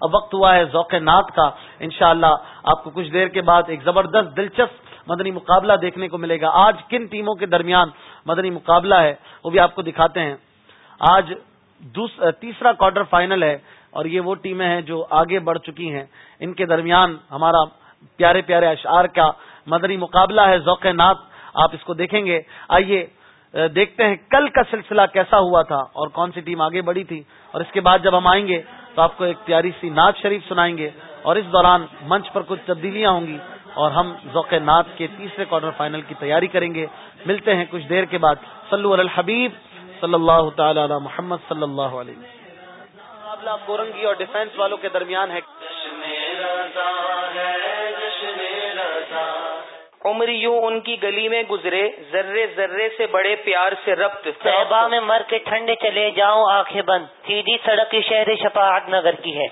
اب وقت ہوا ہے، ذوق نات کا۔ انشاءاللہ اللہ آپ کو کچھ دیر کے بعد ایک زبردست، دلچسپ مدنی مقابلہ دیکھنے کو ملے گا۔ آج کن ٹیموں کے درمیان مدنی مقابلہ ہے، وہ بھی آپ کو دکھاتے ہیں۔ آج تیسرا کوارٹر فائنل ہے اور یہ وہ ٹیمیں ہیں جو آگے بڑھ چکی ہیں۔ ان کے درمیان ہمارا پیارے پیارے اشعار کا مدنی مقابلہ ہے، ذوق نات آپ اس کو دیکھیں گے۔ آئیے دیکھتے ہیں کل کا سلسلہ کیسا ہوا تھا اور کون سی ٹیم آگے بڑھی تھی۔ اور اس کے بعد جب ہم آئیں گے تو آپ کو ایک پیاری سی نعت شریف سنائیں گے اور اس دوران منچ پر کچھ تبدیلیاں ہوں گی اور ہم ذوق نعت کے تیسرے کوارٹر فائنل کی تیاری کریں گے۔ ملتے ہیں کچھ دیر کے بعد۔ صلو علی الحبیب صلی اللہ تعالی علی محمد صلی اللہ علیہ مقابلہ کورنگی اور ڈیفینس والوں کے درمیان ہے۔ عمر یوں ان کی گلی میں گزرے ذرے ذرے سے بڑے پیار سے ربط صحبا میں مر کے ٹھنڈے چلے جاؤں آنکھیں بند۔ سیدھی سڑک کی شہر شفاعت نگر کی ہے۔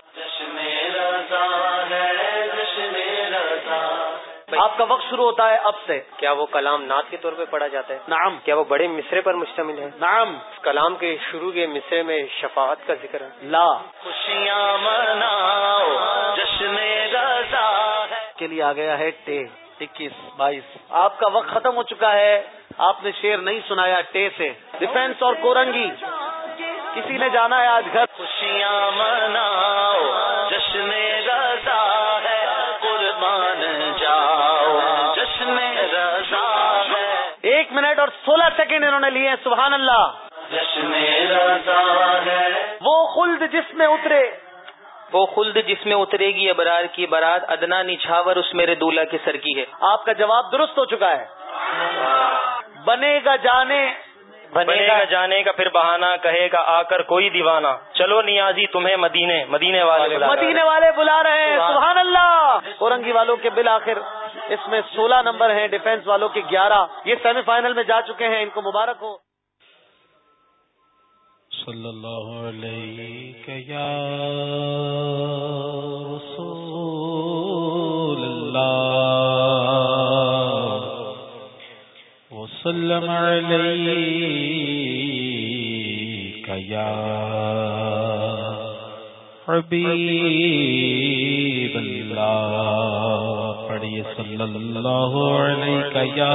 آپ کا وقت شروع ہوتا ہے اب سے۔ کیا وہ کلام نعت کے طور پہ پڑھا جاتا ہے؟ نعم۔ کیا وہ بڑے مصرے پر مشتمل ہے؟ نعم۔ کلام کے شروع کے مصرے میں شفاعت کا ذکر ہے۔ لا۔ خوشیاں مناؤ جشن رضا کے لیے آ گیا ہے ٹے۔ اکیس بائیس۔ آپ کا وقت ختم ہو چکا ہے۔ آپ نے شیر نہیں سنایا ٹے سے۔ ڈیفینس اور کورنگی۔ کسی نے جانا ہے آج گھر؟ خوشیاں مناؤ جشن رضا ہے۔ قربان جاؤ جشن رضا ہے۔ ایک منٹ اور سولہ سیکنڈ انہوں نے لیے سبحان اللہ۔ جشن رضا ہے۔ وہ خلد جس میں اترے۔ وہ خلد جس میں اترے گی ابرار کی برات ادنا نچھاور اس میرے دولہ کے سر کی ہے۔ آپ کا جواب درست ہو چکا ہے۔ بنے گا جانے بنے گا جانے کا پھر بہانا کہے گا آ کر کوئی دیوانہ۔ چلو نیازی تمہیں مدینے مدینے والے مدینے والے بلا رہے ہیں سبحان اللہ۔ اورنگی والوں کے بالآخر اس میں سولہ نمبر ہیں ڈیفینس والوں کے گیارہ۔ یہ سیمی فائنل میں جا چکے ہیں ان کو مبارک ہو۔ صلی اللہ علیہ کہ یا رسول اللہ وسلم علیہ یا حبیب اللہ پڑھیے صلی اللہ علیہ یا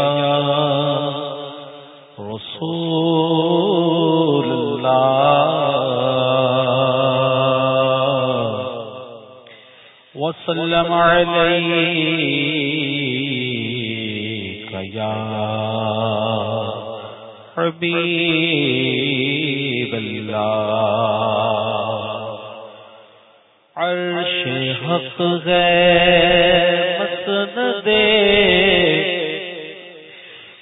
رسول الله وسلم عليك يا حبيب الله عرش حق غير مسند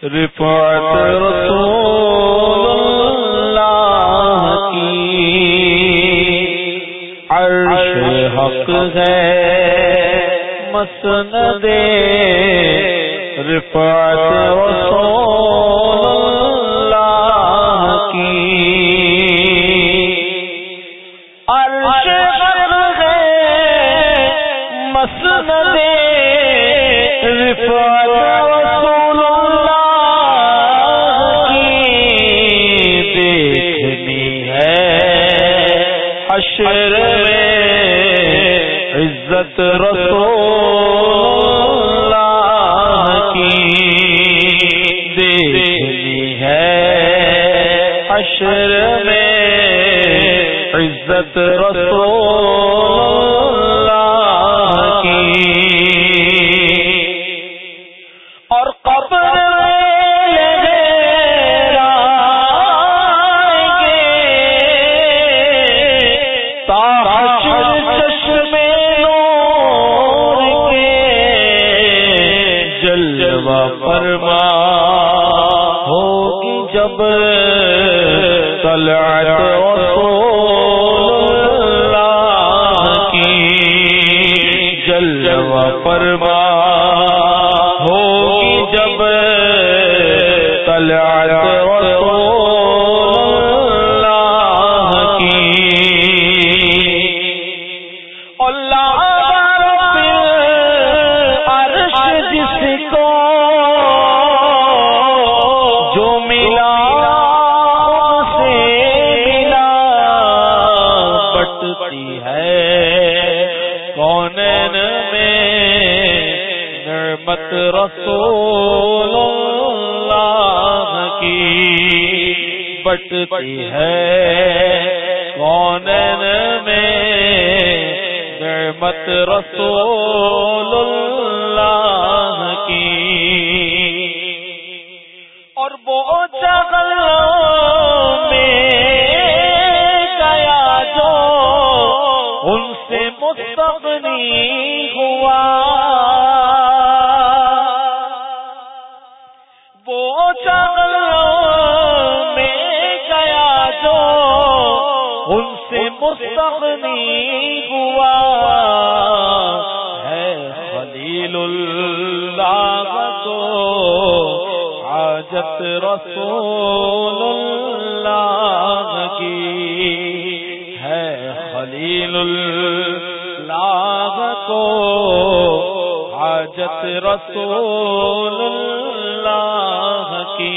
رفعت رسول اللہ کی عرش حق ہے، مسند رفعت رسول اللہ کی عرش حق ہے، مسند رفعت عزت رسول بٹتی ہے۔ کون میں نعمت رسول اللہ۔ حاجت رسول اللہ کی ہے خلیل اللہ کو حاجت رسول اللہ کی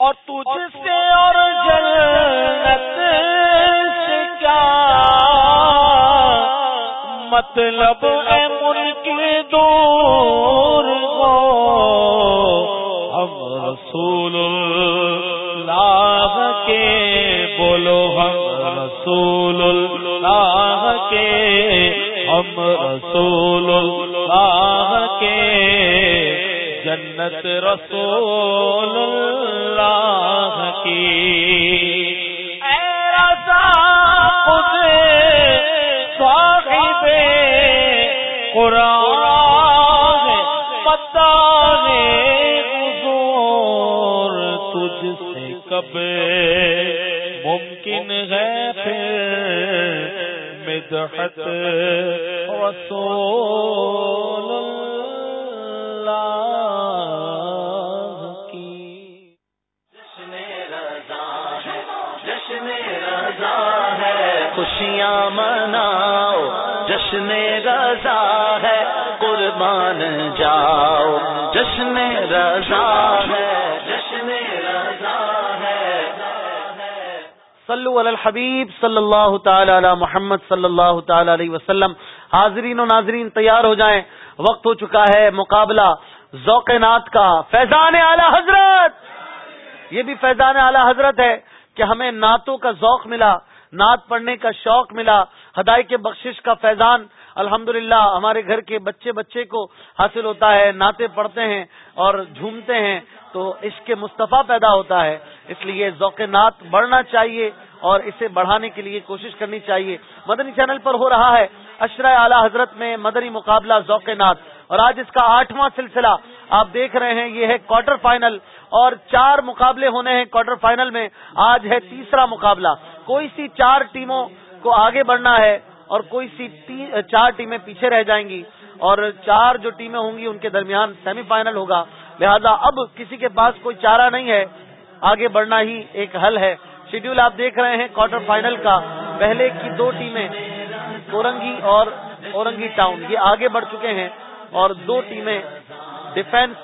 اور تجھ سے اور جنت سے کیا مطلب ہے ملک دور رسول اللہ کے، ہم رسول اللہ کے۔ جنت رسول اللہ کی۔ اے رضا خود صاحب قرآن پتہ حضور تجھ سے کب ممکن مدحت رسول اللہ کی۔ جشن رضا ہے، جشن رضا ہے، خوشیاں مناؤ۔ جشن رضا ہے، قربان جاؤ۔ جشن رضا ہے صلو علی الحبیب صلی اللہ تعالی علی محمد صلی اللہ تعالی علیہ وسلم۔ حاضرین و ناظرین، تیار ہو جائیں۔ وقت ہو چکا ہے مقابلہ ذوق نات کا۔ فیضان اعلی حضرت! یہ بھی فیضان اعلی حضرت ہے کہ ہمیں نعتوں کا ذوق ملا، نعت پڑھنے کا شوق ملا ہدائی کے بخشش کا فیضان۔ الحمد ہمارے گھر کے بچے بچے کو حاصل ہوتا ہے، نعتیں پڑھتے ہیں اور جھومتے ہیں۔ تو عشق مصطفیٰ پیدا ہوتا ہے۔ اس لیے ذوق نعت بڑھنا چاہیے اور اسے بڑھانے کے لیے کوشش کرنی چاہیے۔ مدنی چینل پر ہو رہا ہے اشرا اعلی حضرت میں مدنی مقابلہ ذوق نعت۔ اور آج اس کا آٹھواں سلسلہ آپ دیکھ رہے ہیں، یہ ہے کوارٹر فائنل اور چار مقابلے ہونے ہیں کوارٹر فائنل میں۔ آج ہے تیسرا مقابلہ۔ کوئی سی چار ٹیموں کو آگے بڑھنا ہے اور کوئی سی چار ٹیمیں پیچھے رہ جائیں گی۔ اور چار جو ٹیمیں ہوں گی، ان کے درمیان سیمی فائنل ہوگا۔ لہذا اب کسی کے پاس کوئی چارہ نہیں ہے، آگے بڑھنا ہی ایک حل ہے۔ شیڈیول آپ دیکھ رہے ہیں کوارٹر فائنل کا۔ پہلے کی دو ٹیمیں اورنگی اور اورنگی ٹاؤن، یہ آگے بڑھ چکے ہیں۔ اور دو ٹیمیں ڈیفینس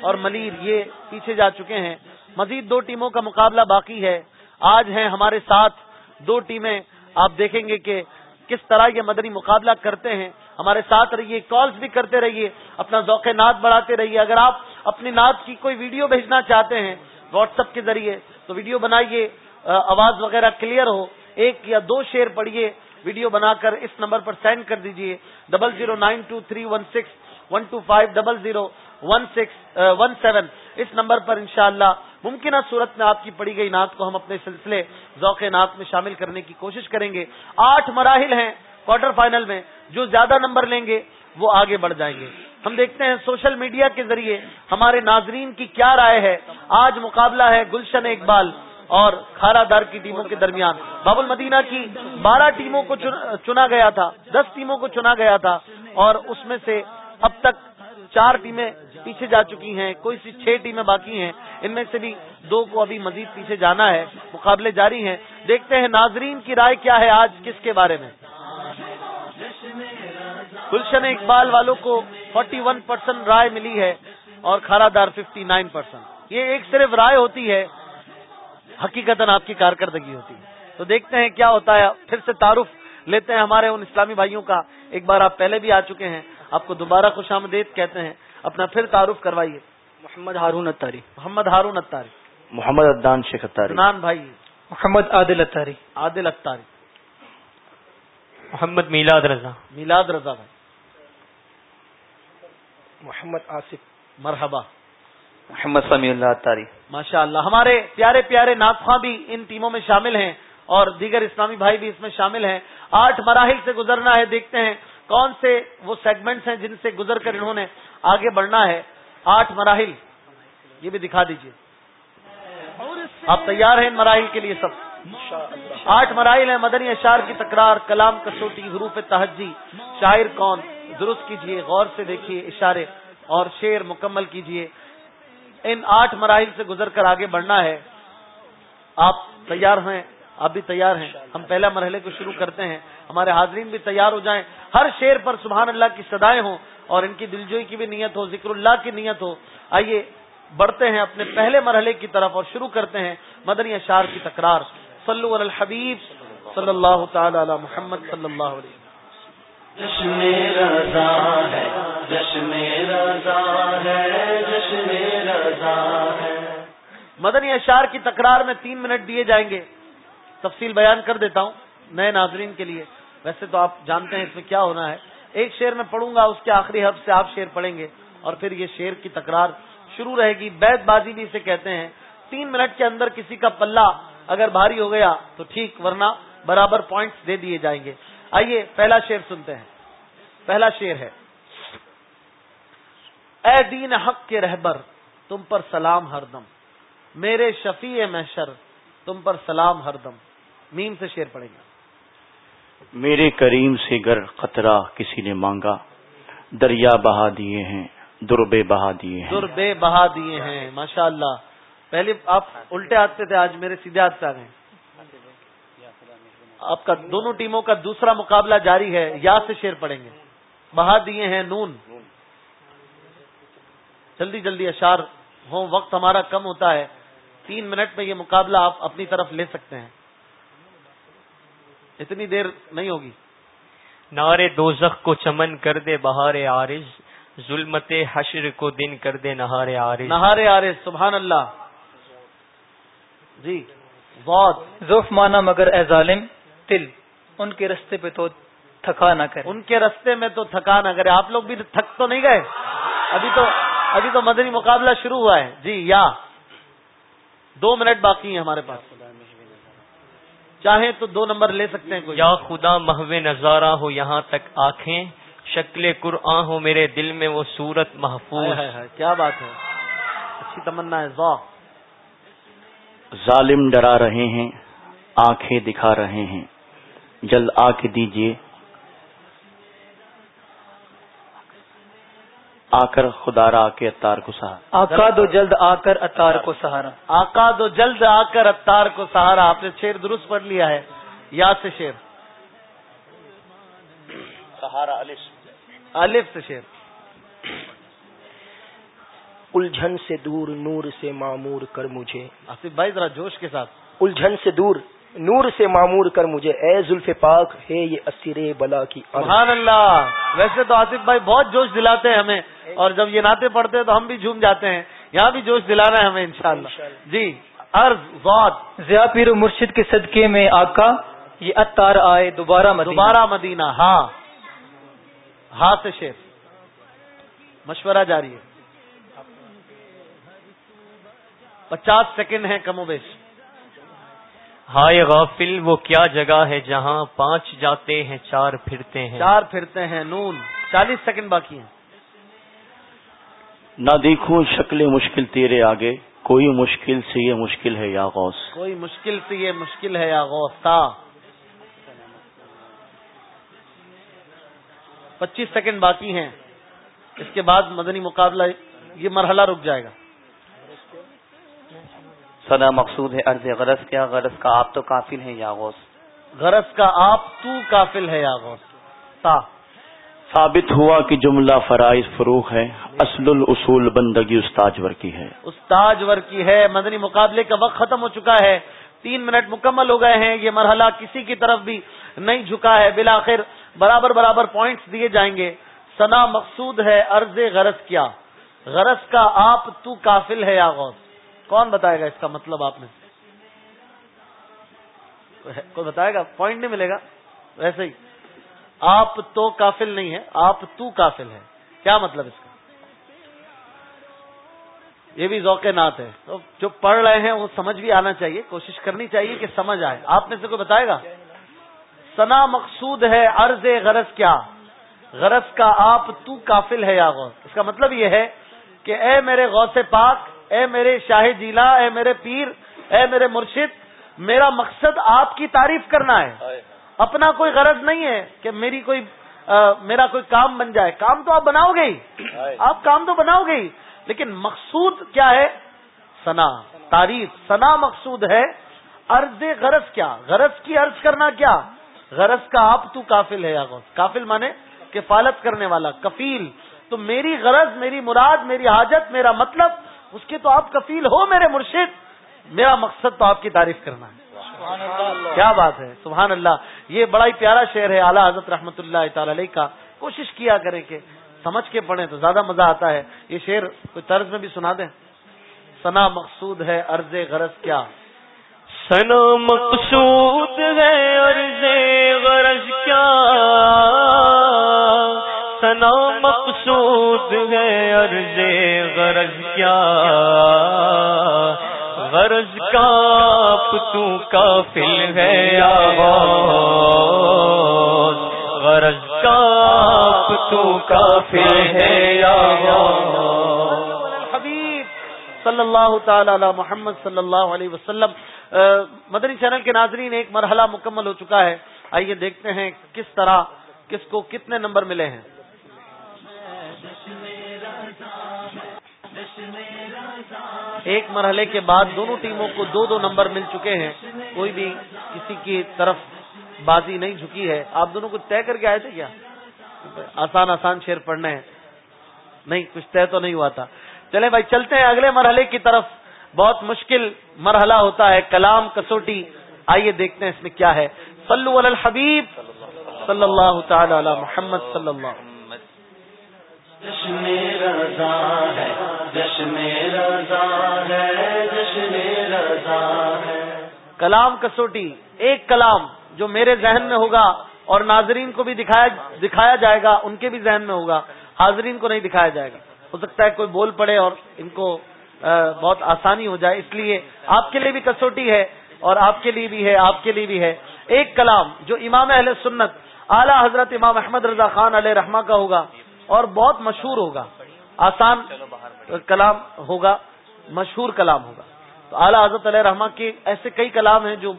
اور ملیر، یہ پیچھے جا چکے ہیں۔ مزید دو ٹیموں کا مقابلہ باقی ہے۔ آج ہیں ہمارے ساتھ دو ٹیمیں۔ آپ دیکھیں گے کہ کس طرح یہ مدنی مقابلہ کرتے ہیں۔ ہمارے ساتھ رہیے کالز بھی کرتے رہیے، اپنا ذوق نعت بڑھاتے رہیے۔ اگر آپ اپنی نعت کی کوئی ویڈیو بھیجنا چاہتے ہیں واٹس ایپ کے ذریعے، تو ویڈیو بنائیے آواز وغیرہ کلیئر ہو، ایک یا دو شیر پڑھیے ویڈیو بنا کر اس نمبر پر سینڈ کر دیجیے۔ Double zero nine two three one six one two five double zero one six one seven اس نمبر پر انشاءاللہ ممکنہ صورت میں آپ کی پڑی گئی نعت کو ہم اپنے سلسلے ذوق نعت میں شامل کرنے کی کوشش کریں گے۔ آٹھ مراحل ہیں۔ کوارٹر فائنل میں جو زیادہ نمبر لیں گے وہ آگے بڑھ جائیں گے۔ ہم دیکھتے ہیں سوشل میڈیا کے ذریعے ہمارے ناظرین کی کیا رائے ہے۔ آج مقابلہ ہے گلشن اقبال اور کھارا دار کی ٹیموں کے درمیان۔ باب المدینہ کی بارہ ٹیموں کو چنا گیا تھا، دس ٹیموں کو چنا گیا تھا اور اس میں سے اب تک چار ٹیمیں پیچھے جا چکی ہیں، کوئی سی چھ ٹیمیں باقی ہیں۔ ان میں سے بھی دو کو ابھی مزید پیچھے جانا ہے، مقابلے جاری ہیں۔ دیکھتے ہیں ناظرین کی رائے کیا ہے آج، کس کے بارے میں؟ گلشن اقبال والوں کو فورٹی ون پرسینٹ رائے ملی ہے اور کھارا دار ففٹی نائن پرسینٹ یہ ایک صرف رائے ہوتی ہے حقیقت آپ کی کارکردگی ہوتی ہے۔ تو دیکھتے ہیں کیا ہوتا ہے۔ پھر سے تعارف لیتے ہیں ہمارے ان اسلامی بھائیوں کا۔ ایک بار آپ پہلے بھی آ چکے ہیں۔ آپ کو دوبارہ خوش آمدید کہتے ہیں۔ اپنا پھر تعارف کروائیے۔ محمد ہارون اتاری محمد ہارون اتاری محمد عدان شیخ اتاری عدنان بھائی۔ محمد عادل اتاری عادل اتاری محمد میلاد رضا۔ میلاد رضا بھائی۔ محمد آصف مرحبا۔ محمد سمیع اللہ اتاری ماشاء اللہ ہمارے پیارے پیارے ناخواں بھی ان ٹیموں میں شامل ہیں اور دیگر اسلامی بھائی بھی اس میں شامل ہیں۔ آٹھ مراحل سے گزرنا ہے دیکھتے ہیں کون سے وہ سیگمنٹس ہیں جن سے گزر کر انہوں نے آگے بڑھنا ہے۔ آٹھ مراحل یہ بھی دکھا دیجیے آپ تیار ہیں ان مراحل کے لیے سب؟ آٹھ مراحل ہیں مدنی اشار کی تکرار کلام کسوٹی حروف تہجی شاعر کون؟ درست کیجیے غور سے دیکھیے اشارے اور شعر مکمل کیجیے ان آٹھ مراحل سے گزر کر آگے بڑھنا ہے۔ آپ تیار ہیں؟ آپ بھی تیار ہیں۔ ہم پہلا مرحلے کو شروع کرتے ہیں۔ ہمارے حاضرین بھی تیار ہو جائیں۔ ہر شعر پر سبحان اللہ کی صدایں ہوں اور ان کی دلجوئی کی بھی نیت ہو، ذکر اللہ کی نیت ہو۔ آئیے بڑھتے ہیں اپنے پہلے مرحلے کی طرف اور شروع کرتے ہیں مدنی اشار کی تکرار۔ صلو علی الحبیب صلی اللہ تعالی علی محمد صلی اللہ علیہ وسلم۔ جشن رضا ہے، جشن رضا ہے، جشن رضا ہے۔ مدنی اشار کی تکرار میں تین منٹ دیے جائیں گے۔ تفصیل بیان کر دیتا ہوں نئے ناظرین کے لیے۔ ویسے تو آپ جانتے ہیں اس میں کیا ہونا ہے۔ ایک شعر میں پڑھوں گا، اس کے آخری حرف سے آپ شعر پڑھیں گے۔ اور پھر یہ شعر کی تکرار شروع رہے گی۔ بیت بازی بھی اسے کہتے ہیں۔ تین منٹ کے اندر کسی کا پلہ اگر بھاری ہو گیا تو ٹھیک، ورنہ برابر پوائنٹس دے دیے جائیں گے۔ آئیے پہلا شعر سنتے ہیں۔ پہلا شعر ہے۔ اے دین حق کے رہبر تم پر سلام ہر دم۔ میرے شفیع محشر تم پر سلام ہر دم۔ میم سے شعر پڑیں گے۔ میرے کریم سے گر قطرہ کسی نے مانگا دریا بہا دیے ہیں دربے بہا دیے ہیں۔ در بے بہا دیے ہیں ماشاء اللہ پہلے آپ الٹے ہاتھ پہ تھے آج میرے سیدھے ہاتھ پہ آ گئے۔ آپ کا دونوں ٹیموں کا دوسرا مقابلہ جاری ہے یا سے شیر پڑیں گے۔ بہا دیے ہیں نون۔ جلدی جلدی اشار ہوں وقت ہمارا کم ہوتا ہے۔ تین منٹ میں یہ مقابلہ آپ اپنی طرف لے سکتے ہیں۔ اتنی دیر نہیں ہوگی۔ نارے دوزخ کو چمن کر دے بہار عارض۔ ظلمت حشر کو دن کر دے نہار عارض۔ نہارے آرے سبحان اللہ۔ جی بہت۔ ذوف مانا مگر اے ظالم۔ تل ان کے رستے پہ تو تھکا نہ کرے۔ ان کے رستے میں تو تھکا نہ کرے۔ آپ لوگ بھی تھک تو نہیں گئے؟ ابھی تو ابھی تو مدنی مقابلہ شروع ہوا ہے۔ جی یا۔ دو منٹ باقی ہیں ہمارے پاس۔ چاہیں تو دو نمبر لے سکتے ہیں کوئی۔ یا خدا محو نظارہ ہو یہاں تک آنکھیں شکل قرآن ہو میرے دل میں وہ صورت محفوظ۔ ہائے، کیا بات ہے؟ اچھی تمنا ہے ذوق ظالم ڈرا رہے ہیں آنکھیں دکھا رہے ہیں۔ جلد آ کے دیجیے آ کر خدا را کے اتار کو سہا آقا دو جلد آ کر اتار کو سہارا۔ آقا دو جلد آ کر اتار کو سہارا۔ آپ نے شیر درست پڑھ لیا ہے۔ یاد سے شیر۔ سہارا الف۔ سے شیر۔ الجھن سے دور نور سے معمور کر مجھے۔ آصف بھائی ذرا جوش کے ساتھ۔ الجھن سے دور۔ نور سے معمور کر مجھے اے زلف پاک ہے یہ اسیر بلا کی۔ سبحان اللہ۔ ویسے تو آصف بھائی بہت جوش دلاتے ہیں ہمیں اور جب یہ ناطے پڑھتے ہیں تو ہم بھی جھوم جاتے ہیں۔ یہاں بھی جوش دلانا ہے ہمیں انشاءاللہ۔ جی عرض ضاد۔ ضیا پیر و مرشد کے صدقے میں آقا یہ اتار آئے دوبارہ مدینہ۔ دوبارہ مدینہ ہاں۔ ہاں سے شیر مشورہ جاری ہے۔ پچاس سیکنڈ ہیں کم و بیش۔ ہائے غافل وہ کیا جگہ ہے جہاں پانچ جاتے ہیں چار پھرتے ہیں؟ چار پھرتے ہیں نون چالیس سیکنڈ باقی ہیں۔ نہ دیکھوں شکل مشکل تیرے آگے کوئی مشکل سے یہ مشکل ہے یا غوث؟ کوئی مشکل سے یہ مشکل ہے یا غوثہ پچیس سیکنڈ باقی ہیں۔ اس کے بعد مدنی مقابلہ یہ مرحلہ رک جائے گا۔ سدا مقصود ہے عرض غرض کیا؟ غرض کا آپ تو کافل ہیں یا غوث؟ غرض کا آپ تو کافل ہے یا غوث؟ تا۔ ثابت ہوا کہ جملہ فرائض فروخ ہے اصل الاصول بندگی استاجور کی ہے۔ استاج ور کی ہے مدنی مقابلے کا وقت ختم ہو چکا ہے۔ تین منٹ مکمل ہو گئے ہیں یہ مرحلہ کسی کی طرف بھی نہیں جھکا ہے۔ بلاخر برابر برابر پوائنٹس دیے جائیں گے۔ سنا مقصود ہے ارض غرض کیا؟ غرض کا آپ تو کافل ہے یا غوث؟ کون بتائے گا اس کا مطلب آپ نے؟ کوئی بتائے گا؟ پوائنٹ نہیں ملے گا. ویسے ہی. آپ تو کافل نہیں ہے آپ تو کافل ہے کیا مطلب اس کا؟ یہ بھی ذوق نات ہے. تو جو پڑھ رہے ہیں، وہ سمجھ بھی آنا چاہیے. کوشش کرنی چاہیے کہ سمجھ آئے. آپ میں سے کوئی بتائے گا؟ سنا مقصود ہے ارض غرض کیا؟ غرض کا آپ تو کافل ہے یا غوث. اس کا مطلب یہ ہے کہ اے میرے غوث پاک اے میرے شاہ جیلا اے میرے پیر اے میرے مرشد میرا مقصد آپ کی تعریف کرنا ہے۔ اپنا کوئی غرض نہیں ہے کہ میری کوئی میرا کوئی کام بن جائے۔ کام تو آپ بناؤ گے ہی۔ آپ کام تو بناؤ گے ہی۔ لیکن مقصود کیا ہے؟ سنا تعریف۔ سنا مقصود ہے ارض غرض کیا؟ غرض کی عرض کرنا کیا؟ غرض کا آپ تو کافل ہے کافل مانے کفالت کرنے والا کفیل۔ تو میری غرض میری مراد میری حاجت میرا مطلب اس کے تو آپ کفیل ہو میرے مرشد۔ میرا مقصد تو آپ کی تعریف کرنا ہے۔ کیا بات ہے؟ سبحان اللہ۔ یہ بڑا ہی پیارا شعر ہے، اعلیٰ حضرت رحمۃ اللہ تعالی علیہ کا۔ کوشش کیا کریں کہ سمجھ کے پڑھیں تو زیادہ مزہ آتا ہے۔ یہ شعر کوئی طرز میں بھی سنا دیں؟ سنا مقصود ہے ارض غرض کیا؟ سنا مقصود ہے ارض غرض کیا؟ ہے ارض غرض کیا؟ غرض کا تو کافل ہے یا غرض کا تو کافل ہے حبیب صلی اللہ تعالی علی محمد صلی اللہ علیہ وسلم مدنی چینل کے ناظرین، ایک مرحلہ مکمل ہو چکا ہے۔ آئیے دیکھتے ہیں کس طرح، کس کو کتنے نمبر ملے ہیں۔ ایک مرحلے کے بعد دونوں ٹیموں کو دو دو نمبر مل چکے ہیں۔ کوئی بھی کسی کی طرف بازی نہیں جھکی ہے۔ آپ دونوں کو طے کر کے آئے تھے کیا؟ آسان آسان شیر پڑھنے ہیں۔ نہیں، کچھ طے تو نہیں ہوا تھا۔ چلے بھائی، چلتے ہیں۔ اگلے مرحلے کی طرف۔ بہت مشکل مرحلہ ہوتا ہے۔ کلام کسوٹی۔ آئیے دیکھتے ہیں اس میں کیا ہے۔ صلو علی الحبیب۔ صلی اللہ تعالی علی محمد صلی اللہ رضا ہے۔ جشن رضا ہے، جشن رضا ہے۔ کلام کسوٹی، ایک کلام جو میرے ذہن میں ہوگا اور ناظرین کو بھی دکھایا دکھایا جائے گا، ان کے بھی ذہن میں ہوگا۔ حاضرین کو نہیں دکھایا جائے گا۔ ہو سکتا ہے کوئی بول پڑے اور ان کو بہت آسانی ہو جائے۔ اس لیے آپ کے لیے بھی کسوٹی ہے اور آپ کے لیے بھی ہے، آپ کے لیے بھی ہے۔ ایک کلام جو امام اہل سنت، اعلی حضرت امام احمد رضا خان علیہ رحمہ کا ہوگا اور بہت مشہور ہوگا۔ آسان کلام ہوگا مشہور کلام ہوگا۔ تو اعلیٰ حضرت علیہ رحمٰ کے ایسے کئی کلام ہیں جو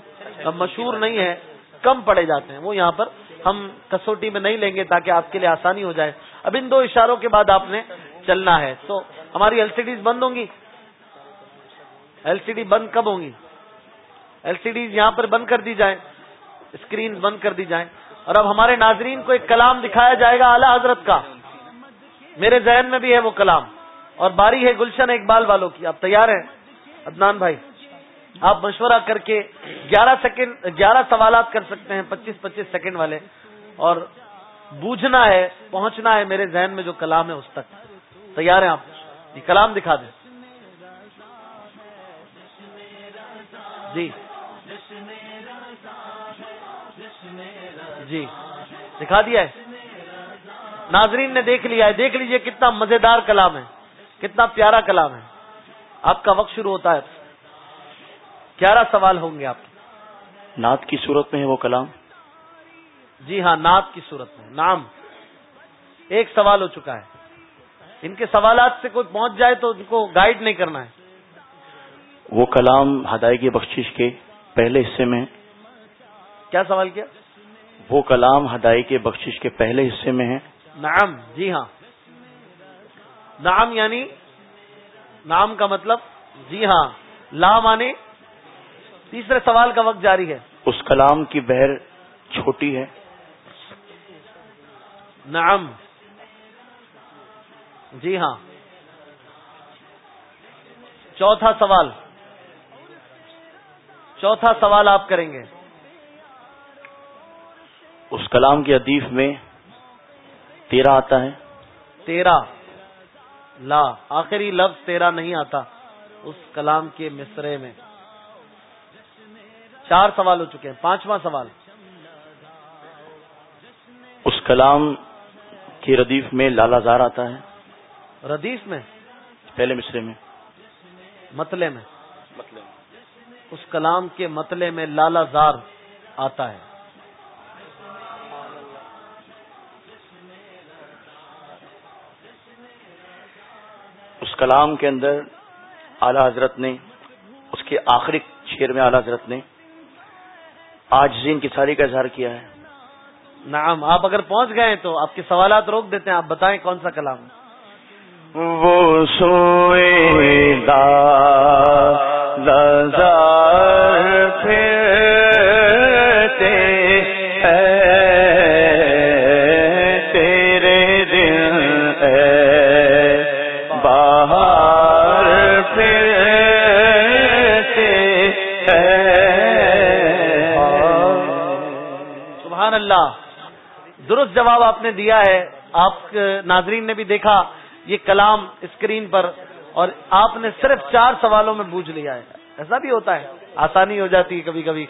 مشہور نہیں ہیں کم پڑے جاتے ہیں۔ وہ یہاں پر ہم کسوٹی میں نہیں لیں گے تاکہ آپ کے لیے آسانی ہو جائے۔ اب ان دو اشاروں کے بعد آپ نے چلنا ہے۔ تو ہماری ایل سی ڈیز بند ہوں گی۔ ایل سی ڈی بند کب ہوں گی؟ ایل سی ڈیز یہاں پر بند کر دی جائیں۔ اسکرین بند کر دی جائیں۔ اور اب ہمارے ناظرین کو ایک کلام دکھایا جائے گا اعلیٰ حضرت کا۔ میرے ذہن میں بھی ہے وہ کلام اور باری ہے گلشن اقبال والوں کی آپ تیار ہیں؟ عدنان بھائی، آپ مشورہ کر کے گیارہ سیکنڈ، گیارہ سوالات کر سکتے ہیں، پچیس پچیس سیکنڈ والے اور بوجھنا ہے، پہنچنا ہے میرے ذہن میں جو کلام ہے اس تک۔ تیار ہیں آپ؟ یہ کلام دکھا دیں۔ جی۔ جی۔ دکھا دیا ہے۔ ناظرین نے دیکھ لیا ہے دیکھ لیجیے کتنا مزیدار کلام ہے کتنا پیارا کلام ہے۔ آپ کا وقت شروع ہوتا ہے۔ گیارہ سوال ہوں گے آپ۔ نعت کی صورت میں ہے وہ کلام؟ جی ہاں نعت کی صورت میں۔ نام ایک سوال ہو چکا ہے۔ ان کے سوالات سے کوئی پہنچ جائے تو ان کو گائیڈ نہیں کرنا ہے۔ وہ کلام ہدائی بخشش کے پہلے حصے میں کیا سوال کیا؟ وہ کلام ہدائی کے بخشش کے پہلے حصے میں ہے۔ نام جی ہاں۔ نام یعنی نام کا مطلب جی ہاں لام آنے تیسرے سوال کا وقت جاری ہے۔ اس کلام کی بہر چھوٹی ہے۔ نعم۔ جی ہاں۔ چوتھا سوال۔ چوتھا سوال آپ کریں گے۔ اس کلام کی حدیث میں تیرہ آتا ہے۔ تیرہ۔ لا آخری لفظ تیرہ نہیں آتا۔ اس کلام کے مصرے میں۔ چار سوال ہو چکے ہیں۔ پانچواں سوال۔ اس کلام کی ردیف میں لالا زار آتا ہے۔ ردیف میں؟ پہلے مصرے میں۔ متلے میں۔ اس کلام کے متلے میں لالا زار آتا ہے۔ کلام کے اندر اعلی حضرت نے اس کے آخری شیر میں اعلی حضرت نے آج زین کی ساری کا اظہار کیا ہے۔ نعم آپ اگر پہنچ گئے تو آپ کے سوالات روک دیتے ہیں آپ بتائیں کون سا کلام وہ سوئے اللہ درست جواب آپ نے دیا ہے آپ ناظرین نے بھی دیکھا یہ کلام اسکرین پر اور آپ نے صرف چار سوالوں میں بوجھ لیا ہے۔ ایسا بھی ہوتا ہے آسانی ہو جاتی ہے کبھی کبھی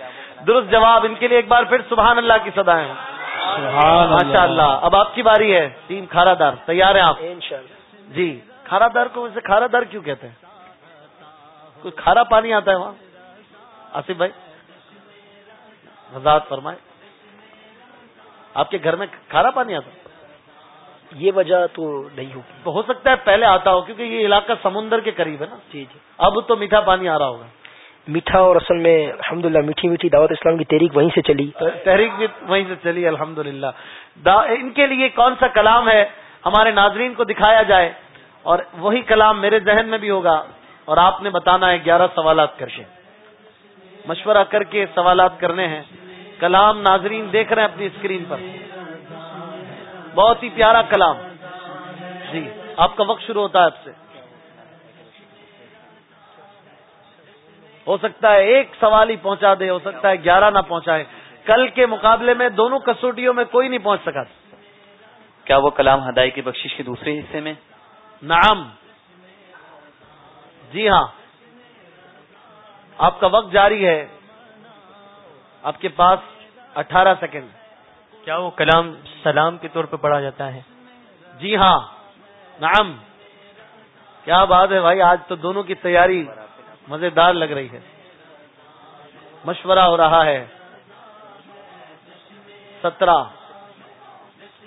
درست جواب ان کے لیے ایک بار پھر سبحان اللہ کی سدائیں ماشاء اللہ۔ اب آپ کی باری ہے ٹیم کھارا دار تیار ہیں آپ؟ جی کھارا دار کو ویسے کھارا دار کیوں کہتے ہیں؟ کوئی کھارا پانی آتا ہے وہاں؟ آصف بھائی؟ وضاحت فرمائے آپ کے گھر میں کھارا پانی آتا؟ یہ وجہ تو نہیں ہوگی۔ ہو سکتا ہے پہلے آتا ہو کیونکہ یہ علاقہ سمندر کے قریب ہے نا۔ جی جی۔ اب تو میٹھا پانی آ رہا ہوگا۔ میٹھا اور اصل میں الحمد للہ میٹھی میٹھی دعوت اسلام کی تحریک وہیں سے چلی۔ تحریک بھی وہیں سے چلی الحمد للہ ان کے لیے کون سا کلام ہے ہمارے ناظرین کو دکھایا جائے؟ اور وہی کلام میرے ذہن میں بھی ہوگا۔ اور آپ نے بتانا ہے گیارہ سوالات کر کے۔ مشورہ کر کے سوالات کرنے ہیں۔ کلام ناظرین دیکھ رہے ہیں اپنی اسکرین پر۔ بہت ہی پیارا کلام۔ جی آپ کا وقت شروع ہوتا ہے اب سے۔ ہو سکتا ہے ایک سوال ہی پہنچا دے ہو سکتا ہے گیارہ نہ پہنچائے۔ کل کے مقابلے میں دونوں کسوٹیوں میں کوئی نہیں پہنچ سکا۔ کیا وہ کلام ہدائی کی بخشش کے دوسرے حصے میں؟ نعم۔ جی ہاں۔ آپ کا وقت جاری ہے۔ آپ کے پاس اٹھارہ سیکنڈ کیا وہ کلام سلام کے طور پہ پڑھا جاتا ہے؟ جی ہاں. نعم. کیا بات ہے بھائی؟ آج تو دونوں کی تیاری مزیدار لگ رہی ہے. مشورہ ہو رہا ہے. سترہ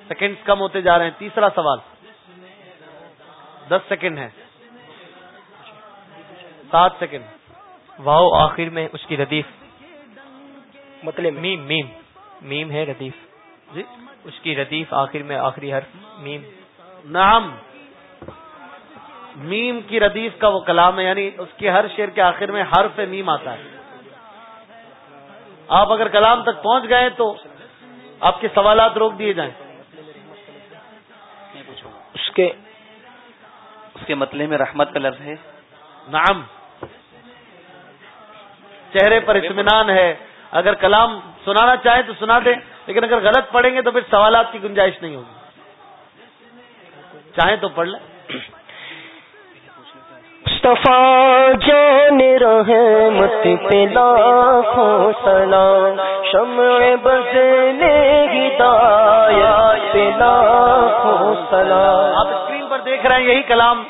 سیکنڈ کم ہوتے جا رہے ہیں. تیسرا سوال. دس سیکنڈ ہے. سات سیکنڈ واؤ آخر میں اس کی ردیف. مطلب میم میم میم ہے ردیف۔ جی؟ اس کی ردیف آخر میں آخری حرف میم۔ نام میم کی ردیف کا وہ کلام ہے یعنی اس کے ہر شعر کے آخر میں حرف میم آتا ہے۔ آپ اگر کلام تک پہنچ گئے تو آپ کے سوالات روک دیے جائیں۔ اس کے اس کے مطلب میں رحمت کا لفظ ہے۔ نعم۔ چہرے پر اطمینان ہے۔ اگر کلام سنانا چاہیں تو سنا دیں لیکن اگر غلط پڑھیں گے تو پھر سوالات کی گنجائش نہیں ہوگی۔ چاہیں تو پڑھ لیں۔ جان رحمت پہ لاکھوں سلام شمع بزنے ہدایت پہ لاکھوں سلام۔ آپ اسکرین پر دیکھ رہے ہیں یہی کلام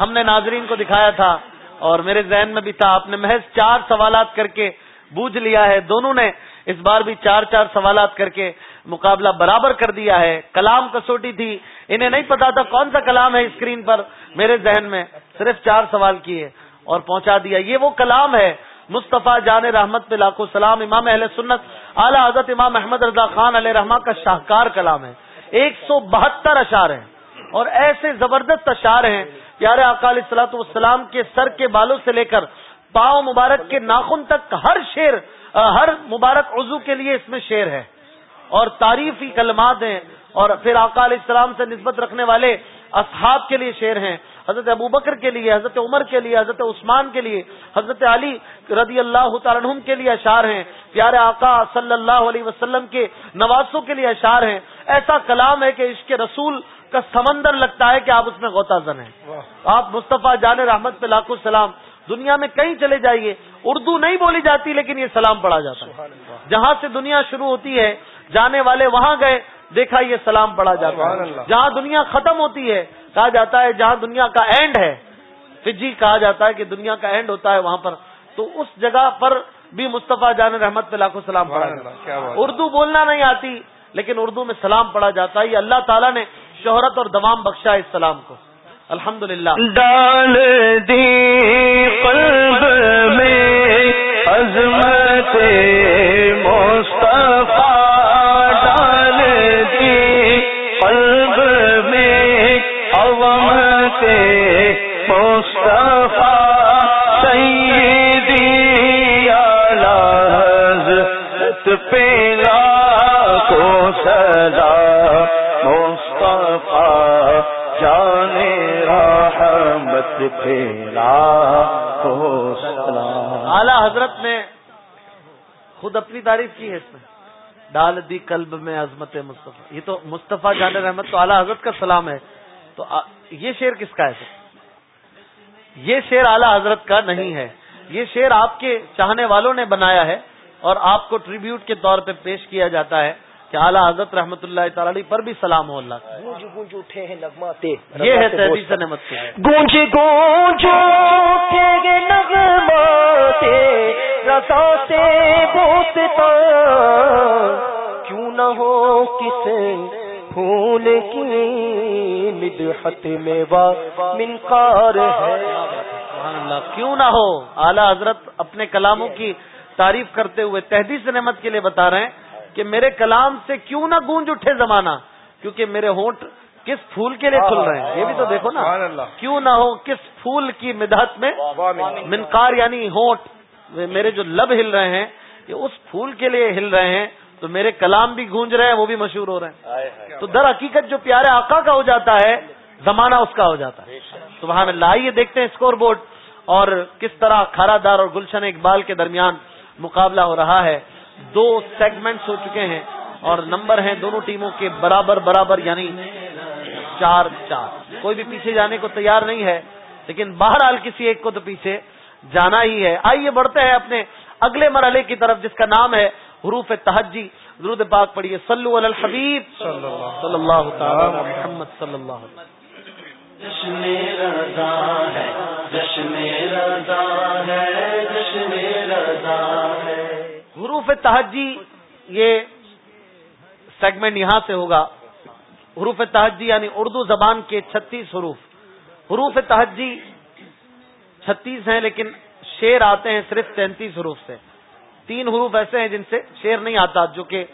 ہم نے ناظرین کو دکھایا تھا اور میرے ذہن میں بھی تھا۔ آپ نے محض چار سوالات کر کے بوجھ لیا ہے۔ دونوں نے اس بار بھی چار چار سوالات کر کے مقابلہ برابر کر دیا ہے۔ کلام کسوٹی تھی۔ انہیں نہیں پتا تھا کون سا کلام ہے اسکرین پر میرے ذہن میں۔ صرف چار سوال کیے اور پہنچا دیا۔ یہ وہ کلام ہے۔ مصطفیٰ جان رحمت پہ لاکھو سلام۔ امام اہل سنت، اعلی حضرت امام احمد رضا خان علیہ رحمٰ کا شاہکار کلام ہے۔ ایک سو بہتر اشار ہیں۔ اور ایسے زبردست اشار ہیں۔ پیارے اقال اصلاۃ والسلام کے سر کے بالوں سے لے کر پاؤں مبارک کے ناخن تک ہر شیر ہر مبارک عضو کے لیے اس میں شیر ہے۔ اور تعریفی کلمات ہیں اور پھر آقا علیہ السلام سے نسبت رکھنے والے اصحاب کے لیے شیر ہیں۔ حضرت ابو بکر کے لیے حضرت عمر کے لیے حضرت عثمان کے لیے حضرت علی رضی اللہ تعالیٰ کے لیے اشعار ہیں۔ پیارے آقا صلی اللہ علیہ وسلم کے نوازوں کے لیے اشعار ہیں۔ ایسا کلام ہے کہ عشق رسول کا سمندر لگتا ہے کہ آپ اس میں غوطہ زن ہیں۔ آپ مصطفیٰ جان رحمت پہ لاکھو السلام دنیا میں کہیں چلے جائیے اردو نہیں بولی جاتی لیکن یہ سلام پڑھا جاتا ہے۔ جہاں سے دنیا شروع ہوتی ہے جانے والے وہاں گئے دیکھا یہ سلام پڑھا جاتا ہے۔ جہاں دنیا ختم ہوتی ہے کہا جاتا ہے جہاں دنیا کا اینڈ ہے فجی کہا جاتا ہے کہ دنیا کا اینڈ ہوتا ہے وہاں پر۔ تو اس جگہ پر بھی مصطفیٰ جان رحمت پہ لاکھوں سلام پڑھا جاتا اردو بولنا نہیں آتی لیکن اردو میں سلام پڑھا جاتا ہے۔ یہ اللہ تعالیٰ نے شہرت اور دوام بخشا اس سلام کو۔ الحمد للہ ڈال دی قلب میں عظمت مصطفیٰ ڈال دی قلب میں عظمت مصطفیٰ سیدی اعلی حضرت پہ لاکھوں سزا مصطفیٰ پھیلا سلام اعلی حضرت نے خود اپنی تعریف کی ہے اس میں۔ ڈال دی قلب میں عظمت مصطفیٰ۔ یہ تو مصطفیٰ جان رحمت تو اعلیٰ حضرت کا سلام ہے۔ تو یہ شعر کس کا ہے سر؟ یہ شعر اعلیٰ حضرت کا نہیں ہے۔ یہ شعر آپ کے چاہنے والوں نے بنایا ہے اور آپ کو ٹریبیوٹ کے طور پہ پیش کیا جاتا ہے۔ کہ اعلیٰ حضرت رحمت اللہ تعالی علیہ پر بھی سلام ہو اللہ گونج گونج اٹھے ہیں نغماتے یہ ہے تحدیث نعمت کی گونج گونج اٹھے گے نغماتے رضا سے کیوں نہ ہو کس پھول کی مدحت میں وا منکار ہے۔ سبحان اللہ کیوں نہ ہو۔ اعلیٰ حضرت اپنے کلاموں کی تعریف کرتے ہوئے تحدیث نعمت کے لیے بتا رہے ہیں۔ کہ میرے کلام سے کیوں نہ گونج اٹھے زمانہ؟ کیونکہ میرے ہونٹ کس پھول کے لیے کھل رہے ہیں؟ یہ بھی تو دیکھو نا۔ کیوں نہ ہو کس پھول کی مدحت میں منکار یعنی ہونٹ میرے جو لب ہل رہے ہیں یہ اس پھول کے لیے ہل رہے ہیں تو میرے کلام بھی گونج رہے ہیں وہ بھی مشہور ہو رہے ہیں۔ تو در حقیقت جو پیارے آقا کا ہو جاتا ہے زمانہ اس کا ہو جاتا ہے۔ سبحان اللہ آئیے دیکھتے ہیں اسکور بورڈ اور کس طرح کھارا دار اور گلشن اقبال کے درمیان مقابلہ ہو رہا ہے۔ دو سیگمنٹس ہو چکے ہیں اور نمبر ہیں دونوں ٹیموں کے برابر برابر یعنی چار چار۔ کوئی بھی پیچھے جانے کو تیار نہیں ہے، لیکن بہرحال کسی ایک کو تو پیچھے جانا ہی ہے۔ آئیے بڑھتے ہیں اپنے اگلے مرحلے کی طرف، جس کا نام ہے حروف تہجی۔ درود پاک پڑھیے۔ صلو علی الحبیب۔ صلی اللہ تعالی محمد صلی اللہ علیہ جشن رضا ہے، جشن رضا ہے۔ حروف تہجی، یہ سیگمنٹ یہاں سے ہوگا. حروف تہجی یعنی اردو زبان کے چھتیس حروف. حروف تہجی چھتیس ہیں لیکن شیر آتے ہیں صرف تینتیس حروف سے. تین حروف ایسے ہیں جن سے شیر نہیں آتا، جو کہ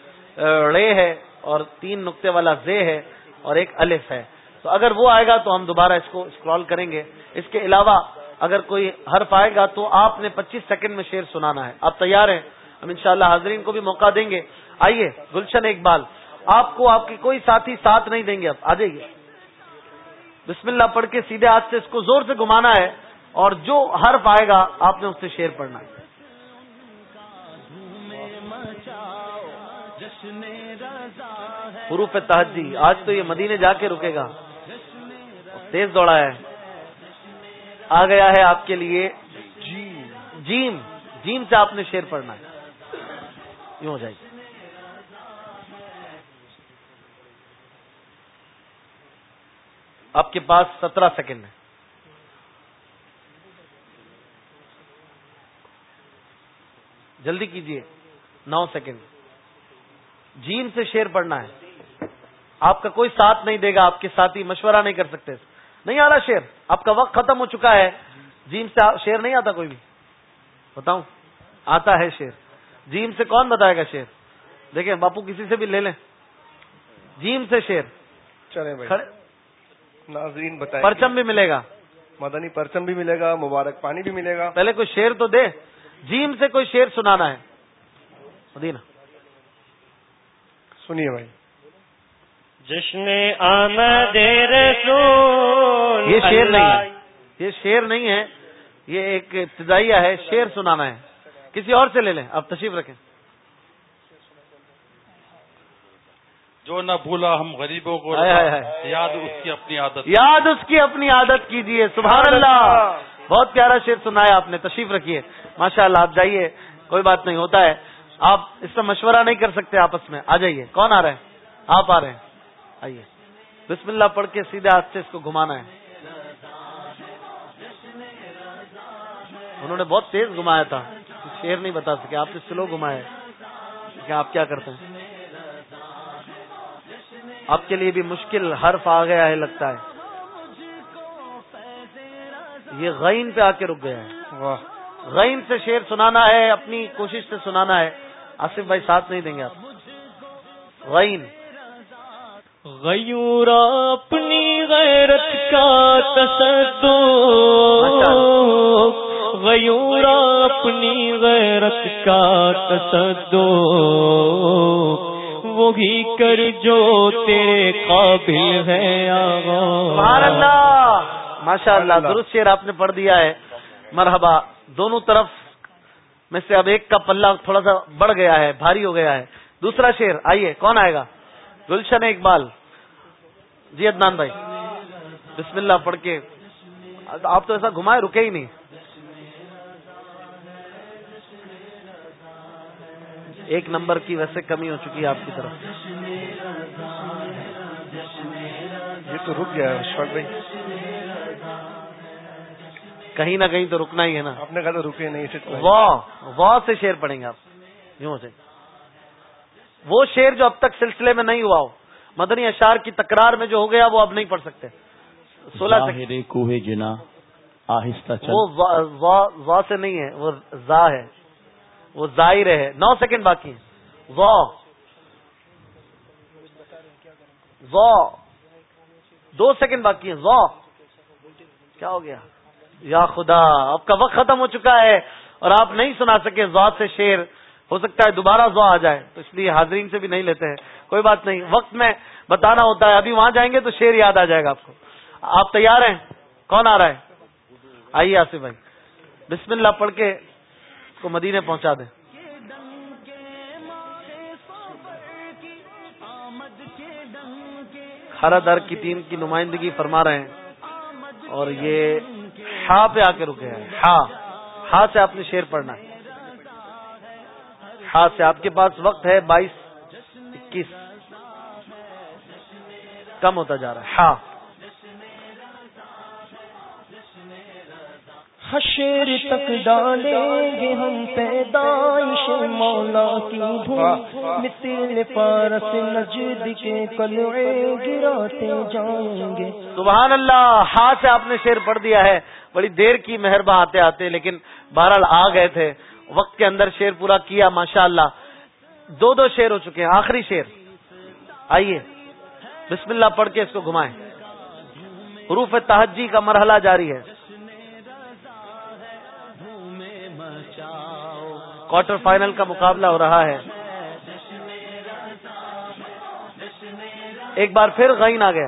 رے ہے اور تین نقطے والا زے ہے اور ایک الف ہے. تو اگر وہ آئے گا تو ہم دوبارہ اس کو اسکرال کریں گے. اس کے علاوہ اگر کوئی حرف آئے گا تو آپ نے پچیس سیکنڈ میں شیر سنانا ہے. آپ تیار ہیں؟ ہم انشاءاللہ حاضرین کو بھی موقع دیں گے۔ آئیے، گلشن اقبال آپ کو آپ کی کوئی ساتھی ساتھ نہیں دیں گے اب۔ آ جائیے۔ بسم اللہ پڑھ کے سیدھے ہاتھ سے اس کو زور سے گھمانا ہے اور جو حرف آئے گا، آپ نے اس سے شیر پڑھنا ہے۔ حروف تحجی آج تو یہ مدینے جا کے رکے گا۔ تیز دوڑا ہے۔ آ گیا ہے آپ کے لیے۔ جیم۔ جیم۔ سے آپ نے شیر پڑھنا ہے۔ یوں ہو جائے گی؟ آپ کے پاس سترہ سیکنڈ ہے جلدی کیجیے نو سیکنڈ۔ جیم سے شیر پڑھنا ہے۔ آپ کا کوئی ساتھ نہیں دے گا، آپ کے ساتھی مشورہ نہیں کر سکتے۔ نہیں آ رہا شیر، آپ کا وقت ختم ہو چکا ہے۔ جیم سے شیر نہیں آتا کوئی بھی۔ بتاؤں، آتا ہے شیر۔ جیم سے کون بتائے گا شیر؟ دیکھیں باپو کسی سے بھی لے لیں۔ جیم سے شیر۔ چلے بھائی۔ ناظرین بتائیں۔ پرچم بھی ملے گا۔ مدنی پرچم بھی ملے گا مبارک پانی بھی ملے گا۔ پہلے کوئی شیر تو دے۔ جیم سے کوئی شیر سنانا ہے۔ مدینہ۔ سنیے بھائی۔ جشن آمد رسول یہ شیر نہیں ہے۔ یہ شیر نہیں ہے۔ یہ ایک ابتدائیہ ہے۔ شیر سنانا ہے۔ کسی اور سے لے لیں آپ تشریف رکھیں۔ جو نہ بھولا ہم غریبوں کو۔ یاد اس کی اپنی عادت۔ یاد اس کی اپنی عادت کیجیے سبحان اللہ۔ بہت پیارا شیر سنایا آپ نے تشریف رکھیے ماشاء اللہ آپ جائیے کوئی بات نہیں ہوتا ہے۔ آپ اس سے مشورہ نہیں کر سکتے آپس میں۔ آ جائیے کون آ رہے ہیں؟ آپ آ رہے ہیں۔ آئیے۔ بسم اللہ پڑھ کے سیدھے ہاتھ سے اس کو گھمانا ہے۔ انہوں نے بہت تیز گھمایا تھا۔ شیر نہیں بتا سکے آپ نے سلو گھمایا کہ آپ کیا کرتے ہیں؟ آپ کے لیے بھی مشکل حرف آ گیا ہے لگتا ہے۔ یہ غین پہ آ کے رک گیا ہے۔ واہ۔ غین سے شیر سنانا ہے اپنی کوشش سے سنانا ہے۔ آصف بھائی ساتھ نہیں دیں گے آپ۔ غین۔ غیورا اپنی غیرت کا تصدو غیورا اپنی غیرت کا تصدو وہی کر جو تیرے قابل ہے اللہ ماشاء اللہ۔ درست شیر آپ نے پڑھ دیا ہے۔ مرحبا دونوں طرف میں سے اب ایک کا پلہ تھوڑا سا بڑھ گیا ہے بھاری ہو گیا ہے۔ دوسرا شیر آئیے کون آئے گا؟ گلشن اقبال۔ جی عدنان بھائی۔ بسم اللہ پڑھ کے۔ آپ تو ایسا گھمائے رکے ہی نہیں۔ ایک نمبر کی ویسے کمی ہو چکی ہے آپ کی طرف۔ یہ تو رک گیا ہے اشفاق بھائی۔ کہیں نہ کہیں تو رکنا ہی ہے نا۔ آپ نے کہا تو رکے نہیں واہ واہ سے شیر پڑھیں گے آپ۔ یوں سے۔ وہ شیر جو اب تک سلسلے میں نہیں ہوا ہو مدنی اشار کی تکرار میں جو ہو گیا وہ اب نہیں پڑھ سکتے۔ سولہ کوہ جنا آہستہ وہ وا- وا- وا سے نہیں ہے وہ زا ہے۔ وہ ظاہر ہے نو سیکنڈ باقی ہیں۔ وا۔ وا۔ دو سیکنڈ باقی ہیں۔ وا۔ کیا ہو گیا؟ یا خدا آپ کا وقت ختم ہو چکا ہے اور آپ نہیں سنا سکے زوا سے شیر۔ ہو سکتا ہے دوبارہ زوا آ جائے، تو اس لیے حاضرین سے بھی نہیں لیتے ہیں۔ کوئی بات نہیں۔ وقت میں بتانا ہوتا ہے، ابھی وہاں جائیں گے تو شیر یاد آ جائے گا آپ کو۔ آپ تیار ہیں؟ کون آ رہا ہے؟ آئیے آصف بھائی۔ بسم اللہ پڑھ کے کو مدینے پہنچا دیں۔ کھارا در کی ٹیم کی نمائندگی فرما رہے ہیں۔ اور یہ ہا پہ آ کے رکے ہیں۔ ہا۔ ہا سے آپ نے شیر پڑھنا ہے۔ ہا سے آپ کے پاس وقت ہے۔ بائیس، اکیس۔ کم ہوتا جا رہا ہے۔ ہا۔ حشر تک ڈالیں گے ہم پیدائش مولا کی دھوم مثل پارس نجد کے کلوے گراتے جائیں گے۔ سبحان اللہ ہا سے آپ نے شیر پڑھ دیا ہے۔ بڑی دیر کی مہربان آتے آتے، لیکن بہرحال آ گئے تھے۔ وقت کے اندر شیر پورا کیا ماشاء اللہ دو دو شیر ہو چکے ہیں۔ آخری شیر آئیے۔ بسم اللہ پڑھ کے اس کو گھمائیں۔ حروف تہجی کا مرحلہ جاری ہے۔ کوارٹر فائنل کا مقابلہ ہو رہا ہے۔ ایک بار پھر غین آ گیا۔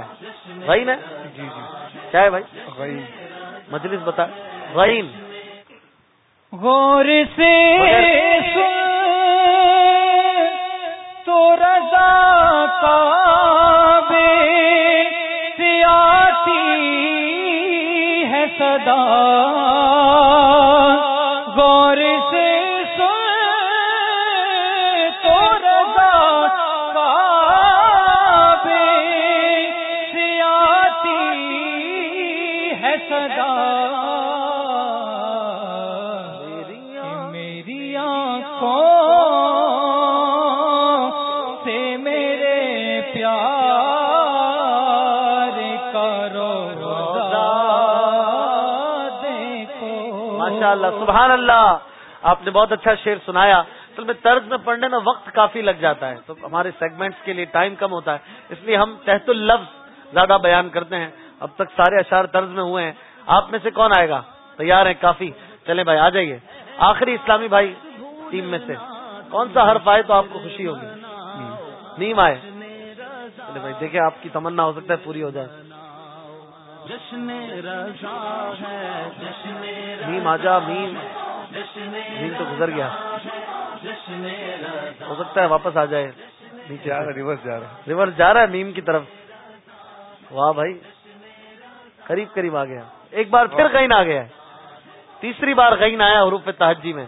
غین ہے؟ جی جی۔ کیا ہے بھائی؟ غیر مجلس بتا۔ غین۔ غور سے تو رضا سے آتی ہے صدا۔ اللہ سبحان اللہ. آپ نے بہت اچھا شعر سنایا. اصل میں طرز میں پڑھنے میں وقت کافی لگ جاتا ہے. تو ہمارے سیگمنٹس کے لیے ٹائم کم ہوتا ہے. اس لیے ہم تحت اللفظ زیادہ بیان کرتے ہیں. اب تک سارے اشعار طرز میں ہوئے ہیں. آپ میں سے کون آئے گا؟ تیار ہیں کافی. چلیں بھائی آ جائیے. آخری اسلامی بھائی ٹیم میں سے. کون سا حرف آئے تو آپ کو خوشی ہوگی؟ نیم آئے. چلے بھائی دیکھیں آپ کی تمنا ہو سکتا ہے پوری ہو جائے. جشن رضا ہے جشن میم آجا میم۔ میم تو گزر گیا۔ ہو سکتا ہے واپس آ جائے۔ نیچے جا رہا ریورس جا رہا ریورس جا رہا ہے میم کی طرف۔ واہ بھائی قریب قریب آ گیا۔ ایک بار پھر غین آ گیا تیسری بار غین آیا حروف تحجی میں۔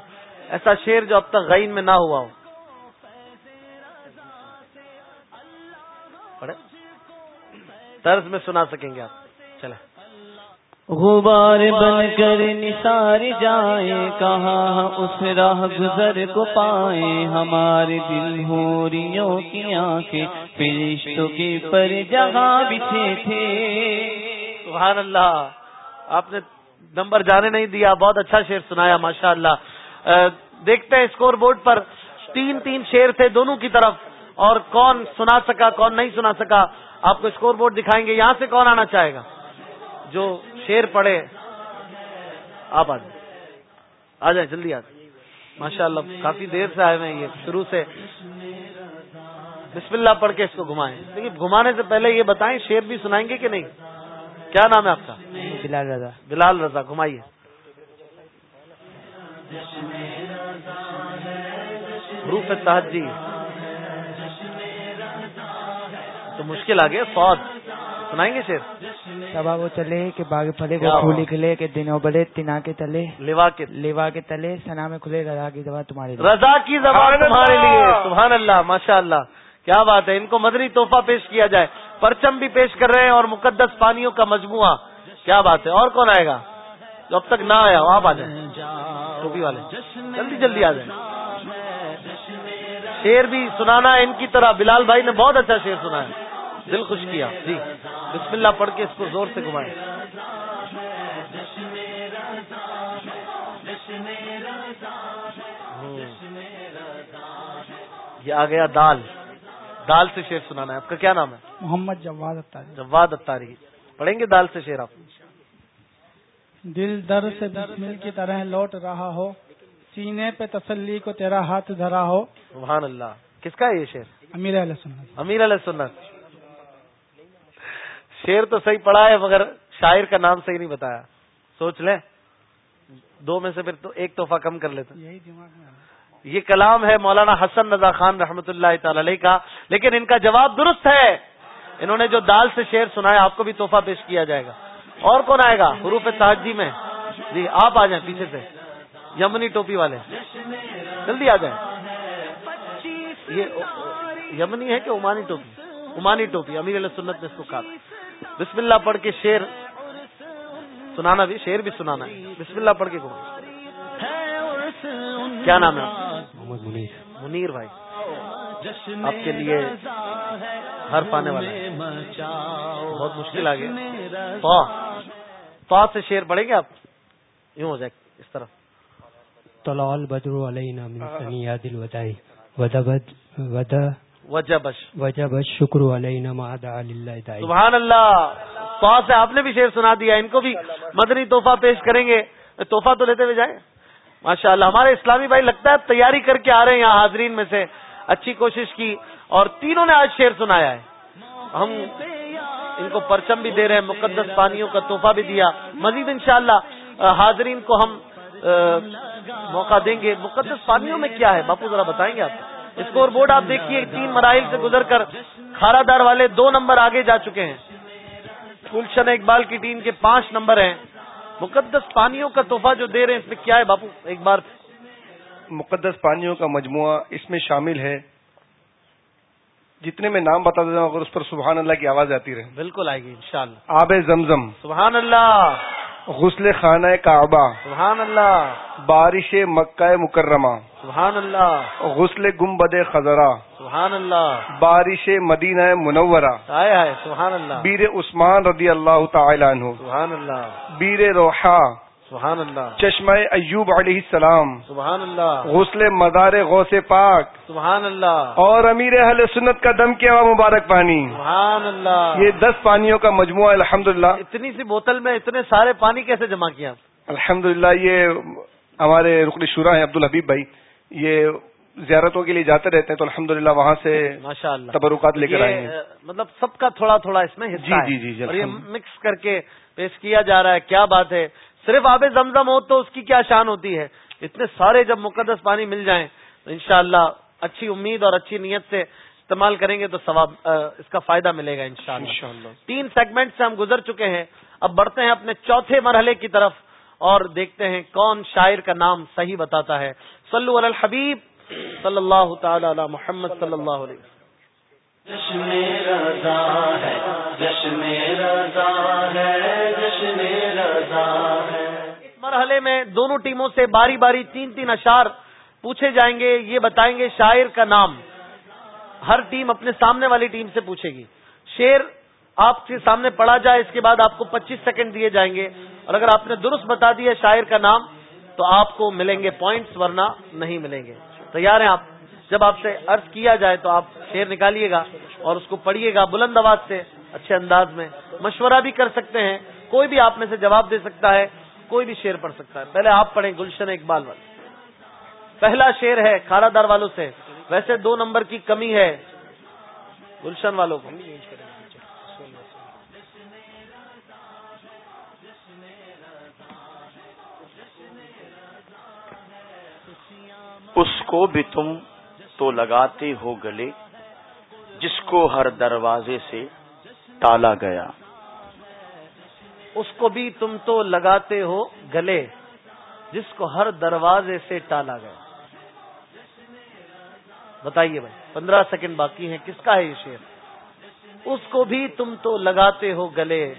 ایسا شیر جو اب تک غین میں نہ ہوا ہو۔ طرز میں سنا سکیں گے آپ۔ غبار بن کر نثار جائے، کہاں اس راہ گزر کو پائے؟ ہمارے دل ہوریوں کی آنکھیں فرشتوں کے پر جگہ بچھے تھے۔ سبحان اللہ۔ آپ نے نمبر جانے نہیں دیا، بہت اچھا شیر سنایا ماشاء اللہ دیکھتے ہیں اسکور بورڈ پر۔ تین تین شیر تھے دونوں کی طرف۔ اور کون سنا سکا، کون نہیں سنا سکا؟ آپ کو اسکور بورڈ دکھائیں گے، یہاں سے کون آنا چاہے گا؟ جو شیر پڑے آپ آ جائیں آ جائیں جلدی آ جائیں۔ ماشاء اللہ کافی دیر سے آئے ہیں یہ شروع سے۔ بسم اللہ پڑھ کے اس کو گھمائیں۔ لیکن گھمانے سے پہلے یہ بتائیں شیر بھی سنائیں گے کہ نہیں؟ کیا نام ہے آپ کا؟ بلال رضا۔ بلال رضا گھمائیے۔ روف تحجی تو مشکل آ گیا سواد۔ سنائیں گے شیر؟ سبا وہ چلے کہ باغ پھلے وہ پھولے بات۔ کھلے کہ دنوں بڑے تنا کے تلے۔ لیوا کے لیوا کے تلے سنا میں کھلے رضا کی دوا تمہارے لیے۔ رضا کی زبان تمہارے۔ لیے۔ سبحان اللہ ماشاء اللہ کیا بات ہے؟ ان کو مدنی تحفہ پیش کیا جائے۔ پرچم بھی پیش کر رہے ہیں اور مقدس پانیوں کا مجموعہ۔ کیا بات ہے؟ اور کون آئے گا؟ جو اب تک نہ آیا ہو آپ آ جائیں ٹوپی والے۔ جلدی جلدی آ جائیں۔ شیر بھی سنانا ہے ان کی طرح۔ بلال بھائی نے بہت اچھا شیر سنا ہے۔ دل خوش کیا جی۔ بسم اللہ پڑھ کے اس کو زور سے گھمائیں۔ یہ آ گیا دال۔ دال سے شیر سنانا ہے۔ آپ کا کیا نام ہے؟ محمد جواد اتاری جواد اتاری پڑھیں گے دال سے شیر آپ۔ دل در سے بسمل کی طرح لوٹ رہا ہو سینے پہ تسلی کو تیرا ہاتھ دھرا ہو۔ سبحان اللہ۔ کس کا ہے یہ شیر امیر علیہ سنت۔ امیر علیہ سنت۔ شیر تو صحیح پڑھا ہے مگر شاعر کا نام صحیح نہیں بتایا۔ سوچ لیں۔ دو میں سے پھر تو ایک تحفہ کم کر لیتے۔ یہی دماغ میں یہ کلام ہے مولانا حسن رضا خان رحمۃ اللہ تعالی علیہ کا۔ لیکن ان کا جواب درست ہے۔ انہوں نے جو دال سے شیر سنایا آپ کو بھی تحفہ پیش کیا جائے گا۔ اور کون آئے گا؟ حروف تحجی میں۔ جی آپ آ جائیں پیچھے سے۔ یمنی ٹوپی والے۔ جلدی آ جائیں۔ یہ یمنی ہے کہ عمانی ٹوپی؟ عمانی ٹوپی امیر علیہ سنت نے اس کو کہا بسم اللہ پڑھ کے شیر سنانا بھی شیر بھی سنانا ہے۔ بسم اللہ پڑھ کے گھومو کیا نام ہے محمد منیر۔ منیر بھائی۔ آپ کے لیے ہر پانے والے۔ بہت مشکل آ گیا۔ تو تو سے شیر پڑھیں گے آپ؟ یوں ہو جائے اس طرح طلع البدر علینا من ثنیات الوداع۔ ودبد ودا وجہ بش ما دعا للہ داعی سبحان اللہ. تو سے آپ نے بھی شیر سنا دیا ان کو بھی مدنی تحفہ پیش کریں گے. تحفہ تو لیتے ہوئے جائیں؟ ماشاء اللہ ہمارے اسلامی بھائی لگتا ہے تیاری کر کے آ رہے ہیں یہاں حاضرین میں سے. اچھی کوشش کی اور تینوں نے آج شیر سنایا ہے. ہم ان کو پرچم بھی دے رہے ہیں مقدس پانیوں کا تحفہ بھی دیا. مزید انشاءاللہ حاضرین کو ہم موقع دیں گے. مقدس پانیوں میں کیا ہے؟ باپو ذرا بتائیں گے آپ؟ اسکور بورڈ آپ دیکھیے تین مراحل سے گزر کر کھارا دار والے دو نمبر آگے جا چکے ہیں۔ گلشن اقبال کی ٹیم کے پانچ نمبر ہیں۔ مقدس پانیوں کا تحفہ جو دے رہے ہیں اس میں کیا ہے باپو؟ ایک بار۔ مقدس پانیوں کا مجموعہ اس میں شامل ہے۔ جتنے میں نام بتا دیتا ہوں اگر اس پر سبحان اللہ کی آواز آتی رہے۔ بالکل آئے گی انشاءاللہ۔ آب زمزم۔ سبحان اللہ۔ غسل خانہ کعبہ سبحان اللہ بارش مکہ مکرمہ سبحان اللہ غسل گمبد خزرہ سبحان اللہ بارش مدینہ منورہ۔ آئے آئے سبحان اللہ بیر عثمان رضی اللہ تعالی عنہ۔ سبحان اللہ بیر روحا سبحان اللہ۔ چشمہ ایوب علیہ السلام۔ سبحان اللہ۔ غسل مدار غوث پاک۔ سبحان اللہ۔ اور امیر اہل سنت کا دم کیا ہوا مبارک پانی سبحان اللہ۔ یہ دس پانیوں کا مجموعہ الحمد اتنی سی بوتل میں اتنے سارے پانی کیسے جمع کیا الحمد یہ ہمارے رکن شورا ہیں عبد الحبیب بھائی۔ یہ زیارتوں کے لیے جاتے رہتے ہیں تو الحمدللہ وہاں سے ماشاء اللہ۔ تبرکات لے کر آئے ہیں مطلب سب کا تھوڑا تھوڑا اس میں حصہ جی، جی، جی، جی، اور یہ مکس کر کے پیش کیا جا رہا ہے۔ کیا بات ہے؟ صرف آب زمزم ہو تو اس کی کیا شان ہوتی ہے؟ اتنے سارے جب مقدس پانی مل جائیں تو انشاءاللہ اچھی امید اور اچھی نیت سے استعمال کریں گے تو ثواب اس کا فائدہ ملے گا انشاءاللہ۔ انشاءاللہ۔ تین سیگمنٹ سے ہم گزر چکے ہیں۔ اب بڑھتے ہیں اپنے چوتھے مرحلے کی طرف اور دیکھتے ہیں کون شاعر کا نام صحیح بتاتا ہے۔ صلو علی الحبیب صلی اللہ تعالی علی محمد صلی اللہ علیہ وسلم۔ جشن رضا ہے جشن رضا ہے۔ میں دونوں ٹیموں سے باری باری تین تین اشار پوچھے جائیں گے، یہ بتائیں گے شاعر کا نام۔ ہر ٹیم اپنے سامنے والی ٹیم سے پوچھے گی۔ شیر آپ کے سامنے پڑھا جائے، اس کے بعد آپ کو پچیس سیکنڈ دیے جائیں گے۔ اور اگر آپ نے درست بتا دیا شاعر کا نام، تو آپ کو ملیں گے پوائنٹس، ورنہ نہیں ملیں گے۔ تیار ہیں آپ؟ جب آپ سے عرض کیا جائے تو آپ شیر نکالیے گا اور اس کو پڑھیے گا بلند آواز سے، اچھے انداز میں۔ مشورہ بھی کر سکتے ہیں، کوئی بھی آپ میں سے جواب دے سکتا ہے۔ کوئی بھی شیر پڑھ سکتا ہے۔ پہلے آپ پڑھیں گلشن اقبال والے۔ پہلا شیر ہے کھارا دار والوں سے۔ ویسے دو نمبر کی کمی ہے گلشن والوں کو۔ اس کو بھی تم تو لگاتے ہو گلے، جس کو ہر دروازے سے ٹالا گیا۔ اس کو بھی تم تو لگاتے ہو گلے جس کو ہر دروازے سے ٹالا گیا۔ بتائیے بھائی پندرہ سیکنڈ باقی ہیں کس کا ہے یہ شیر اس کو بھی تم تو لگاتے ہو گلے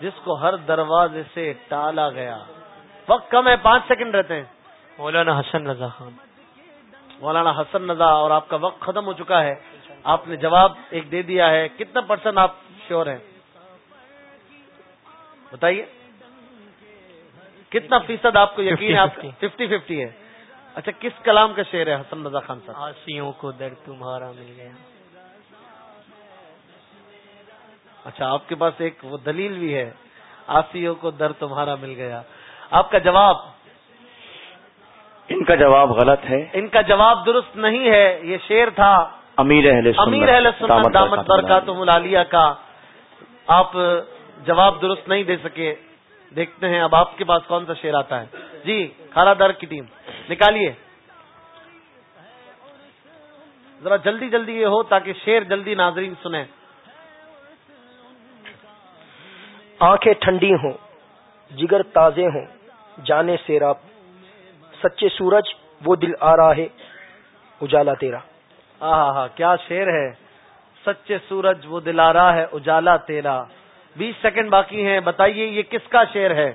جس کو ہر دروازے سے ٹالا گیا۔ وقت کم ہے پانچ سیکنڈ رہتے ہیں۔ مولانا حسن رضا خان۔ مولانا حسن رضا اور آپ کا وقت ختم ہو چکا ہے۔ آپ نے جواب ایک دے دیا ہے۔ کتنا پرسنٹ آپ شیور ہیں؟ بتائیے؟ کتنا فیصد آپ کو یقین ہے آپ 50-50 ففٹی۔ ففٹی ہے؟ اچھا کس کلام کا شعر ہے حسن رضا خان صاحب؟ آسیوں کو در تمہارا مل گیا۔ اچھا آپ کے پاس ایک وہ دلیل بھی ہے۔ آسیوں کو در تمہارا مل گیا۔ آپ کا جواب؟ ان کا جواب غلط ہے۔ ان کا جواب درست نہیں ہے۔ یہ شعر تھا۔ امیر اہل امیر اہل سنت دامت برکاتہم العالیہ کا۔ آپ جواب درست نہیں دے سکے دیکھتے ہیں اب آپ کے پاس کون سا شعر آتا ہے۔ جی کھارا در کی ٹیم نکالیے۔ ذرا جلدی جلدی یہ ہو تاکہ شعر جلدی ناظرین سنیں۔ آنکھیں ٹھنڈی ہوں جگر تازے ہوں جانے سیراب۔ سچے سورج وہ دل آ رہا ہے اجالا تیرا۔ ہاں کیا شعر ہے۔ سچے سورج وہ دلا رہا ہے اجالا تیرا۔ بیس سیکنڈ باقی ہیں بتائیے یہ کس کا شعر ہے؟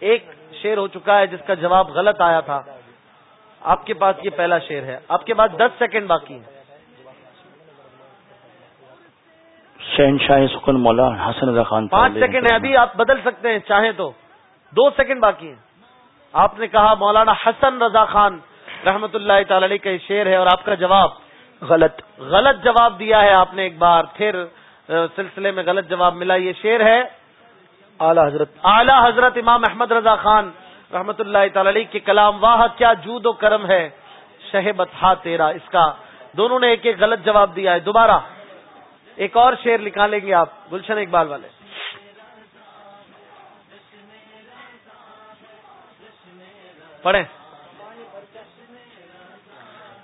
ایک شعر ہو چکا ہے جس کا جواب غلط آیا تھا۔ آپ کے پاس یہ پہلا شعر ہے۔ آپ کے پاس دس سیکنڈ باقی ہیں۔ شہنشاہ سکن مولا حسن رضا خان پانچ سیکنڈ ہے ابھی آپ بدل سکتے ہیں چاہیں تو۔ دو سیکنڈ باقی ہیں۔ آپ نے کہا مولانا حسن رضا خان رحمت اللہ تعالی علیہ کا یہ شعر ہے اور آپ کا جواب غلط۔ غلط جواب دیا ہے۔ آپ نے ایک بار پھر سلسلے میں غلط جواب ملا، یہ شعر ہے، اعلی حضرت اعلی حضرت امام احمد رضا خان رحمت اللہ تعالی علیہ کے کلام واہ کیا جود و کرم ہے شہ بتہا تیرا، اس کا۔ دونوں نے ایک ایک غلط جواب دیا ہے۔ دوبارہ ایک اور شعر نکالیں گے آپ، گلشن اقبال والے۔ پڑھیں۔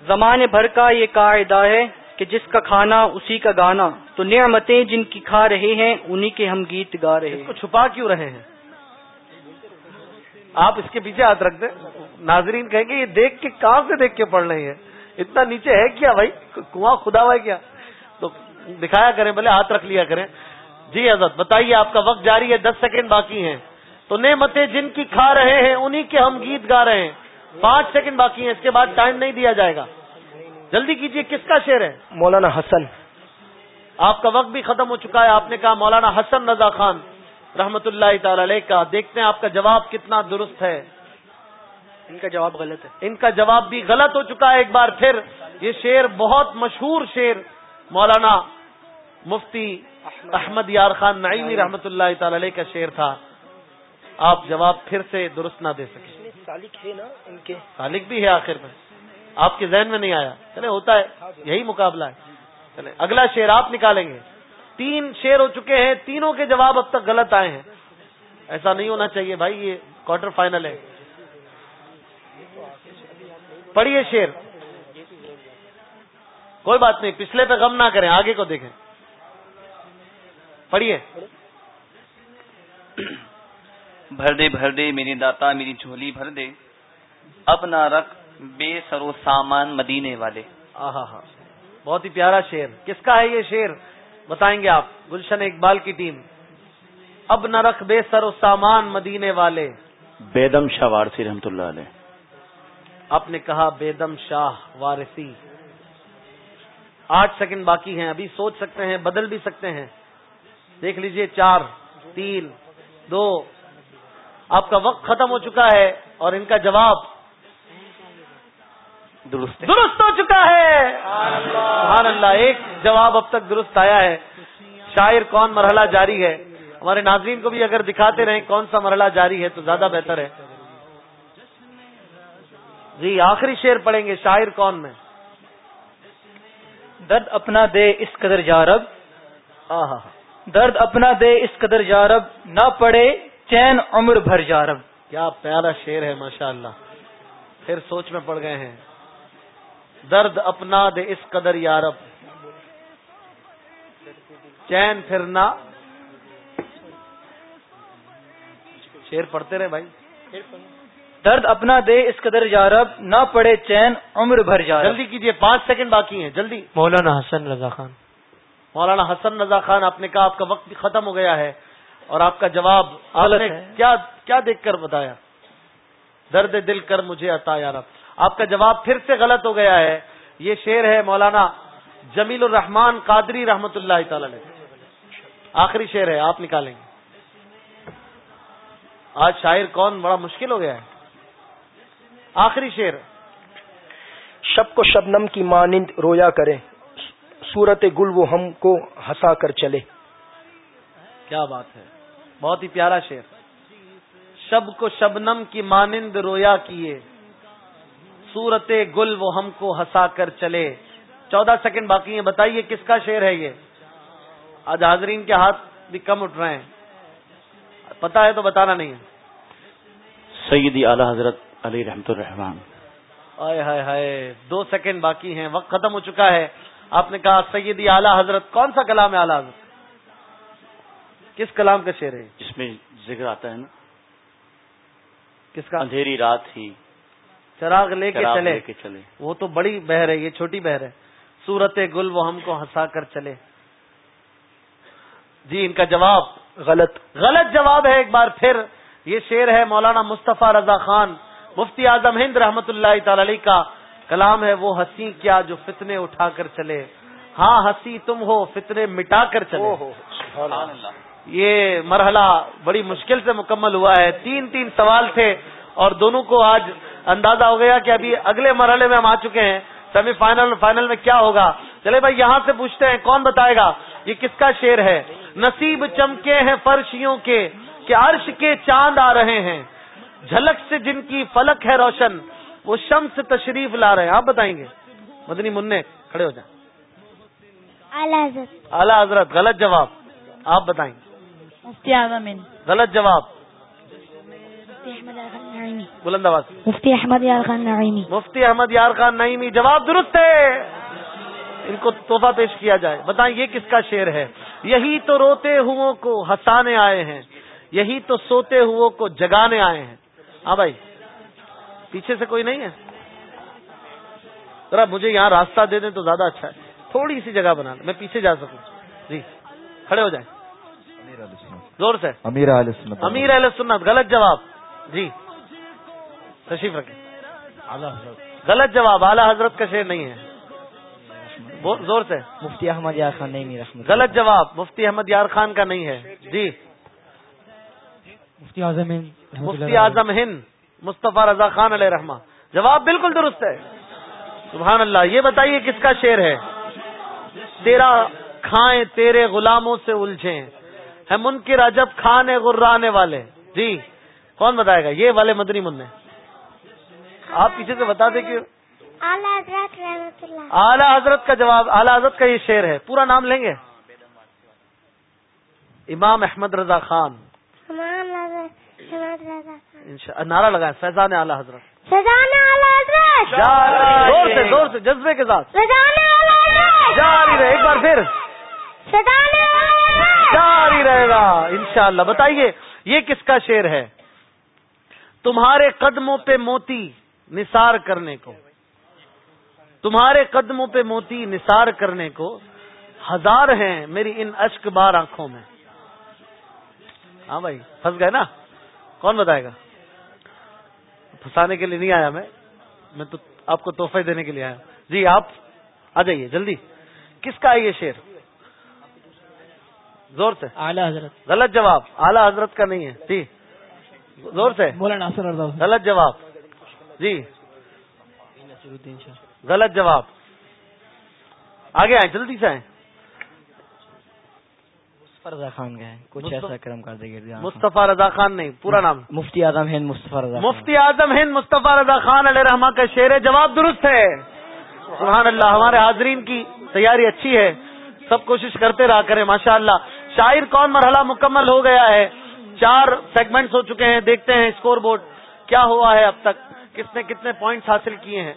زمانے بھر کا یہ قاعدہ ہے کہ جس کا کھانا اسی کا گانا، تو نعمتیں جن کی کھا رہے ہیں، انہی کے ہم گیت گا رہے اس ہیں کو چھپا کیوں رہے ہیں؟ آپ اس کے پیچھے ہاتھ رکھ دیں۔ ناظرین کہیں گے، یہ دیکھ کے کہاں سے دیکھ کے پڑھ رہے ہیں؟ اتنا نیچے ہے کیا بھائی؟ کنواں خدا ہوا ہے کیا؟ تو دکھایا کریں، بھلے ہاتھ رکھ لیا کریں۔ جی حضرت، بتائیے آپ کا وقت جاری ہے، دس سیکنڈ باقی ہیں۔ تو نعمتیں جن کی کھا رہے ہیں، انہی کے ہم گیت گا رہے ہیں۔ پانچ سیکنڈ باقی ہیں، اس کے بعد ٹائم نہیں دیا جائے گا۔ جلدی کیجیے کس کا شعر ہے؟ مولانا حسن۔ آپ کا وقت بھی ختم ہو چکا ہے۔ آپ نے کہا مولانا حسن رضا خان رحمت اللہ تعالی علیہ کا۔ دیکھتے ہیں آپ کا جواب کتنا درست ہے۔ ان کا جواب غلط ہے۔ ان کا جواب بھی غلط ہو چکا ہے۔ ایک بار پھر یہ شعر بہت مشہور شعر مولانا مفتی احمد یار خان نعیمی رحمت اللہ تعالی علیہ کا شعر تھا۔ آپ جواب پھر سے درست نہ دے سکے سالک ہے نا ان کے۔ سالک بھی ہے آخر میں۔ آپ کے ذہن میں نہیں آیا۔ چلے، ہوتا ہے۔ یہی مقابلہ ہے۔ چلے، اگلا شیر آپ نکالیں گے۔ تین شیر ہو چکے ہیں، تینوں کے جواب اب تک غلط آئے ہیں۔ ایسا نہیں ہونا چاہیے بھائی، یہ کوارٹر فائنل ہے۔ پڑھیے شیر کوئی بات نہیں، پچھلے پہ غم نہ کریں، آگے کو دیکھیں۔ پڑھیے۔ بھر دے بھر دے میری داتا، میری جھولی بھر دے۔ اب نہ رکھ بے سرو سامان مدینے والے۔ ہاں ہاں بہت ہی پیارا شیر کس کا ہے یہ شیر بتائیں گے آپ۔ گلشن اقبال کی ٹیم۔ اب نہ رکھ بے سر و سامان مدینے والے۔ بیدم شاہ وارسی رحمت اللہ علیہ۔ آپ نے کہا بیدم شاہ وارسی۔ آٹھ سیکنڈ باقی ہیں۔ ابھی سوچ سکتے ہیں بدل بھی سکتے ہیں۔ دیکھ لیجیے چار تین دو۔ آپ کا وقت ختم ہو چکا ہے اور ان کا جواب درست درست ہو چکا ہے۔ سبحان اللہ ایک جواب اب تک درست آیا ہے۔ شاعر کون مرحلہ جاری ہے؟ ہمارے ناظرین کو بھی اگر دکھاتے رہیں کون سا مرحلہ جاری ہے تو زیادہ بہتر ہے۔ جی آخری شیر پڑھیں گے شاعر کون میں؟ درد اپنا دے اس قدر جارب ہاں درد اپنا دے اس قدر جارب نہ پڑے چین عمر بھر جارب کیا پیارا شیر ہے ماشاء اللہ پھر سوچ میں پڑ گئے ہیں۔ درد اپنا دے اس قدر یارب چین پھرنا شیر پڑھتے رہے بھائی۔ درد اپنا دے اس قدر یارب نہ پڑے چین عمر بھر جارب جلدی کیجیے پانچ سیکنڈ باقی ہیں جلدی۔ مولانا حسن رضا خان۔ مولانا حسن رضا خان آپ نے کہا آپ کا وقت بھی ختم ہو گیا ہے اور آپ کا جواب آپ نے ہے۔ کیا کیا دیکھ کر بتایا؟ درد دل کر مجھے عطا یار آپ کا جواب پھر سے غلط ہو گیا ہے۔ یہ شعر ہے مولانا جمیل الرحمان قادری رحمت اللہ تعالی علیہ۔ آخری شعر ہے آپ نکالیں گے۔ آج شاعر کون؟ بڑا مشکل ہو گیا ہے۔ آخری شعر۔ شب کو شبنم کی مانند رویا کرے صورت گل وہ ہم کو ہنسا کر چلے۔ کیا بات ہے۔ بہت ہی پیارا شعر۔ شب کو شبنم کی مانند رویا کیے۔ صورت گل وہ ہم کو ہنسا کر چلے۔ چودہ سیکنڈ باقی ہیں بتائیے کس کا شعر ہے یہ؟ آج حاضرین کے ہاتھ بھی کم اٹھ رہے ہیں۔ پتا ہے تو بتانا نہیں ہے۔ سیدی اعلی حضرت علی رحمت الرحمان آئے ہائے ہائے دو سیکنڈ باقی ہیں وقت ختم ہو چکا ہے۔ آپ نے کہا سیدی اعلیٰ حضرت کون سا کلام ہے اعلیٰ حضرت؟ کس کلام کا شعر ہے؟ جس میں ذکر آتا ہے نا۔ کس کا؟ اندھیری رات ہی۔ چراغ لے کے چلے۔ وہ تو بڑی بہر ہے یہ چھوٹی بہر ہے۔ سورت گل وہ ہم کو ہنسا کر چلے۔ جی ان کا جواب غلط۔ غلط جواب ہے ایک بار پھر۔ یہ شعر ہے مولانا مصطفیٰ رضا خان مفتی اعظم ہند رحمت اللہ تعالی علیہ کا۔ کلام ہے وہ ہنسی کیا جو فتنے اٹھا کر چلے۔ ہاں ہنسی تم ہو فتنے مٹا کر چلے۔ یہ مرحلہ بڑی مشکل سے مکمل ہوا ہے۔ تین تین سوال تھے۔ اور دونوں کو آج اندازہ ہو گیا کہ ابھی اگلے مرحلے میں ہم آ چکے ہیں سیمی فائنل فائنل میں کیا ہوگا؟ چلے بھائی یہاں سے پوچھتے ہیں کون بتائے گا؟ یہ کس کا شعر ہے؟ نصیب چمکے ہیں فرشیوں کے کہ عرش کے چاند آ رہے ہیں۔ جھلک سے جن کی فلک ہے روشن وہ شم سے تشریف لا رہے ہیں۔ آپ بتائیں گے۔ مدنی منع کھڑے ہو جائیں اعلیٰ حضرت۔ اعلیٰ حضرت غلط جواب۔ آپ بتائیں۔ مفتی ہند غلط جواب۔ نعیمی بلند آواز. مفتی احمد یار خان نعیمی مفتی احمد یار خان نعیمی جواب درست ہے. ان کو تحفہ پیش کیا جائے. بتائیں یہ کس کا شعر ہے؟ یہی تو روتے ہو کو ہنسانے آئے ہیں. یہی تو سوتے ہو کو جگانے آئے ہیں. ہاں بھائی پیچھے سے کوئی نہیں ہے؟ ذرا مجھے یہاں راستہ دے دیں تو زیادہ اچھا ہے. تھوڑی سی جگہ بنا لیں. میں پیچھے جا سکوں. جی کھڑے ہو جائیں. زور سے. امیر سنت امیر علیہ سنت غلط جواب. جی. تشریف رکھیں۔ غلط جواب اعلیٰ حضرت کا شعر نہیں ہے۔ زور سے۔ مفتی احمد یار خان رحمت غلط جواب مفتی احمد یار خان کا نہیں ہے۔ جی۔ مفتی اعظم ہند مفتی اعظم ہند مصطفیٰ رضا خان علیہ رحمہ۔ جواب بالکل درست ہے۔ سبحان اللہ یہ بتائیے کس کا شعر ہے؟ تیرا کھائیں تیرے غلاموں سے الجھیں۔ ہے منکر عجب کھانے غرانے والے۔ جی کون بتائے گا؟ یہ والے مدنی منع۔ آپ پیچھے سے بتا دیں کہ اعلیٰ حضرت کا جواب اعلیٰ حضرت کا یہ شعر ہے۔ پورا نام لیں گے؟ امام احمد رضا خان۔ نعرہ لگائیں۔ فیضان اعلیٰ حضرت۔ فیضان زور سے زور سے جذبے کے ساتھ۔ جاری رہے ایک بار پھر۔ جاری رہے گا انشاءاللہ۔ بتائیے یہ کس کا شعر ہے؟ تمہارے قدموں پہ موتی۔ نثار کرنے کو۔ تمہارے قدموں پہ موتی نثار کرنے کو۔ ہزار ہیں میری ان اشک بار آنکھوں میں۔ ہاں بھائی پھنس گئے نا؟ کون بتائے گا؟ پھنسانے کے لیے نہیں آیا میں۔ میں تو آپ کو تحفے دینے کے لیے آیا۔ جی آپ آ جائیے جلدی۔ کس کا ہے یہ شعر؟ زور سے۔ اعلی حضرت۔ غلط جواب۔ اعلی حضرت کا نہیں ہے۔ جی زور سے۔ غلط جواب۔ جی۔ غلط جواب۔ آگے آئیں جلدی سے آئیں۔ مصطفی رضا خان ہے کچھ ایسا کرم کر دے مصطفیٰ رضا خان نہیں پورا نام۔ مفتی اعظم ہند مصطفی رضا مفتی اعظم ہند مصطفیٰ رضا خان علیہ رحمٰ کا شعر جواب درست ہے۔ سبحان اللہ ہمارے حاضرین کی تیاری اچھی ہے۔ سب کوشش کرتے رہا کریں ماشاء اللہ شاعر کون مرحلہ مکمل ہو گیا ہے۔ چار سیگمنٹس ہو چکے ہیں دیکھتے ہیں اسکور بورڈ کیا ہوا ہے اب تک۔ کس نے کتنے پوائنٹس حاصل کیے ہیں۔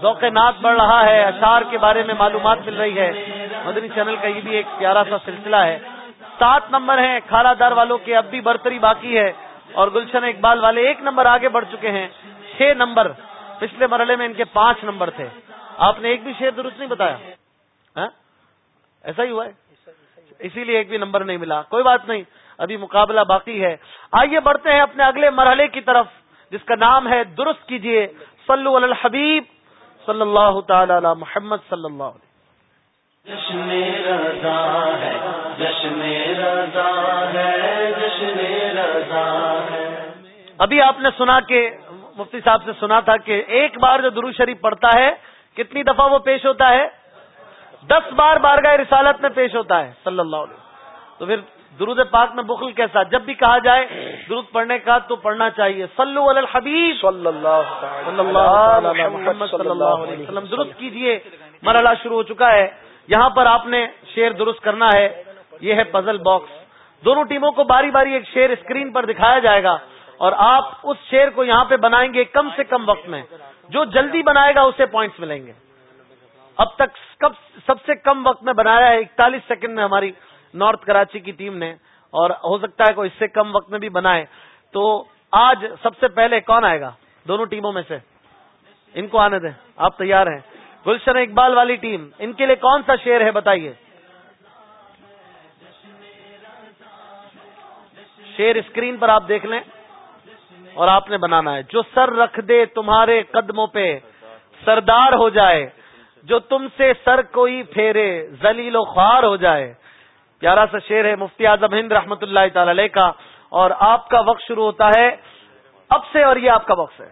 ذوق نات بڑھ رہا ہے اشار کے بارے میں معلومات مل رہی ہے۔ مدنی چینل کا یہ بھی ایک پیارا سا سلسلہ ہے۔ سات نمبر ہیں کھالا دار والوں کے اب بھی برتری باقی ہے۔ اور گلشن اقبال والے ایک نمبر آگے بڑھ چکے ہیں۔ چھ نمبر، پچھلے مرحلے میں ان کے پانچ نمبر تھے۔ آپ نے ایک بھی شعر درست نہیں بتایا۔ ہاں؟ ایسا ہی ہوا ہے؟ اسی لیے ایک بھی نمبر نہیں ملا۔ کوئی بات نہیں، ابھی مقابلہ باقی ہے۔ آئیے بڑھتے ہیں اپنے اگلے مرحلے کی طرف۔ جس کا نام ہے درست کیجیے صلو علی الحبیب صلی اللہ تعالی علی محمد صلی اللہ علیہ جشن رضا ہے جشن رضا ہے جشن رضا ہے۔ ابھی آپ نے سنا کہ مفتی صاحب سے سنا تھا کہ ایک بار جو درو شریف پڑھتا ہے کتنی دفعہ وہ پیش ہوتا ہے؟ دس بار بارگاہ رسالت میں پیش ہوتا ہے صلی اللہ علیہ وسلم تو پھر درود پاک میں بخل کیسا؟ جب بھی کہا جائے درود پڑھنے کا تو پڑھنا چاہیے۔ صلو علی الحبیب۔ صلی اللہ صلی اللہ تعالی علی محمد صلی اللہ علیہ وسلم۔ درست کیجیے۔ مرحلہ شروع ہو چکا ہے۔ یہاں پر آپ نے شیر درست کرنا ہے۔ یہ ہے پزل باکس دونوں ٹیموں کو باری باری ایک شیر اسکرین پر دکھایا جائے گا۔ اور آپ اس شیر کو یہاں پہ بنائیں گے کم سے کم وقت میں۔ جو جلدی بنائے گا اسے پوائنٹس ملیں گے۔ اب تک سب سے کم وقت میں بنایا ہے۔ اکتالیس سیکنڈ میں ہماری نارتھ کراچی کی ٹیم نے اور ہو سکتا ہے کوئی اس سے کم وقت میں بھی بنائے۔ تو آج سب سے پہلے کون آئے گا؟ دونوں ٹیموں میں سے۔ ان کو آنے دیں۔ آپ تیار ہیں۔ گلشن اقبال والی ٹیم، ان کے لیے کون سا شعر ہے بتائیے؟ شعر اسکرین پر آپ دیکھ لیں۔ اور آپ نے بنانا ہے۔ جو سر رکھ دے تمہارے قدموں پہ، سردار ہو جائے۔ جو تم سے سر کوئی پھیرے، ذلیل و خوار ہو جائے۔ پیارا سا شعر ہے مفتی اعظم ہند رحمت اللہ تعالی علیہ کا، اور آپ کا وقت شروع ہوتا ہے۔ اب سے اور یہ آپ کا وقت ہے۔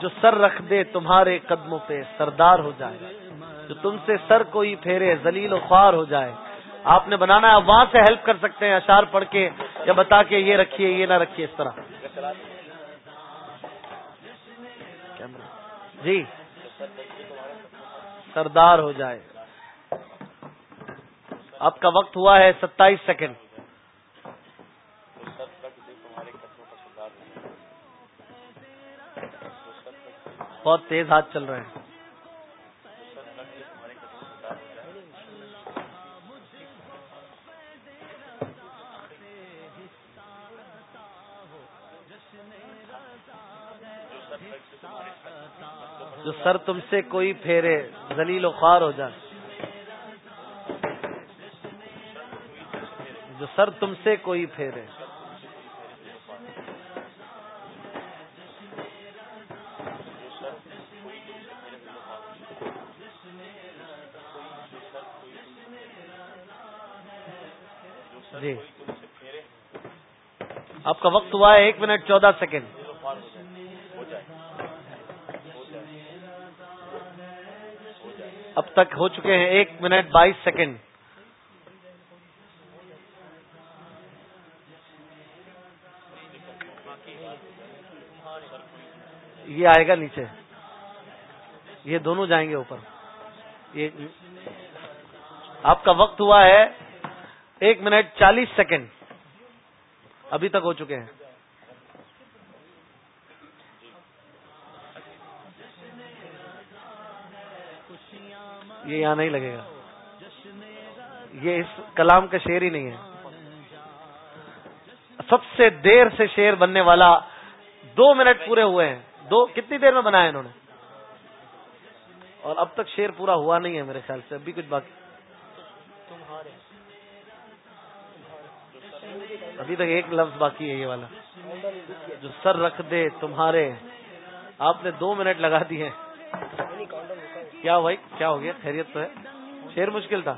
جو سر رکھ دے تمہارے قدموں پہ سردار ہو جائے۔ جو تم سے سر کوئی پھیرے ذلیل و خوار ہو جائے۔ آپ نے بنانا ہے وہاں سے ہیلپ کر سکتے ہیں اشار پڑھ کے، یا بتا کے یہ رکھیے، یہ نہ رکھیے، اس طرح۔ جی۔ سردار ہو جائے۔ آپ کا وقت ہوا ہے ستائیس سیکنڈ۔ بہت تیز ہاتھ چل رہے ہیں۔ جو سر تم سے کوئی پھیرے، ذلیل و خوار ہو جائے۔ جو سر تم سے کوئی پھیرے۔ جی۔ آپ کا وقت ہوا ہے، ایک منٹ، چودہ سیکنڈ۔ اب تک ہو چکے ہیں، ایک منٹ، بائیس سیکنڈ۔ یہ آئے گا نیچے۔ یہ دونوں جائیں گے اوپر۔ یہ آپ کا وقت ہوا ہے۔ ایک منٹ چالیس سیکنڈ۔ ابھی تک ہو چکے ہیں۔ یہ یہاں نہیں لگے گا۔ یہ اس کلام کا شعر ہی نہیں ہے۔ سب سے دیر سے شعر بننے والا دو منٹ پورے ہوئے ہیں۔ دو، کتنی دیر میں بنایا انہوں نے؟ اور اب تک شعر پورا ہوا نہیں ہے میرے خیال سے، ابھی کچھ باقی۔ ابھی تک ایک لفظ باقی ہے یہ والا۔ جو سر رکھ دے تمہارے۔ آپ نے دو منٹ لگا دیے کیا بھائی، کیا ہو گیا؟ خیریت تو ہے۔ شیر مشکل تھا۔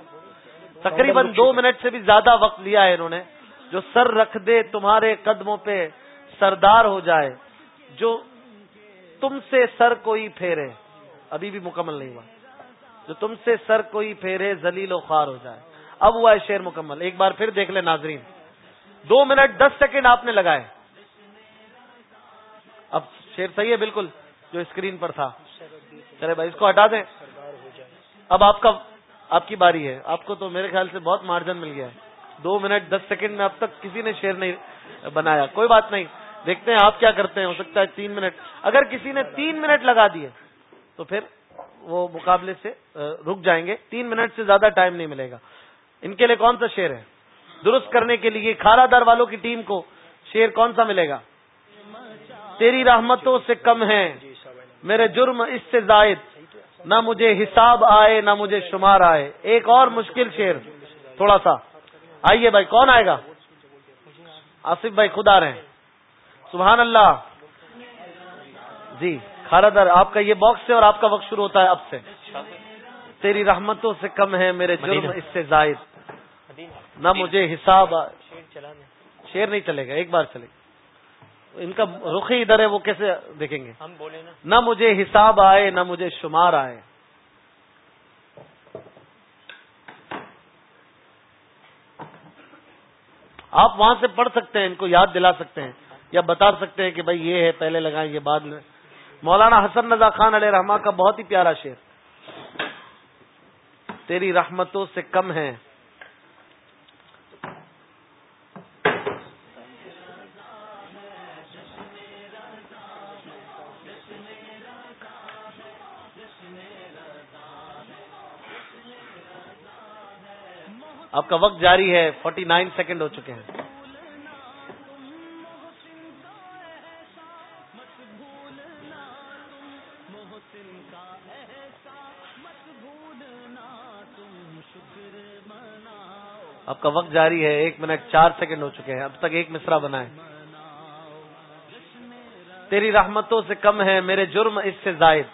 تقریباً دو منٹ سے بھی زیادہ وقت لیا ہے انہوں نے۔ جو سر رکھ دے تمہارے قدموں پہ سردار ہو جائے، جو تم سے سر کوئی پھیرے۔ ابھی بھی مکمل نہیں ہوا۔ جو تم سے سر کوئی پھیرے زلیل و خوار ہو جائے۔ اب ہوا ہے شیر مکمل۔ ایک بار پھر دیکھ لیں ناظرین۔ دو منٹ، دس سیکنڈ آپ نے لگائے۔ اب شیر صحیح ہے بالکل، جو اسکرین پر تھا۔ چلے بھائی، اس کو ہٹا دیں۔ اب آپ کا، آپ کی باری ہے۔ آپ کو تو میرے خیال سے بہت مارجن مل گیا ہے۔ دو منٹ، دس سیکنڈ میں اب تک کسی نے شیر نہیں بنایا۔ کوئی بات نہیں۔ دیکھتے ہیں آپ کیا کرتے ہیں، ہو سکتا ہے تین منٹ۔ اگر کسی نے تین منٹ لگا دیے، تو پھر وہ مقابلے سے رک جائیں گے۔ تین منٹ سے زیادہ ٹائم نہیں ملے گا۔ ان کے لیے کون سا شیر ہے؟ درست کرنے کے لیے کھارا دار والوں کی ٹیم کو شیر کون سا ملے گا؟ تیری رحمتوں سے کم ہے میرے جرم اس سے زائد۔ نہ مجھے حساب آئے، نہ مجھے شمار آئے۔ ایک اور مشکل شیر تھوڑا سا۔ آئیے بھائی، کون آئے گا؟ آصف بھائی خود آ رہے ہیں۔ سبحان اللہ۔ جی کھارا در آپ کا یہ باکس ہے اور آپ کا وقت شروع ہوتا ہے اب سے۔ تیری رحمتوں سے کم ہے میرے جرم اس سے زائد۔ نہ مجھے حساب شیر نہیں چلے گا ایک بار چلے گا۔ ان کا رخ ہی ادھر ہے وہ کیسے دیکھیں گے؟ ہم بولے نا۔ نہ مجھے حساب آئے نہ مجھے شمار آئے۔ آپ وہاں سے پڑھ سکتے ہیں ان کو یاد دلا سکتے ہیں۔ یا بتا سکتے ہیں کہ بھائی یہ ہے، پہلے لگائیں، یہ بعد میں۔ مولانا حسن رضا خان علیہ رحما کا بہت ہی پیارا شعر۔ تیری رحمتوں سے کم ہے آپ کا وقت جاری ہے فورٹی نائن سیکنڈ ہو چکے ہیں۔ آپ کا وقت جاری ہے، ایک منٹ، چار سیکنڈ ہو چکے ہیں۔ اب تک ایک مصرا بنا ہے۔ تیری رحمتوں سے کم ہے، میرے جرم اس سے زائد۔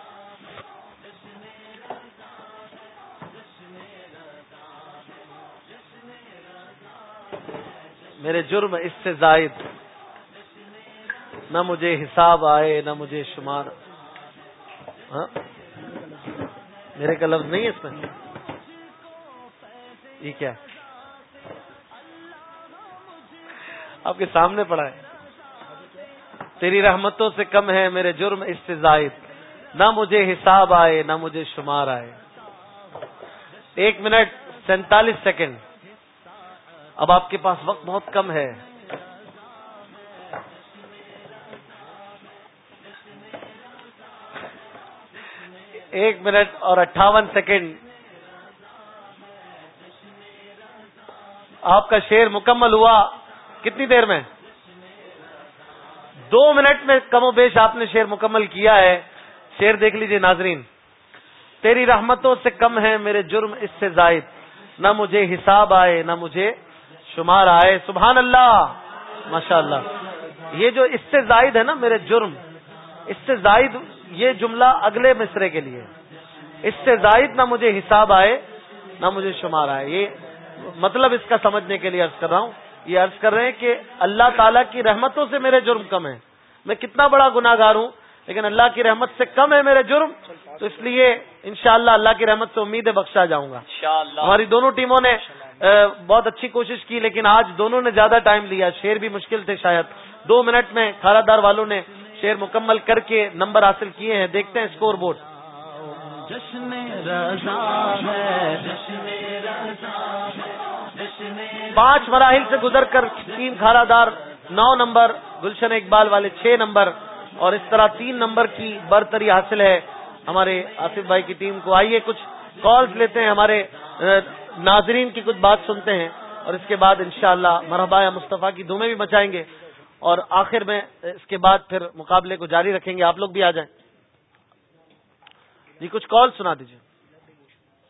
میرے جرم اس سے زائد۔ نہ مجھے حساب آئے، نہ مجھے شمار۔ ہاں؟ میرے کا لفظ نہیں ہے اس میں؟ یہ کیا آپ کے سامنے پڑا ہے۔ تیری رحمتوں سے کم ہے میرے جرم اس سے زائد۔ نہ مجھے حساب آئے، نہ مجھے شمار آئے۔ ایک منٹ، سینتالیس سیکنڈ۔ اب آپ کے پاس وقت بہت کم ہے۔ ایک منٹ اور اٹھاون سیکنڈ۔ آپ کا شیر مکمل ہوا۔ کتنی دیر میں؟ دو منٹ میں کم و بیش آپ نے شیر مکمل کیا ہے۔ شیر دیکھ لیجیے ناظرین۔ تیری رحمتوں سے کم ہے میرے جرم، اس سے زائد۔ نہ مجھے حساب آئے، نہ مجھے شمار آئے۔ سبحان اللہ۔ ماشاء اللہ یہ جو اس سے زائد ہے نا میرے جرم، اس سے زائد یہ جملہ اگلے مصرے کے لیے۔ اس سے زائد نہ مجھے حساب آئے، نہ مجھے شمار آئے۔ یہ مطلب اس کا سمجھنے کے لیے عرض کر رہا ہوں۔ یہ عرض کر رہے ہیں کہ اللہ تعالیٰ کی رحمتوں سے میرے جرم کم ہے میں کتنا بڑا گناگار ہوں لیکن اللہ کی رحمت سے کم ہے میرے جرم تو اس لیے انشاءاللہ اللہ کی رحمت سے امید ہے بخشا جاؤں گا۔ ہماری دونوں ٹیموں نے بہت اچھی کوشش کی لیکن آج دونوں نے زیادہ ٹائم لیا۔ شیر بھی مشکل تھے شاید۔ دو منٹ میں کھارا دار والوں نے شیر مکمل کر کے نمبر حاصل کیے ہیں۔ دیکھتے ہیں اسکور بورڈ۔ جشن رضا ہے۔ جشن رضا پانچ مراحل سے گزر کر ٹیم کھارا دار نو نمبر، گلشن اقبال والے چھ نمبر، اور اس طرح تین نمبر کی برتری حاصل ہے۔ ہمارے آصف بھائی کی ٹیم کو آئیے کچھ کالز لیتے ہیں۔ ہمارے ناظرین کی کچھ بات سنتے ہیں۔ اور اس کے بعد انشاءاللہ مرحبا یا مصطفیٰ کی دھومیں بھی مچائیں گے۔ اور آخر میں اس کے بعد پھر مقابلے کو جاری رکھیں گے۔ آپ لوگ بھی آ جائیں۔ جی کچھ کال سنا دیجیے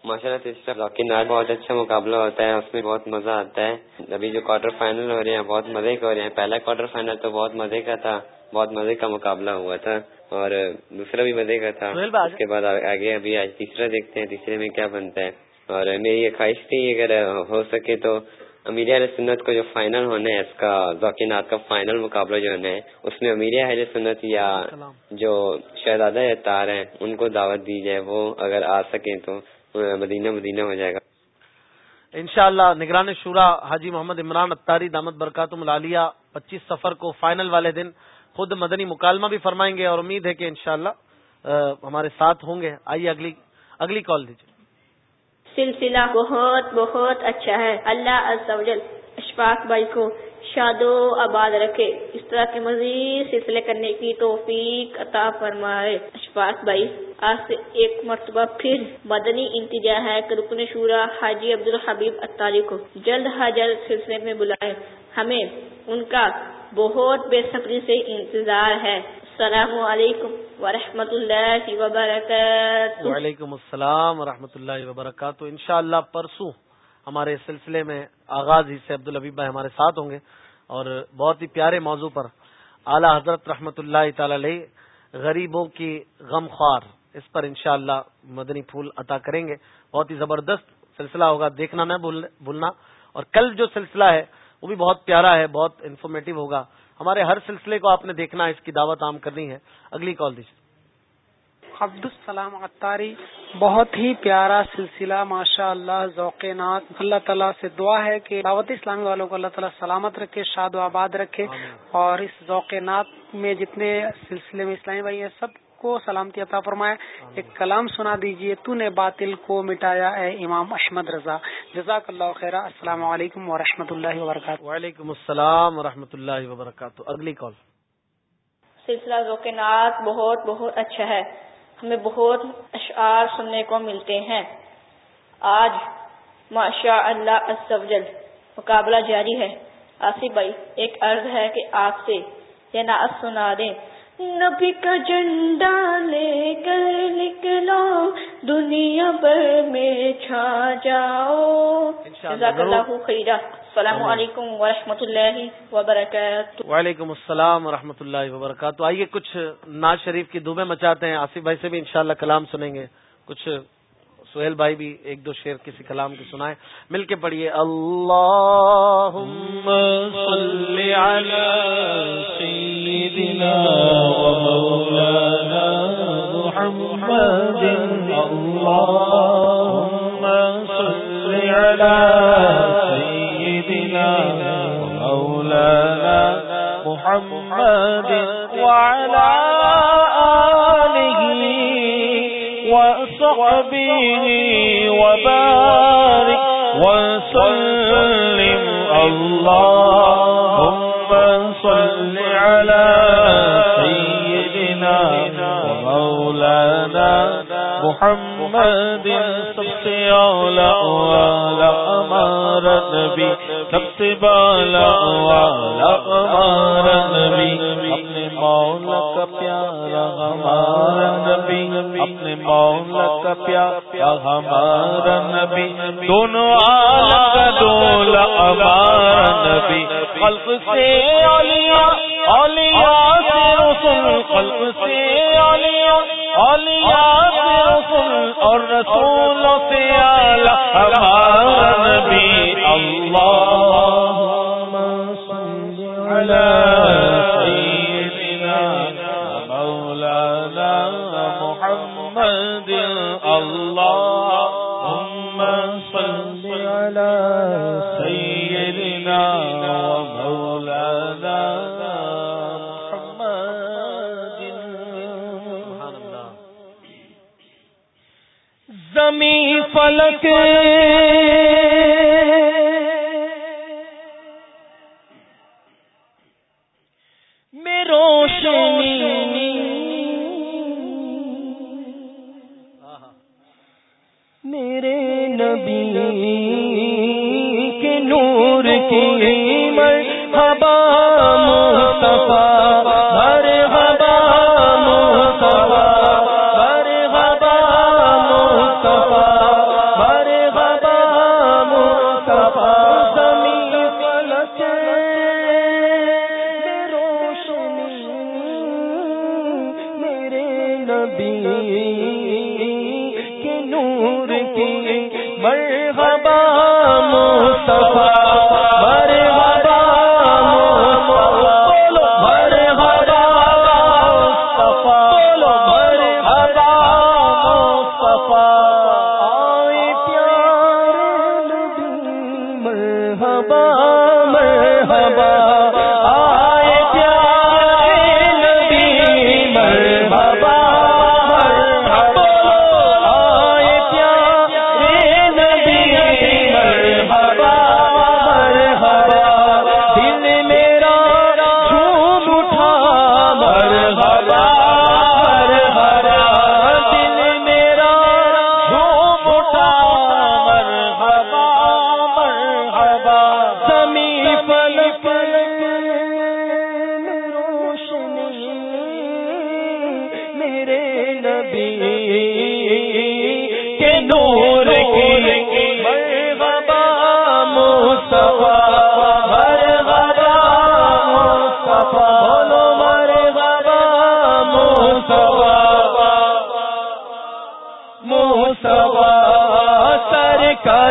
ماشاء اللہ ذاکر نار بہت اچھا مقابلہ ہوتا ہے اس میں بہت مزہ آتا ہے۔ ابھی جو کوارٹر فائنل ہو رہے ہیں بہت مزے کے ہو رہے ہیں۔ پہلا کوارٹر فائنل تو بہت مزے کا تھا بہت مزے کا مقابلہ ہوا تھا اور دوسرا بھی مزے کا تھا۔ اس کے بعد آگے ابھی آج تیسرا دیکھتے ہیں تیسرے میں کیا بنتا ہے۔ اور میری یہ خواہش تھی اگر ہو سکے تو امیر اہل سنت کو جو فائنل ہونا ہے اس کا ذوقینات کا فائنل مقابلہ جو ہونا ہے اس میں امیر اہل سنت یا جو شہزادہ تار ہیں، ان کو دعوت دی جائے، وہ اگر آ سکیں تو مدینہ مدینہ ہو جائے گا۔ انشاءاللہ اللہ نگران شورا حاجی محمد عمران اتاری دامت برکات ملالیہ پچیس سفر کو فائنل والے دن خود مدنی مکالمہ بھی فرمائیں گے اور امید ہے کہ انشاءاللہ ہمارے ساتھ ہوں گے۔ آئیے اگلی اگلی کال دیجیے سلسلہ بہت بہت اچھا ہے۔ اللہ اشفاق بھائی کو شاد و آباد رکھے۔ اس طرح کے مزید سلسلے کرنے کی توفیق عطا فرمائے۔ اشفاق بھائی، آج سے ایک مرتبہ پھر مدنی انتجا ہے کہ رکن شورا حاجی عبد الحبیب اتاری کو جلد جلد سلسلے میں بلائے ہمیں ان کا بہت بے صبری سے انتظار ہے۔ السلام علیکم ورحمۃ اللہ وبرکاتہ. وعلیکم السلام و اللہ وبرکاتہ. انشاءاللہ پرسوں ہمارے سلسلے میں آغاز ہی سے عبدالحبیب بھائی ہمارے ساتھ ہوں گے اور بہت ہی پیارے موضوع پر اعلی حضرت رحمت اللہ تعالی علیہ غریبوں کی غم خوار. اس پر انشاءاللہ مدنی پھول عطا کریں گے. بہت ہی زبردست سلسلہ ہوگا. دیکھنا نہ بھولنا. اور کل جو سلسلہ ہے، وہ بھی بہت پیارا ہے، بہت انفارمیٹو ہوگا. ہمارے ہر سلسلے کو آپ نے دیکھنا ہے اس کی دعوت عام کرنی ہے۔ اگلی کال دیجیے۔ عبد السلام اتاری بہت ہی پیارا سلسلہ ماشاء اللہ ذوق نات اللہ تعالیٰ سے دعا ہے کہ دعوت اسلامی والوں کو اللہ تعالیٰ سلامت رکھے شاد و آباد رکھے۔ اور اس ذوق نات میں جتنے سلسلے میں اسلامی بھائی ہیں سب کو سلامتی عطا فرمائے۔ ایک کلام سنا دیجیے تو نے باطل کو مٹایا اے امام احمد رضا۔ جزاک اللہ خیر السلام علیکم و اللہ وبرکاتہ۔ وعلیکم السلام و اللہ وبرکاتہ۔ اگلی کال۔ سلسلہ ذوق نات بہت بہت اچھا ہے۔ ہمیں بہت اشعار سننے کو ملتے ہیں۔ آج ماشاء اللہ جل مقابلہ جاری ہے۔ آصف بھائی ایک عرض ہے کہ آپ سے یہ نعت سنا دیں۔ نبی کا جنڈا لے کر نکلو دنیا بھر میں چھا جاؤ۔ جزاک اللہ خیرہ۔ السلام علیکم ورحمۃ اللہ وبرکاتہ۔ وعلیکم السلام ورحمۃ اللہ وبرکاتہ۔ آئیے کچھ ناز شریف کی دبیں مچاتے ہیں۔ آصف بھائی سے بھی انشاءاللہ کلام سنیں گے۔ کچھ سہیل بھائی بھی ایک دو شعر کسی کلام کی سنائے مل کے پڑھیے اللہ مولانا محمد وعلى وصحبه وبارك وسلم اللهم صل محمد سب سے اولا والا ہمارا نبی، سب سے بالا والا ہمارا نبی۔ اپنے مولا کا پیارا ہمارا نبی، اپنے مولا کا پیارا ہمارا نبی۔ دونوں عالم کا دولا ہمارا نبی۔ خلق سے اولیاء اولیاء سے رسول، خلق سے اولیاء اولیاء سے رسول اور سے اعلی ہمارا نبی صل فلک۔ میں روشنی۔ میرے نبی کے نور کی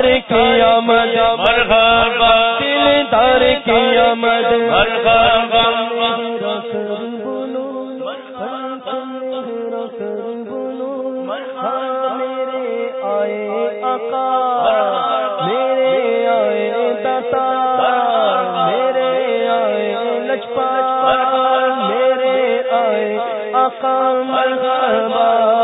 سرکار کی آمد مرحبا، دلدار کی آمد مرحبا میرے آئے آقا میرے آئے دتا میرے آئے لجپت میرے آئے آقا مرحبا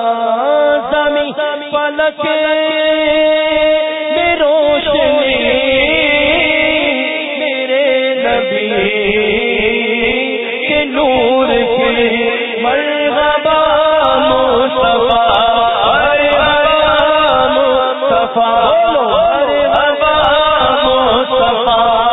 کے نور کے مرحبا مصطفیٰ مرحبا مصطفیٰ مرحبا مصطفیٰ۔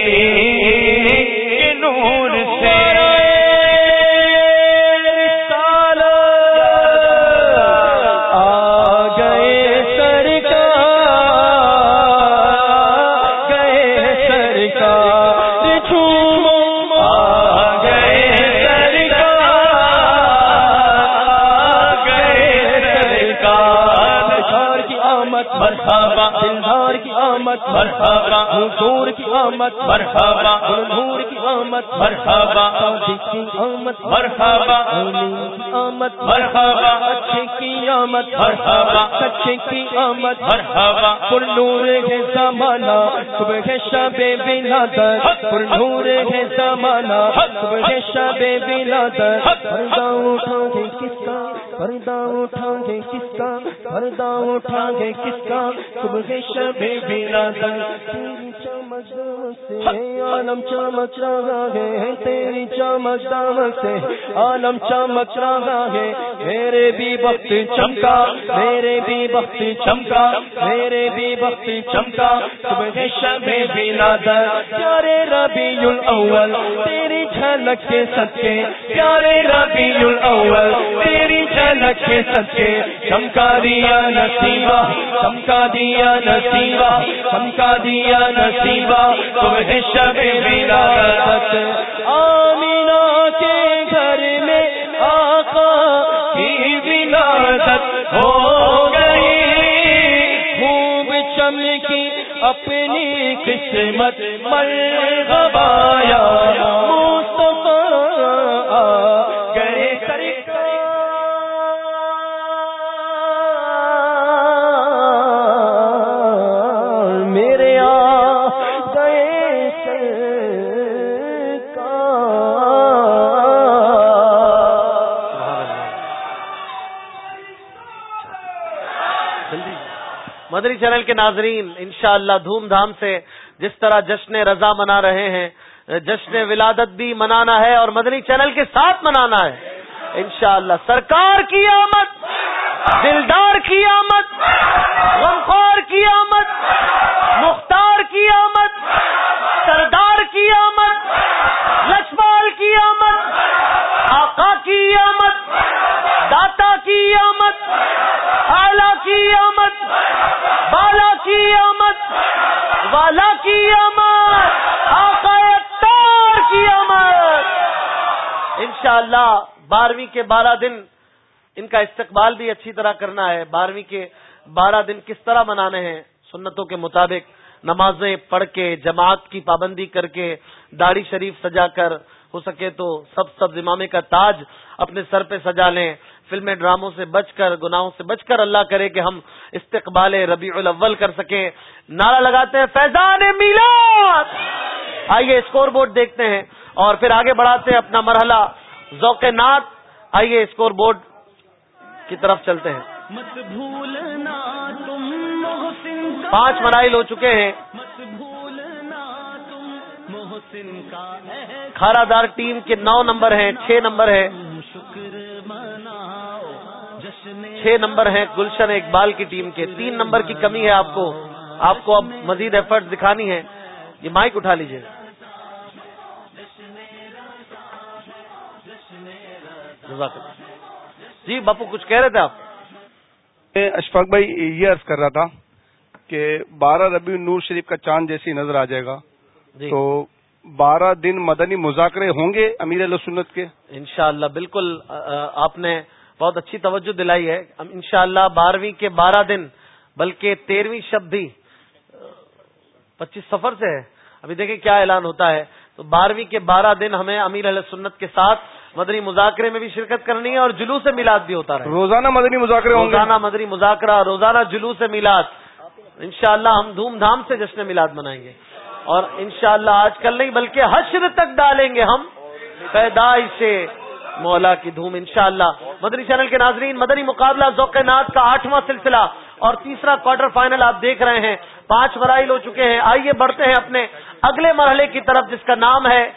ہاں ہاں ہاں ہاں مرحبا. حضور کی آمد. مرحبا. کی آمد. مرحبا. آمد. مرحبا. اچھے کی آمد. مرحبا. سچے کی آمد. مرحبا. پر نور ہے زمانہ. صبح شب ولادت. پر نور ہے زمانہ. صبح شب ولادت. پردہ اٹھا گے کس کا؟ پردہ اٹھا گے کس کا؟ پردہ اٹھا گے کس کا؟ صبح شب ولادت. چمک عالم چمک رہا ہے تیری چمک دمک سے عالم چمک رہا ہے میرے بھی وقت چمکا، میرے بھی وقت چمکا، میرے بھی وقت چمکا، صبح شب ولادت پیارے ربیع الاول تیری جھلک کے سچے پیارے ربیع الاول تیری جھلک کے سچے چمکا دیا نصیبہ، چمکا دیا نصیبہ، چمکا دیا نصیبہ۔ صبح شب ولادت آمینہ اپنی قسمت مر گوایا چینل کے ناظرین، انشاءاللہ دھوم دھام سے جس طرح جشن رضا منا رہے ہیں، جشن ولادت بھی منانا ہے اور مدنی چینل کے ساتھ منانا ہے۔ انشاءاللہ سرکار کی آمد، دلدار کی آمد، غمخوار کی آمد، مختار کی آمد، سردار کی آمد لکشمال کی آمد، آقا کی آمد داتا کی آمد آلہ کی آمد بالا کی آمد والا کی آمد آقا تار کی آمد انشاءاللہ بارہویں کے بارہ دن ان کا استقبال بھی اچھی طرح کرنا ہے۔ بارہویں کے بارہ دن کس طرح منانے ہیں؟ سنتوں کے مطابق نمازیں پڑھ کے، جماعت کی پابندی کر کے، داڑھی شریف سجا کر، ہو سکے تو سب سب امامے کا تاج اپنے سر پہ سجا لیں۔ فلمیں، ڈراموں سے بچ کر، گناہوں سے بچ کر اللہ کرے کہ ہم استقبال ربیع الاول کر سکیں۔ نعرہ لگاتے ہیں، فیضان میلاد! آئیے اسکور بورڈ دیکھتے ہیں اور پھر آگے بڑھاتے ہیں اپنا مرحلہ۔ ذوق نات آئیے اسکور بورڈ کی طرف چلتے ہیں۔ مت بھولنا تم محسن کا پانچ مراحل ہو چکے ہیں۔ مت بھولنا تم محسن کا کھارا دار ٹیم کے نو نمبر ہیں چھ نمبر جشن چھ نمبر ہیں گلشن اقبال کی ٹیم کے۔ تین نمبر کی کمی ہے آپ کو۔ آپ کو اب مزید ایفرٹ دکھانی ہے۔ یہ مائک اٹھا لیجیے۔ جزاک اللہ۔ جی باپو کچھ کہہ رہے تھے آپ؟ میں اشفاق بھائی یہ عرض کر رہا تھا کہ بارہ ربیع نور شریف کا چاند جیسی نظر آ جائے گا۔ جی۔ تو بارہ دن مدنی مذاکرے ہوں گے امیر علیہ سنت کے؟ انشاءاللہ بالکل آپ نے بہت اچھی توجہ دلائی ہے۔ انشاءاللہ بارہویں کے بارہ دن بلکہ تیرہویں شب بھی پچیس سفر سے ہے ابھی دیکھیں کیا اعلان ہوتا ہے۔ تو بارہویں کے بارہ دن ہمیں امیر علیہ سنت کے ساتھ مدنی مذاکرے میں بھی شرکت کرنی ہے اور جلوس میلاد بھی ہوتا رہے۔ روزانہ مدنی مذاکرے روزانہ مدنی مذاکرہ روزانہ جلوس میلاد۔ انشاءاللہ ہم دھوم دھام سے جشن میلاد منائیں گے۔ اور انشاءاللہ آج کل نہیں بلکہ حشر تک ڈالیں گے ہم۔ پیدائش سے مولا کی دھوم انشاءاللہ۔ مدنی چینل کے ناظرین مدنی مقابلہ ذوق نات کا آٹھواں سلسلہ۔ اور تیسرا کوارٹر فائنل آپ دیکھ رہے ہیں۔ پانچ مراحل ہو چکے ہیں۔ آئیے بڑھتے ہیں اپنے اگلے مرحلے کی طرف جس کا نام ہے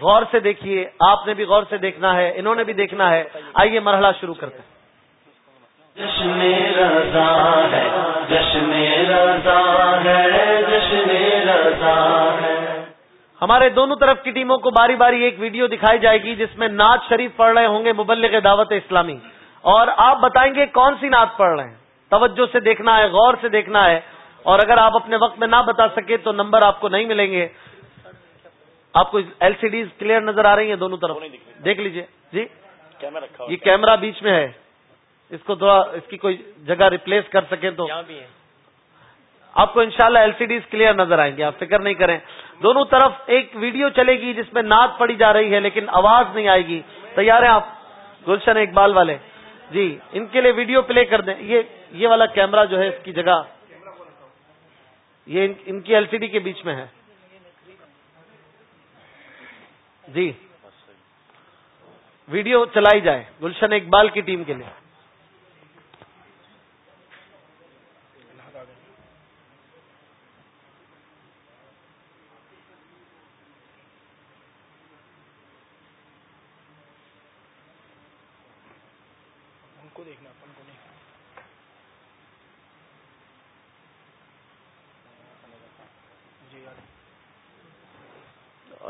غور سے دیکھیے آپ نے بھی غور سے دیکھنا ہے انہوں نے بھی دیکھنا ہے۔ آئیے مرحلہ شروع کرتے ہیں۔ جشن رضا ہے جشن رضا ہے جشن رضا ہے۔ ہمارے دونوں طرف کی ٹیموں کو باری باری ایک ویڈیو دکھائی جائے گی جس میں نعت شریف پڑھ رہے ہوں گے مبلغ دعوت اسلامی۔ اور آپ بتائیں گے کون سی نعت پڑھ رہے ہیں۔ توجہ سے دیکھنا ہے غور سے دیکھنا ہے۔ اور اگر آپ اپنے وقت میں نہ بتا سکے تو نمبر آپ کو نہیں ملیں گے۔ آپ کو ایل سی ڈیز کلیئر نظر آ رہی ہیں دونوں طرف؟ دیکھ لیجیے۔ جی؟ یہ کیمرہ بیچ میں ہے۔ اس کو تھوڑا اس کی کوئی جگہ ریپلیس کر سکیں تو۔ آپ کو انشاءاللہ ایل سی ڈیز کلیئر نظر آئیں گے آپ فکر نہیں کریں۔ دونوں طرف ایک ویڈیو چلے گی جس میں نعت پڑی جا رہی ہے لیکن آواز نہیں آئے گی۔ تیار ہیں آپ؟ گلشن اقبال والے۔ جی ان کے لیے ویڈیو پلے کر دیں۔ یہ یہ والا کیمرہ جو ہے اس کی جگہ یہ ان- ان کی ایل سی ڈی کے بیچ میں ہے۔ جی۔ ویڈیو چلائی جائے گلشن اقبال کی ٹیم کے لیے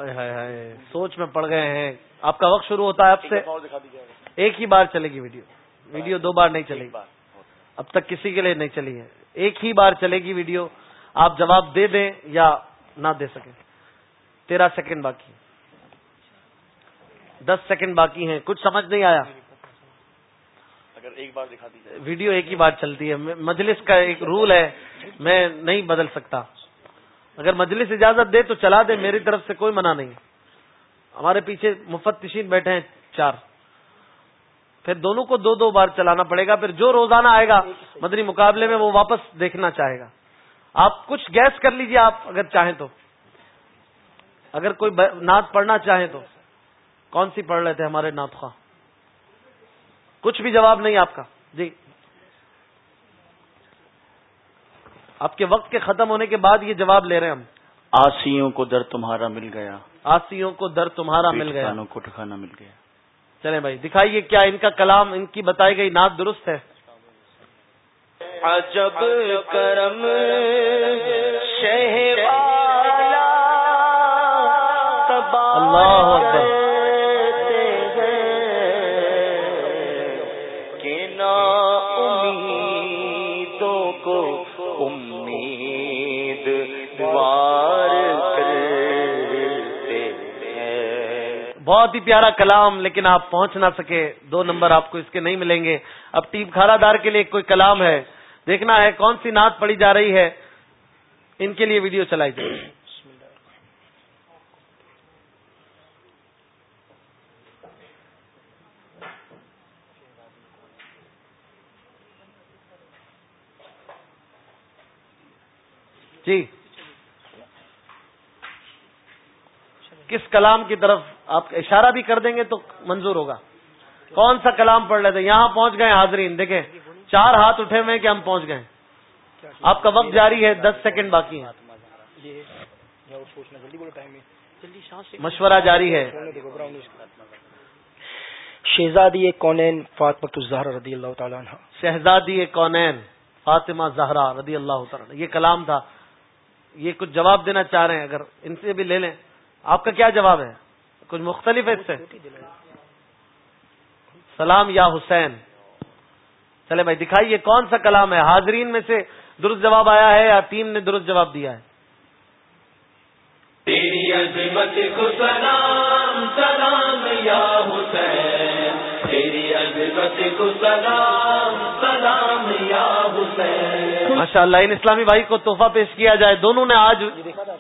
ہائے ہائے سوچ میں پڑ گئے ہیں۔ آپ کا وقت شروع ہوتا ہے اب سے۔ ایک ہی بار چلے گی ویڈیو۔ ویڈیو دو بار نہیں چلے گی۔ اب تک کسی کے لیے نہیں چلی ہے۔ ایک ہی بار چلے گی ویڈیو۔ آپ جواب دے دیں یا نہ دے سکیں۔ تیرہ سیکنڈ باقی۔ دس سیکنڈ باقی ہیں۔ کچھ سمجھ نہیں آیا۔ اگر ایک بار دکھا دیجیے ویڈیو ایک ہی بار چلتی ہے۔ مجلس کا ایک رول ہے۔ میں نہیں بدل سکتا۔ اگر مجلس اجازت دے تو چلا دے میری طرف سے کوئی منع نہیں۔ ہمارے پیچھے مفتشین بیٹھے ہیں چار۔ پھر دونوں کو دو دو بار چلانا پڑے گا، پھر جو روزانہ آئے گا مدنی مقابلے میں وہ واپس دیکھنا چاہے گا۔ آپ کچھ گیس کر لیجیے آپ اگر چاہیں تو۔ اگر کوئی نعت پڑھنا چاہیں تو۔ کون سی پڑھ رہے تھے ہمارے نعت خواہ؟ کچھ بھی جواب نہیں آپ کا۔ جی۔ آپ کے وقت کے ختم ہونے کے بعد یہ جواب لے رہے ہیں ہم۔ آسیوں کو در تمہارا مل گیا۔ آسیوں کو در تمہارا مل گیا۔ کو ٹھکانا مل گیا۔ چلیں بھائی دکھائیے کیا ان کا کلام ان کی بتائی گئی نعت درست ہے۔ عجب کرم اللہ بہت ہی پیارا کلام، لیکن آپ پہنچ نہ سکے، دو نمبر آپ کو اس کے نہیں ملیں گے۔ اب ٹیم کھارا دار کے لیے کوئی کلام ہے، دیکھنا ہے کون سی نعت پڑی جا رہی ہے۔ ان کے لیے ویڈیو چلائی جائے۔ جی۔ کس کلام کی طرف آپ اشارہ بھی کر دیں گے تو منظور ہوگا۔ کون سا کلام پڑھ لیتے یہاں پہنچ گئے حاضرین دیکھیں چار ہاتھ اٹھے ہوئے کہ ہم پہنچ گئے۔ آپ کا وقت جاری ہے دس سیکنڈ باقی ہے مشورہ جاری ہے۔ شہزادی کونین فاطمہ الزہرا رضی اللہ تعالیٰ عنہ۔ شہزادی کونین فاطمہ زہرا رضی اللہ تعالیٰ یہ کلام تھا۔ یہ کچھ جواب دینا چاہ رہے ہیں اگر ان سے بھی لے لیں۔ آپ کا کیا جواب ہے؟ کچھ مختلف ہے اس سے؟ سلام یا حسین۔ چلے بھائی، دکھائیے کون سا کلام ہے؟ حاضرین میں سے درست جواب آیا ہے یا ٹیم نے درست جواب دیا ہے؟ تیری عظمت کو سلام سلام یا حسین۔ ماشاء اللہ ان اسلامی بھائی کو تحفہ پیش کیا جائے۔ دونوں نے آج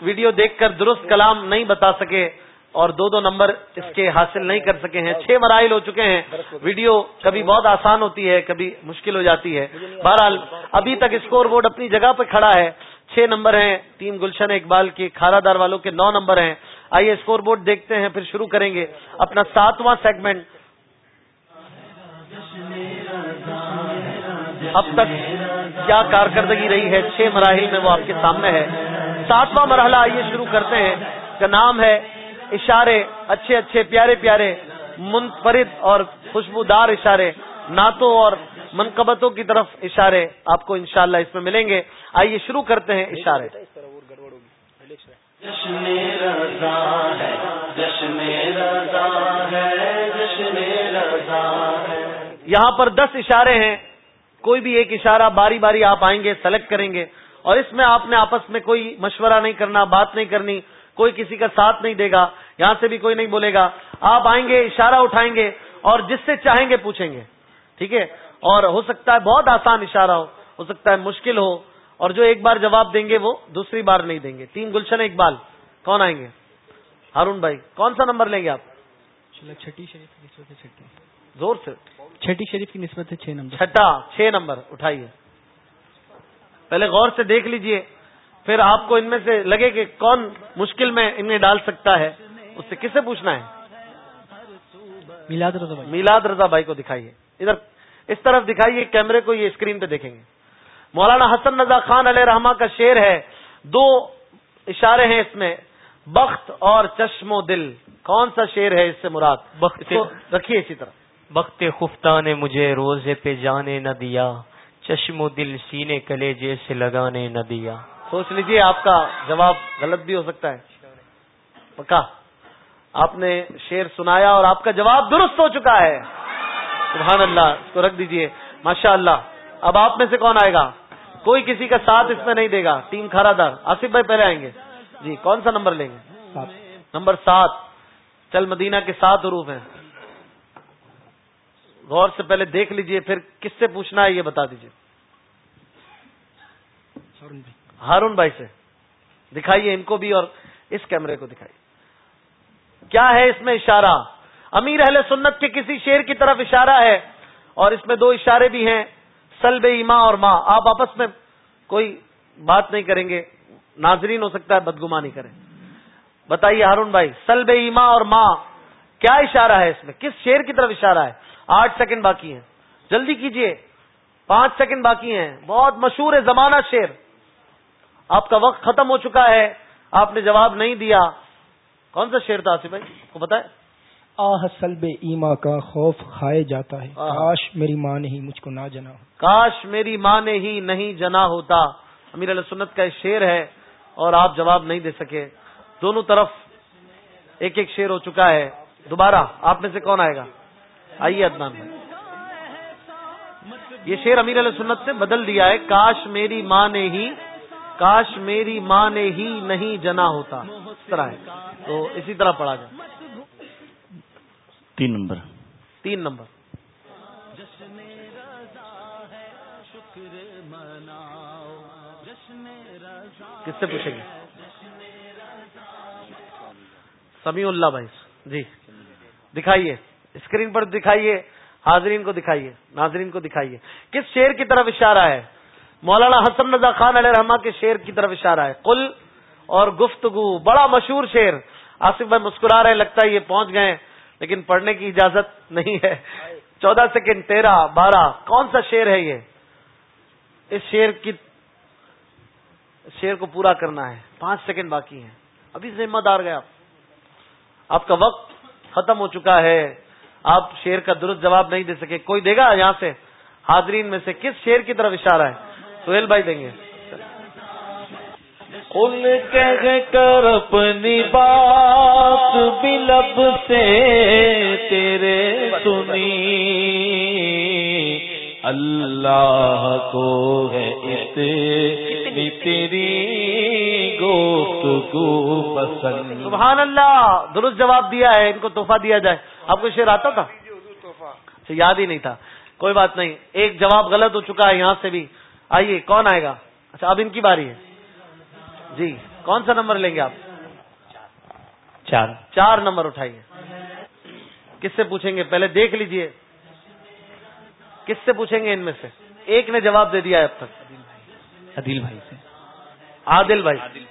ویڈیو دیکھ کر درست کلام نہیں بتا سکے اور دو دو نمبر اس کے حاصل نہیں کر سکے ہیں۔ چھ مراحل ہو چکے ہیں۔ ویڈیو کبھی بہت آسان ہوتی ہے، کبھی مشکل ہو جاتی ہے۔ بہرحال، ابھی تک اسکور بورڈ اپنی جگہ پہ کھڑا ہے۔ چھ نمبر ہیں۔ تین گلشن اقبال کے کھارا دار والوں کے نو نمبر ہیں۔ آئیے اسکور بورڈ دیکھتے ہیں، پھر شروع کریں گے۔ اپنا ساتواں سیگمنٹ اب تک کیا کارکردگی رہی ہے؟ چھ مراحل میں وہ آپ کے سامنے ہے۔ ساتواں مرحلہ آئیے شروع کرتے ہیں۔ کا نام ہے اشارے اچھے اچھے پیارے پیارے منفرد اور خوشبودار اشارے۔ نعتوں اور منقبتوں کی طرف اشارے آپ کو انشاءاللہ اس میں ملیں گے۔ آئیے شروع کرتے ہیں اشارے۔ جشن رضا ہے جشن رضا ہے جشن رضا ہے۔ یہاں پر دس اشارے ہیں۔ کوئی بھی ایک اشارہ باری باری آپ آئیں گے سلیکٹ کریں گے اور اس میں آپ نے آپس میں کوئی مشورہ نہیں کرنا بات نہیں کرنی کوئی کسی کا ساتھ نہیں دے گا یہاں سے بھی کوئی نہیں بولے گا آپ آئیں گے اشارہ اٹھائیں گے اور جس سے چاہیں گے پوچھیں گے ٹھیک ہے؟ اور ہو سکتا ہے بہت آسان اشارہ ہو ہو سکتا ہے مشکل ہو اور جو ایک بار جواب دیں گے وہ دوسری بار نہیں دیں گے۔ تین گلشن اقبال کون آئیں گے؟ ہارون بھائی کون سا نمبر لیں گے آپ؟ چھٹی شریف زور سے۔ چھٹی شریف کی نسبت ہے چھ نمبر۔ چھٹا چھ نمبر اٹھائیے۔ پہلے غور سے دیکھ لیجیے۔ پھر آپ کو ان میں سے لگے کہ کون مشکل میں ان میں ڈال سکتا ہے۔ اس سے کسے پوچھنا ہے؟ میلاد رضا بھائی۔ میلاد رضا بھائی کو دکھائیے۔ ادھر اس طرف دکھائیے کیمرے کو یہ اسکرین پہ دیکھیں گے۔ مولانا حسن رضا خان علیہ رحمہ کا شعر ہے۔ دو اشارے ہیں اس میں بخت اور چشم و دل۔ کون سا شعر ہے اس سے مراد؟ بخت۔ رکھیے اسی طرح۔ وقت خفتہ نے مجھے روزے پہ جانے نہ دیا چشم و دل سینے کلے جیسے لگانے نہ دیا۔ سوچ لیجیے آپ کا جواب غلط بھی ہو سکتا ہے۔ پکا۔ آپ نے شعر سنایا اور آپ کا جواب درست ہو چکا ہے۔ سبحان اللہ اس کو رکھ دیجیے۔ ماشاء اللہ اب آپ میں سے کون آئے گا؟ کوئی کسی کا ساتھ اس میں نہیں دے گا۔ ٹیم کھارا دار۔ آصف بھائی پہلے آئیں گے۔ جی کون سا نمبر لیں گے؟ نمبر سات۔ چل مدینہ کے سات حروف ہیں۔ غور سے پہلے دیکھ لیجیے پھر کس سے پوچھنا ہے یہ بتا دیجیے۔ ہارون بھائی۔ سے۔ دکھائیے ان کو بھی اور اس کیمرے کو دکھائیے۔ کیا ہے اس میں اشارہ؟ امیر اہل سنت کے کسی شیر کی طرف اشارہ ہے اور اس میں دو اشارے بھی ہیں سلب ایما اور ماں آپ آپس میں کوئی بات نہیں کریں گے ناظرین ہو سکتا ہے بدگمانی کریں۔ بتائیے ہارون بھائی سلب ایما اور ماں کیا اشارہ ہے اس میں؟ کس شیر کی طرف اشارہ ہے؟ آٹھ سیکنڈ باقی ہیں۔ جلدی کیجیے۔ پانچ سیکنڈ باقی ہیں۔ بہت مشہور ہے زمانہ شیر آپ کا وقت ختم ہو چکا ہے۔ آپ نے جواب نہیں دیا۔ کون سا شیر تھا آصف بھائی؟ کو بتائے آہ سلب ایما کا خوف کھائے جاتا ہے۔ کاش میری ماں نے ہی مجھ کو نہ جنا کاش میری ماں نے ہی نہیں جنا ہوتا۔ امیر علیہ سنت کا ایک شیر ہے اور آپ جواب نہیں دے سکے۔ دونوں طرف ایک ایک شیر ہو چکا ہے۔ دوبارہ آپ میں سے کون آئے گا؟ آئیے ادنان بھائی۔ یہ شیر امیر علیہ سنت سے بدل دیا ہے۔ کاش میری ماں نے ہی کاش میری ماں نے ہی نہیں جنا ہوتا۔ اس طرح ہے۔ تو اسی طرح پڑھا جائے۔ تین نمبر۔ تین نمبر۔ کس سے پوچھیں گے؟ سمیع اللہ بھائی۔ جی۔ دکھائیے۔ اسکرین پر دکھائیے، حاضرین کو دکھائیے، ناظرین کو دکھائیے۔ کس شیر کی طرف اشارہ ہے؟ مولانا حسن رضا خان علیہ رحمٰ کے شیر کی طرف اشارہ ہے۔ کل اور گفتگو، بڑا مشہور شیر آصف بھائی مسکرا رہے، لگتا ہے یہ پہنچ گئے لیکن پڑھنے کی اجازت نہیں ہے۔ چودہ سیکنڈ، تیرہ، بارہ، کون سا شیر ہے یہ؟ اس شیر کی شیر کو پورا کرنا ہے۔ پانچ سیکنڈ باقی ہیں۔ ابھی ذمہ دار گیا آپ کا وقت ختم ہو چکا ہے۔ آپ شیر کا درست جواب نہیں دے سکے، کوئی دے گا یہاں سے؟ حاضرین میں سے کس شیر کی طرف اشارہ ہے؟ سہیل بھائی دیں گے۔ ان کہہ کر اپنی بات بلب سے تیرے سنی۔ اللہ کو ہے اتنی تیری گفتگو پسند۔ سبحان اللہ درست جواب دیا ہے ان کو تحفہ دیا جائے۔ آپ کو شیر آتا تھا؟ اچھا، یاد ہی نہیں تھا۔ کوئی بات نہیں ایک جواب غلط ہو چکا ہے یہاں سے بھی۔ آئیے کون آئے گا؟ اچھا اب ان کی باری ہے۔ جی کون سا نمبر لیں گے آپ؟ چار۔ چار نمبر اٹھائیے۔ کس سے پوچھیں گے؟ پہلے دیکھ لیجیے۔ کس سے پوچھیں گے ان میں سے؟ ایک نے جواب دے دیا ہے اب تک۔ عدیل بھائی سے۔ عادل بھائی۔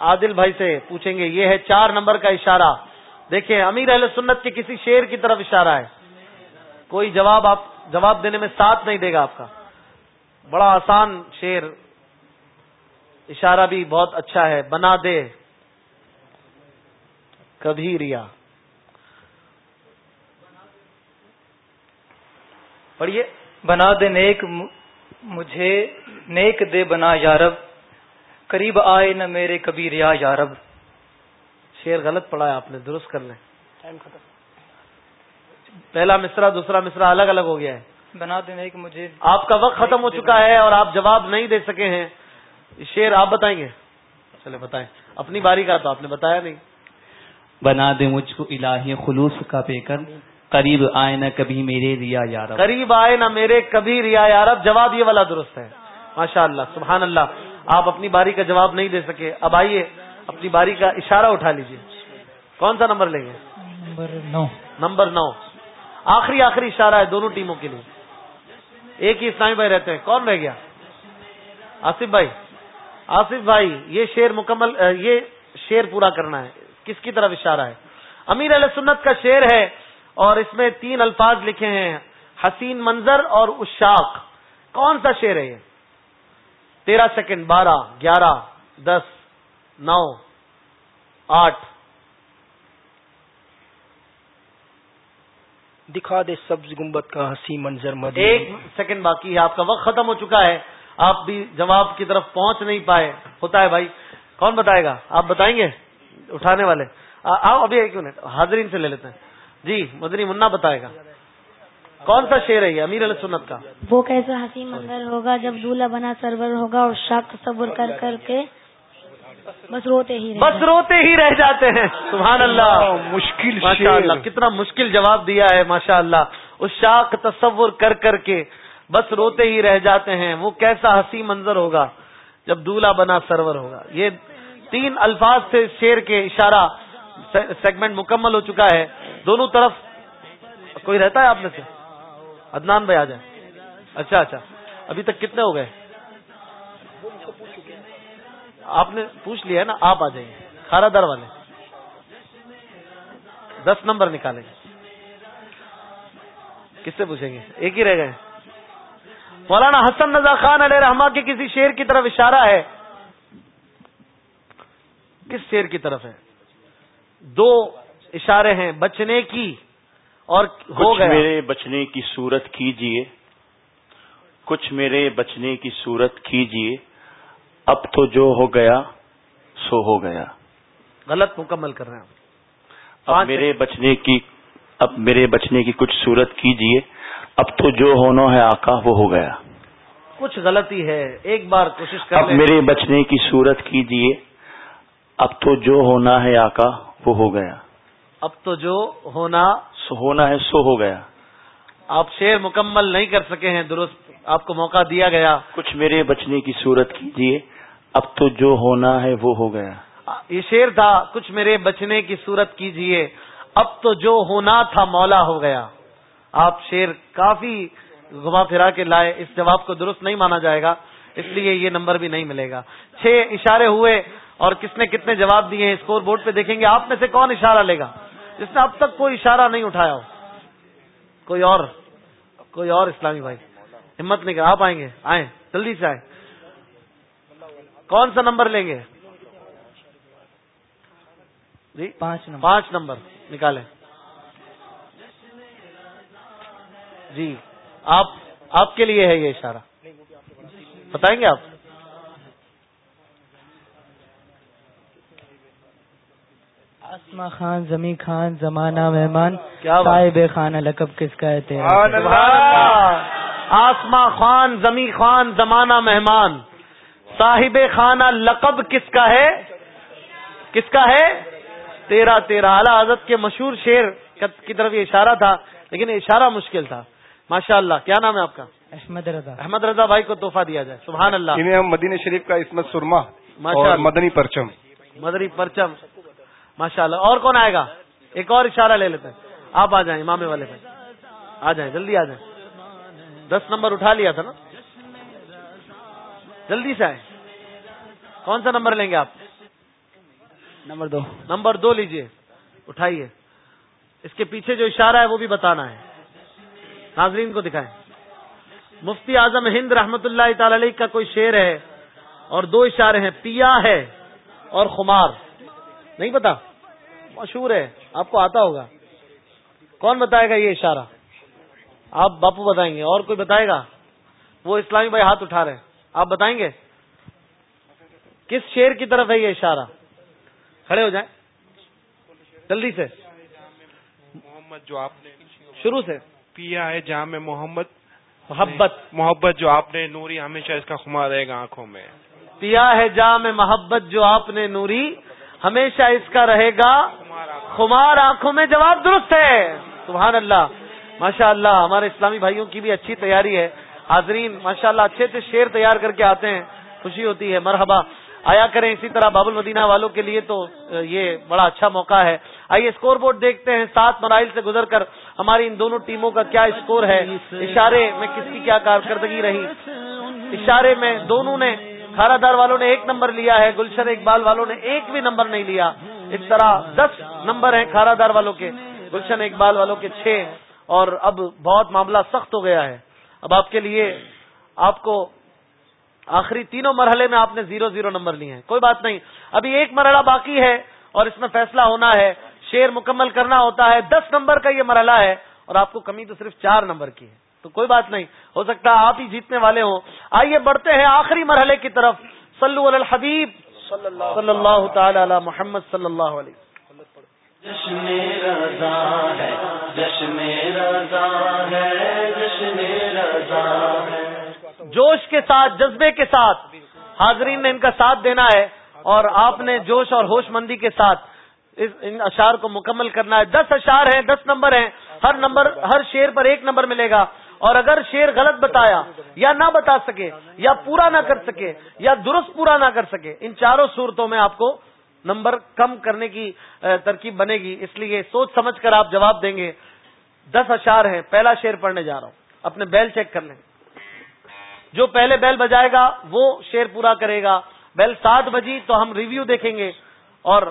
عادل بھائی سے پوچھیں گے۔ یہ ہے چار نمبر کا اشارہ۔ دیکھیں امیر اہل سنت کے کسی شیر کی طرف اشارہ ہے۔ کوئی جواب آپ جواب دینے میں ساتھ نہیں دے گا آپ کا۔ بڑا آسان شیر۔ اشارہ بھی بہت اچھا ہے۔ بنا دے۔ کبھی ریا۔ پڑھیے۔ بنا دے نیک مجھے نیک دے بنا یارب قریب آئے نہ میرے کبھی ریا یارب شیر غلط پڑھا ہے آپ نے درست کر لیں۔ پہلا مصرا دوسرا مصرا الگ الگ ہو گیا ہے۔ بنا دے نیک مجھے۔ آپ کا وقت ختم ہو چکا ہے اور آپ جواب نہیں دے سکے ہیں۔ شیر آپ بتائیں گے۔ چلے بتائیں۔ اپنی باری کا تو آپ نے بتایا نہیں۔ بنا دے مجھ کو الہی خلوص کا پے کر قریب آئے نہ کبھی میرے ریا یار قریب آئے نہ میرے کبھی ریا یارب جواب یہ والا درست ہے۔ ماشاء اللہ سبحان اللہ آپ اپنی باری کا جواب نہیں دے سکے۔ اب آئیے اپنی باری کا اشارہ اٹھا لیجیے۔ کون سا نمبر لیں گے؟ نمبر نو۔ نمبر نو۔ آخری آخری اشارہ ہے دونوں ٹیموں کے لیے۔ ایک ہی اسلامی بھائی رہتے ہیں۔ کون رہ گیا؟ آصف بھائی۔ آصف بھائی یہ شیر مکمل یہ شیر پورا کرنا ہے۔ کس کی طرف اشارہ ہے؟ امیر علیہ سنت کا شیر ہے۔ اور اس میں تین الفاظ لکھے ہیں حسین منظر اور اشاق۔ کون سا شیر ہے یہ؟ تیرہ سیکنڈ بارہ گیارہ دس نو آٹھ۔ دکھا دے سبز گنبد کا ہنسی منظر مدی ایک سیکنڈ باقی ہے آپ کا وقت ختم ہو چکا ہے۔ آپ بھی جواب کی طرف پہنچ نہیں پائے۔ ہوتا ہے بھائی۔ کون بتائے گا؟ آپ بتائیں گے؟ اٹھانے والے۔ آؤ ابھی ایک منٹ۔ حاضرین سے لے لیتے ہیں۔ جی مدنی منا بتائے گا۔ کون سا شیر ہے یہ؟ امیر علیہ سنت کا۔ وہ کیسا ہنسی منظر ہوگا جب دولہا بنا سرور ہوگا اور شک صبر کر کر کے بس روتے ہی بس روتے ہی رہ جاتے ہیں۔ سبحان اللہ۔ مشکل ماشاء اللہ کتنا مشکل جواب دیا ہے ماشاء اللہ۔ اس شاک تصور کر کر کے بس روتے ہی رہ جاتے ہیں۔ وہ کیسا ہنسی منظر ہوگا جب دولہا بنا سرور ہوگا۔ یہ تین الفاظ سے شیر کے اشارہ سیگمنٹ مکمل ہو چکا ہے۔ دونوں طرف کوئی رہتا ہے آپ میں سے؟ عدنان بھائی آ جائیں۔ اچھا اچھا۔ ابھی تک کتنے ہو گئے؟ آپ نے پوچھ لیا ہے نا، آپ آ جائیے کھارا در والے۔ دس نمبر نکالیں گے۔ کس سے پوچھیں گے؟ ایک ہی رہ گئے۔ مولانا حسن رضا خان علیہ رحما کے کسی شیر کی طرف اشارہ ہے؟ کس شیر کی طرف ہے؟ دو اشارے ہیں بچنے کی اور ہو کچھ گیا۔ میرے بچنے کی صورت کیجیے۔ کچھ میرے بچنے کی صورت کیجیے۔ اب تو جو ہو گیا سو ہو گیا۔ غلط مکمل کر رہے ہیں۔ اب میرے بچنے کی اب میرے بچنے کی کچھ صورت کیجیے۔ اب تو جو ہونا ہے آقا وہ ہو گیا۔ کچھ غلطی ہے۔ ایک بار کوشش کر اب میرے بچنے کی صورت کیجیے۔ اب تو جو ہونا ہے آقا وہ ہو گیا۔ اب تو جو ہونا سو ہونا ہے سو ہو گیا۔ آپ شیر مکمل نہیں کر سکے ہیں درست آپ کو موقع دیا گیا۔ کچھ میرے بچنے کی صورت کیجیے اب تو جو ہونا ہے وہ ہو گیا۔ یہ شیر تھا کچھ میرے بچنے کی صورت کیجیے۔ اب تو جو ہونا تھا مولا ہو گیا۔ آپ شیر کافی گھما پھرا کے لائے اس جواب کو درست نہیں مانا جائے گا اس لیے یہ نمبر بھی نہیں ملے گا۔ چھ اشارے ہوئے اور کس نے کتنے جواب دیے ہیں اسکور بورڈ پہ دیکھیں گے آپ میں سے کون اشارہ لے گا؟ جس نے اب تک کوئی اشارہ نہیں اٹھایا ہو۔ کوئی اور کوئی اور اسلامی بھائی۔ ہمت نہیں کر آپ آئیں گے آئیں جلدی سے آئیں۔ کون سا نمبر لیں گے؟ جی؟ پانچ نمبر۔ پانچ نمبر نکالیں۔ جی آپ آپ کے لیے ہے یہ اشارہ۔ بتائیں گے آپ؟ آسما خان زمی خان زمانہ مہمان؟ صاحب خانہ لقب کس کا ہے تیرا؟ سبحان اللہ! آسما خان زمی خان زمانہ مہمان صاحب خانہ لقب کس کا ہے؟ کس کا ہے؟ تیرا تیرا۔ اعلیٰ حضرت کے مشہور شیر کی طرف یہ اشارہ تھا لیکن یہ اشارہ مشکل تھا۔ ماشاء اللہ کیا نام ہے آپ کا؟ احمد رضا۔ احمد رضا بھائی کو تحفہ دیا جائے۔ سبحان اللہ! انہیں ہم مدینہ شریف کا اسمت سرما ماشاء اور اللہ مدنی پرچم۔ مدری پرچم۔ ماشاء اللہ اور کون آئے گا؟ ایک اور اشارہ لے لیتے ہیں۔ آپ آ جائیں امامے والے پہ آ جائیں جلدی آ جائیں۔ دس نمبر اٹھا لیا تھا نا؟ جلدی سے آئے کون سا نمبر لیں گے آپ؟ نمبر دو۔ نمبر دو لیجیے۔ اٹھائیے۔ اس کے پیچھے جو اشارہ ہے وہ بھی بتانا ہے۔ ناظرین کو دکھائیں۔ مفتی اعظم ہند رحمت اللہ تعالی علیہ کا کوئی شعر ہے اور دو اشارے ہیں پیا ہے اور خمار۔ نہیں پتا؟ مشہور ہے آپ کو آتا ہوگا۔ کون بتائے گا یہ اشارہ؟ آپ باپو بتائیں گے اور کوئی بتائے گا؟ وہ اسلامی بھائی ہاتھ اٹھا رہے ہیں۔ آپ بتائیں گے؟ کس شیر کی طرف ہے یہ اشارہ؟ کھڑے ہو جائیں۔ جلدی سے۔ محمد جو آپ نے شروع سے۔ پیا ہے میں محمد محبت۔ محبت جو آپ نے نوری ہمیشہ اس کا خما رہے گا آنکھوں میں۔ پیا ہے جام محبت جو آپ نے نوری ہمیشہ اس کا رہے گا خمار آنکھوں میں جواب درست ہے۔ سبحان اللہ۔ ماشاء اللہ ہمارے اسلامی بھائیوں کی بھی اچھی تیاری ہے۔ حاضرین ماشاء اللہ اچھے سے شیر تیار کر کے آتے ہیں۔ خوشی ہوتی ہے۔ مرحبا۔ آیا کریں اسی طرح باب المدینہ والوں کے لیے تو یہ بڑا اچھا موقع ہے۔ آئیے اسکور بورڈ دیکھتے ہیں۔ سات مراحل سے گزر کر ہماری ان دونوں ٹیموں کا کیا اسکور ہے۔ اشارے میں کس کی کیا کارکردگی رہی؟ اشارے میں دونوں نے کھارا دار والوں نے ایک نمبر لیا ہے، گلشن اقبال والوں نے ایک بھی نمبر نہیں لیا۔ اس طرح دس نمبر ہیں کھارا دار والوں کے، گلشن اقبال والوں کے چھ۔ اور اب بہت معاملہ سخت ہو گیا ہے۔ اب آپ کے لیے آپ کو آخری تینوں مرحلے میں آپ نے زیرو زیرو نمبر لیے ہیں۔ کوئی بات نہیں۔ ابھی ایک مرحلہ باقی ہے اور اس میں فیصلہ ہونا ہے۔ شیر مکمل کرنا ہوتا ہے۔ دس نمبر کا یہ مرحلہ ہے اور آپ کو کمی تو صرف چار نمبر کی ہے۔ تو کوئی بات نہیں ہو سکتا ہے آپ ہی جیتنے والے ہوں۔ آئیے بڑھتے ہیں آخری مرحلے کی طرف۔ صلو علی الحبیب۔ صلی اللہ تعالی علی محمد صلی اللہ علیہ جشن رضا ہے جشن رضا ہے جشن رضا ہے۔ جوش کے ساتھ جذبے کے ساتھ۔ حاضرین نے ان کا ساتھ دینا ہے اور آپ نے جوش اور ہوش مندی کے ساتھ اس ان اشار کو مکمل کرنا ہے۔ دس اشار ہیں دس نمبر ہیں۔ ہر نمبر ہر شیر پر ایک نمبر ملے گا۔ اور اگر شیر غلط بتایا یا نہ بتا سکے یا پورا نہ کر سکے یا درست پورا نہ کر سکے، ان چاروں صورتوں میں آپ کو نمبر کم کرنے کی ترکیب بنے گی۔ اس لیے سوچ سمجھ کر آپ جواب دیں گے۔ دس اشار ہیں۔ پہلا شیر پڑھنے جا رہا ہوں۔ اپنے بیل چیک کر لیں۔ جو پہلے بیل بجائے گا، وہ شیر پورا کرے گا۔ بیل سات بجی تو ہم ریویو دیکھیں گے۔ اور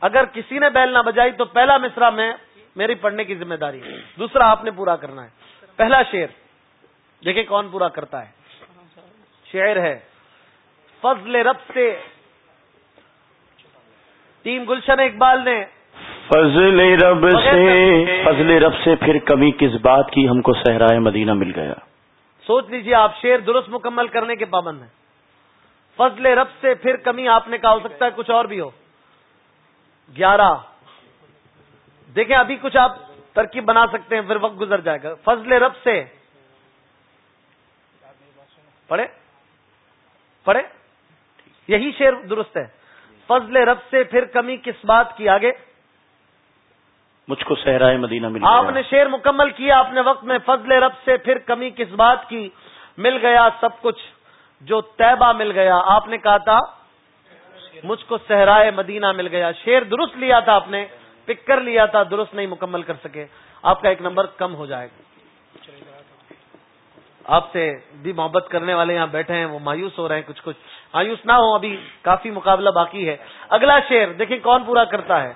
اگر کسی نے بیل نہ بجائی تو پہلا مصرا میں میری پڑھنے کی ذمہ داری ہے۔ دوسرا آپ نے پورا کرنا ہے۔ پہلا شیر دیکھیں کون پورا کرتا ہے۔ شعر ہے فضل رب سے۔ ٹیم گلشن اقبال نے۔ فضل رب سے فضل رب سے پھر کمی کس بات کی ہم کو صحرائے مدینہ مل گیا؟ سوچ لیجیے آپ شیر درست مکمل کرنے کے پابند ہیں۔ فضل رب سے پھر کمی آپ نے کہا ہو سکتا ہے کچھ اور بھی ہو۔ گیارہ۔ دیکھیں ابھی کچھ آپ ترکیب بنا سکتے ہیں پھر وقت گزر جائے گا۔ فضل رب سے۔ پڑھے پڑھے یہی شیر درست ہے۔ فضل رب سے پھر کمی کس بات کی؟ آگے۔ مجھ کو صحرائے مدینہ مل آپ نے شیر مکمل کیا اپنے وقت میں فضل رب سے پھر کمی کس بات کی؟ مل گیا سب کچھ جو طیبہ مل گیا۔ آپ نے کہا تھا مجھ کو صحرائے مدینہ مل گیا۔ شیر درست لیا تھا آپ نے۔ پک کر لیا تھا، درست نہیں مکمل کر سکے۔ آپ کا ایک نمبر کم ہو جائے گا۔ آپ سے بھی محبت کرنے والے یہاں بیٹھے ہیں، وہ مایوس ہو رہے ہیں، کچھ کچھ مایوس نہ ہو ابھی کافی مقابلہ باقی ہے۔ اگلا شیر دیکھیں کون پورا کرتا ہے۔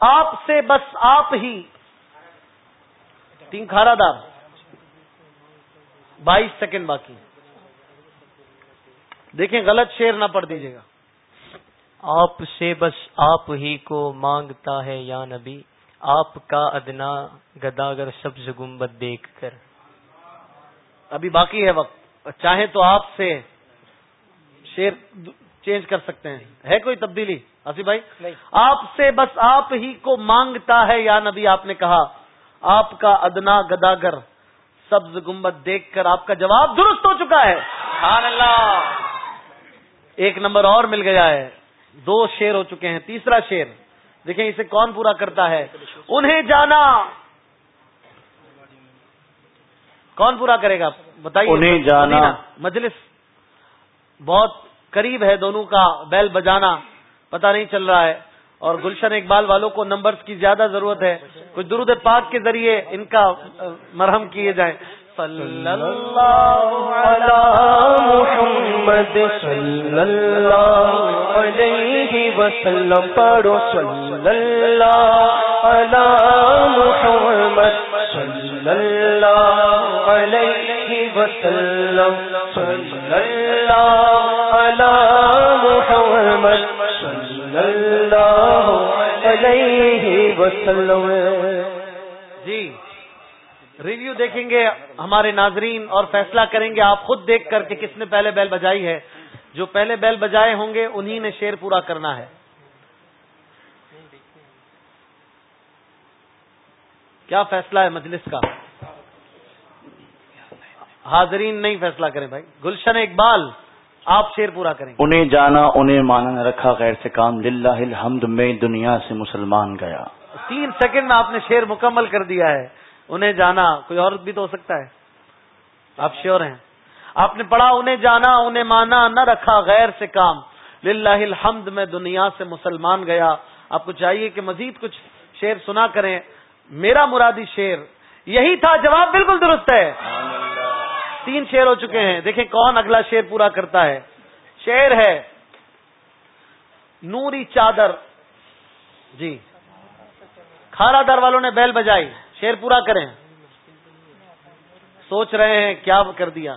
آپ سے بس آپ ہی۔ تین کھارا دار۔ بائیس سیکنڈ باقی۔ دیکھیں، غلط شیر نہ پڑھ دیجیے گا۔ آپ سے بس آپ ہی کو مانگتا ہے یا نبی آپ کا ادنا گداگر سبز گنبد دیکھ کر۔ ابھی باقی ہے وقت۔ چاہے تو آپ سے شیر چینج کر سکتے ہیں۔ ہے کوئی تبدیلی؟ آصف بھائی؟ آپ سے بس آپ ہی کو مانگتا ہے یا نبی آپ نے کہا آپ کا ادنا گداگر سبز گنبد دیکھ کر آپ کا جواب درست ہو چکا ہے۔ اللہ۔ ایک نمبر اور مل گیا ہے۔ دو شیر ہو چکے ہیں تیسرا شیر۔ دیکھیں اسے کون پورا کرتا ہے۔ انہیں جانا۔ کون پورا کرے گا؟ بتائیے۔ انہیں جانا۔ مجلس۔ بہت قریب ہے دونوں کا بیل بجانا۔ پتا نہیں چل رہا ہے۔ اور گلشن اقبال والوں کو نمبرز کی زیادہ ضرورت ہے۔ کچھ درود پاک کے ذریعے ان کا مرہم کیے جائیں۔ صلی اللہ علی محمد صلی اللہ علیہ وسلم پڑھو صلی اللہ علی محمد صلی اللہ علیہ وسلم صلی اللہ علی محمد صلی اللہ علیہ وسلم جی ریویو دیکھیں گے ہمارے ناظرین اور فیصلہ کریں گے آپ خود دیکھ کر کے کس نے پہلے بیل بجائی ہے۔ جو پہلے بیل بجائے ہوں گے انہی نے شیر پورا کرنا ہے۔ کیا فیصلہ ہے مجلس کا؟ حاضرین نہیں فیصلہ کریں بھائی۔ گلشن اقبال آپ شیر پورا کریں انہیں جانا انہیں مانا نہ رکھا غیر سے کام للہ الحمد میں دنیا سے مسلمان گیا۔ تین سیکنڈ میں آپ نے شیر مکمل کر دیا ہے۔ انہیں جانا، کوئی اور بھی تو ہو سکتا ہے۔ آپ شیور ہیں۔ آپ نے پڑھا، انہیں جانا، انہیں مانا، نہ رکھا، غیر سے کام۔ للہ الحمد، میں دنیا سے مسلمان گیا۔ آپ کو چاہیے کہ مزید کچھ شیر سنا کریں۔ میرا مرادی شیر یہی تھا، جواب بالکل درست ہے۔ تین شیر ہو چکے ہیں۔ دیکھیں کون اگلا شیر پورا کرتا ہے۔ شیر ہے، نوری چادر۔ جی۔ کھارا در والوں نے بیل بجائی۔ شیر پورا کریں۔ سوچ رہے ہیں کیا کر دیا۔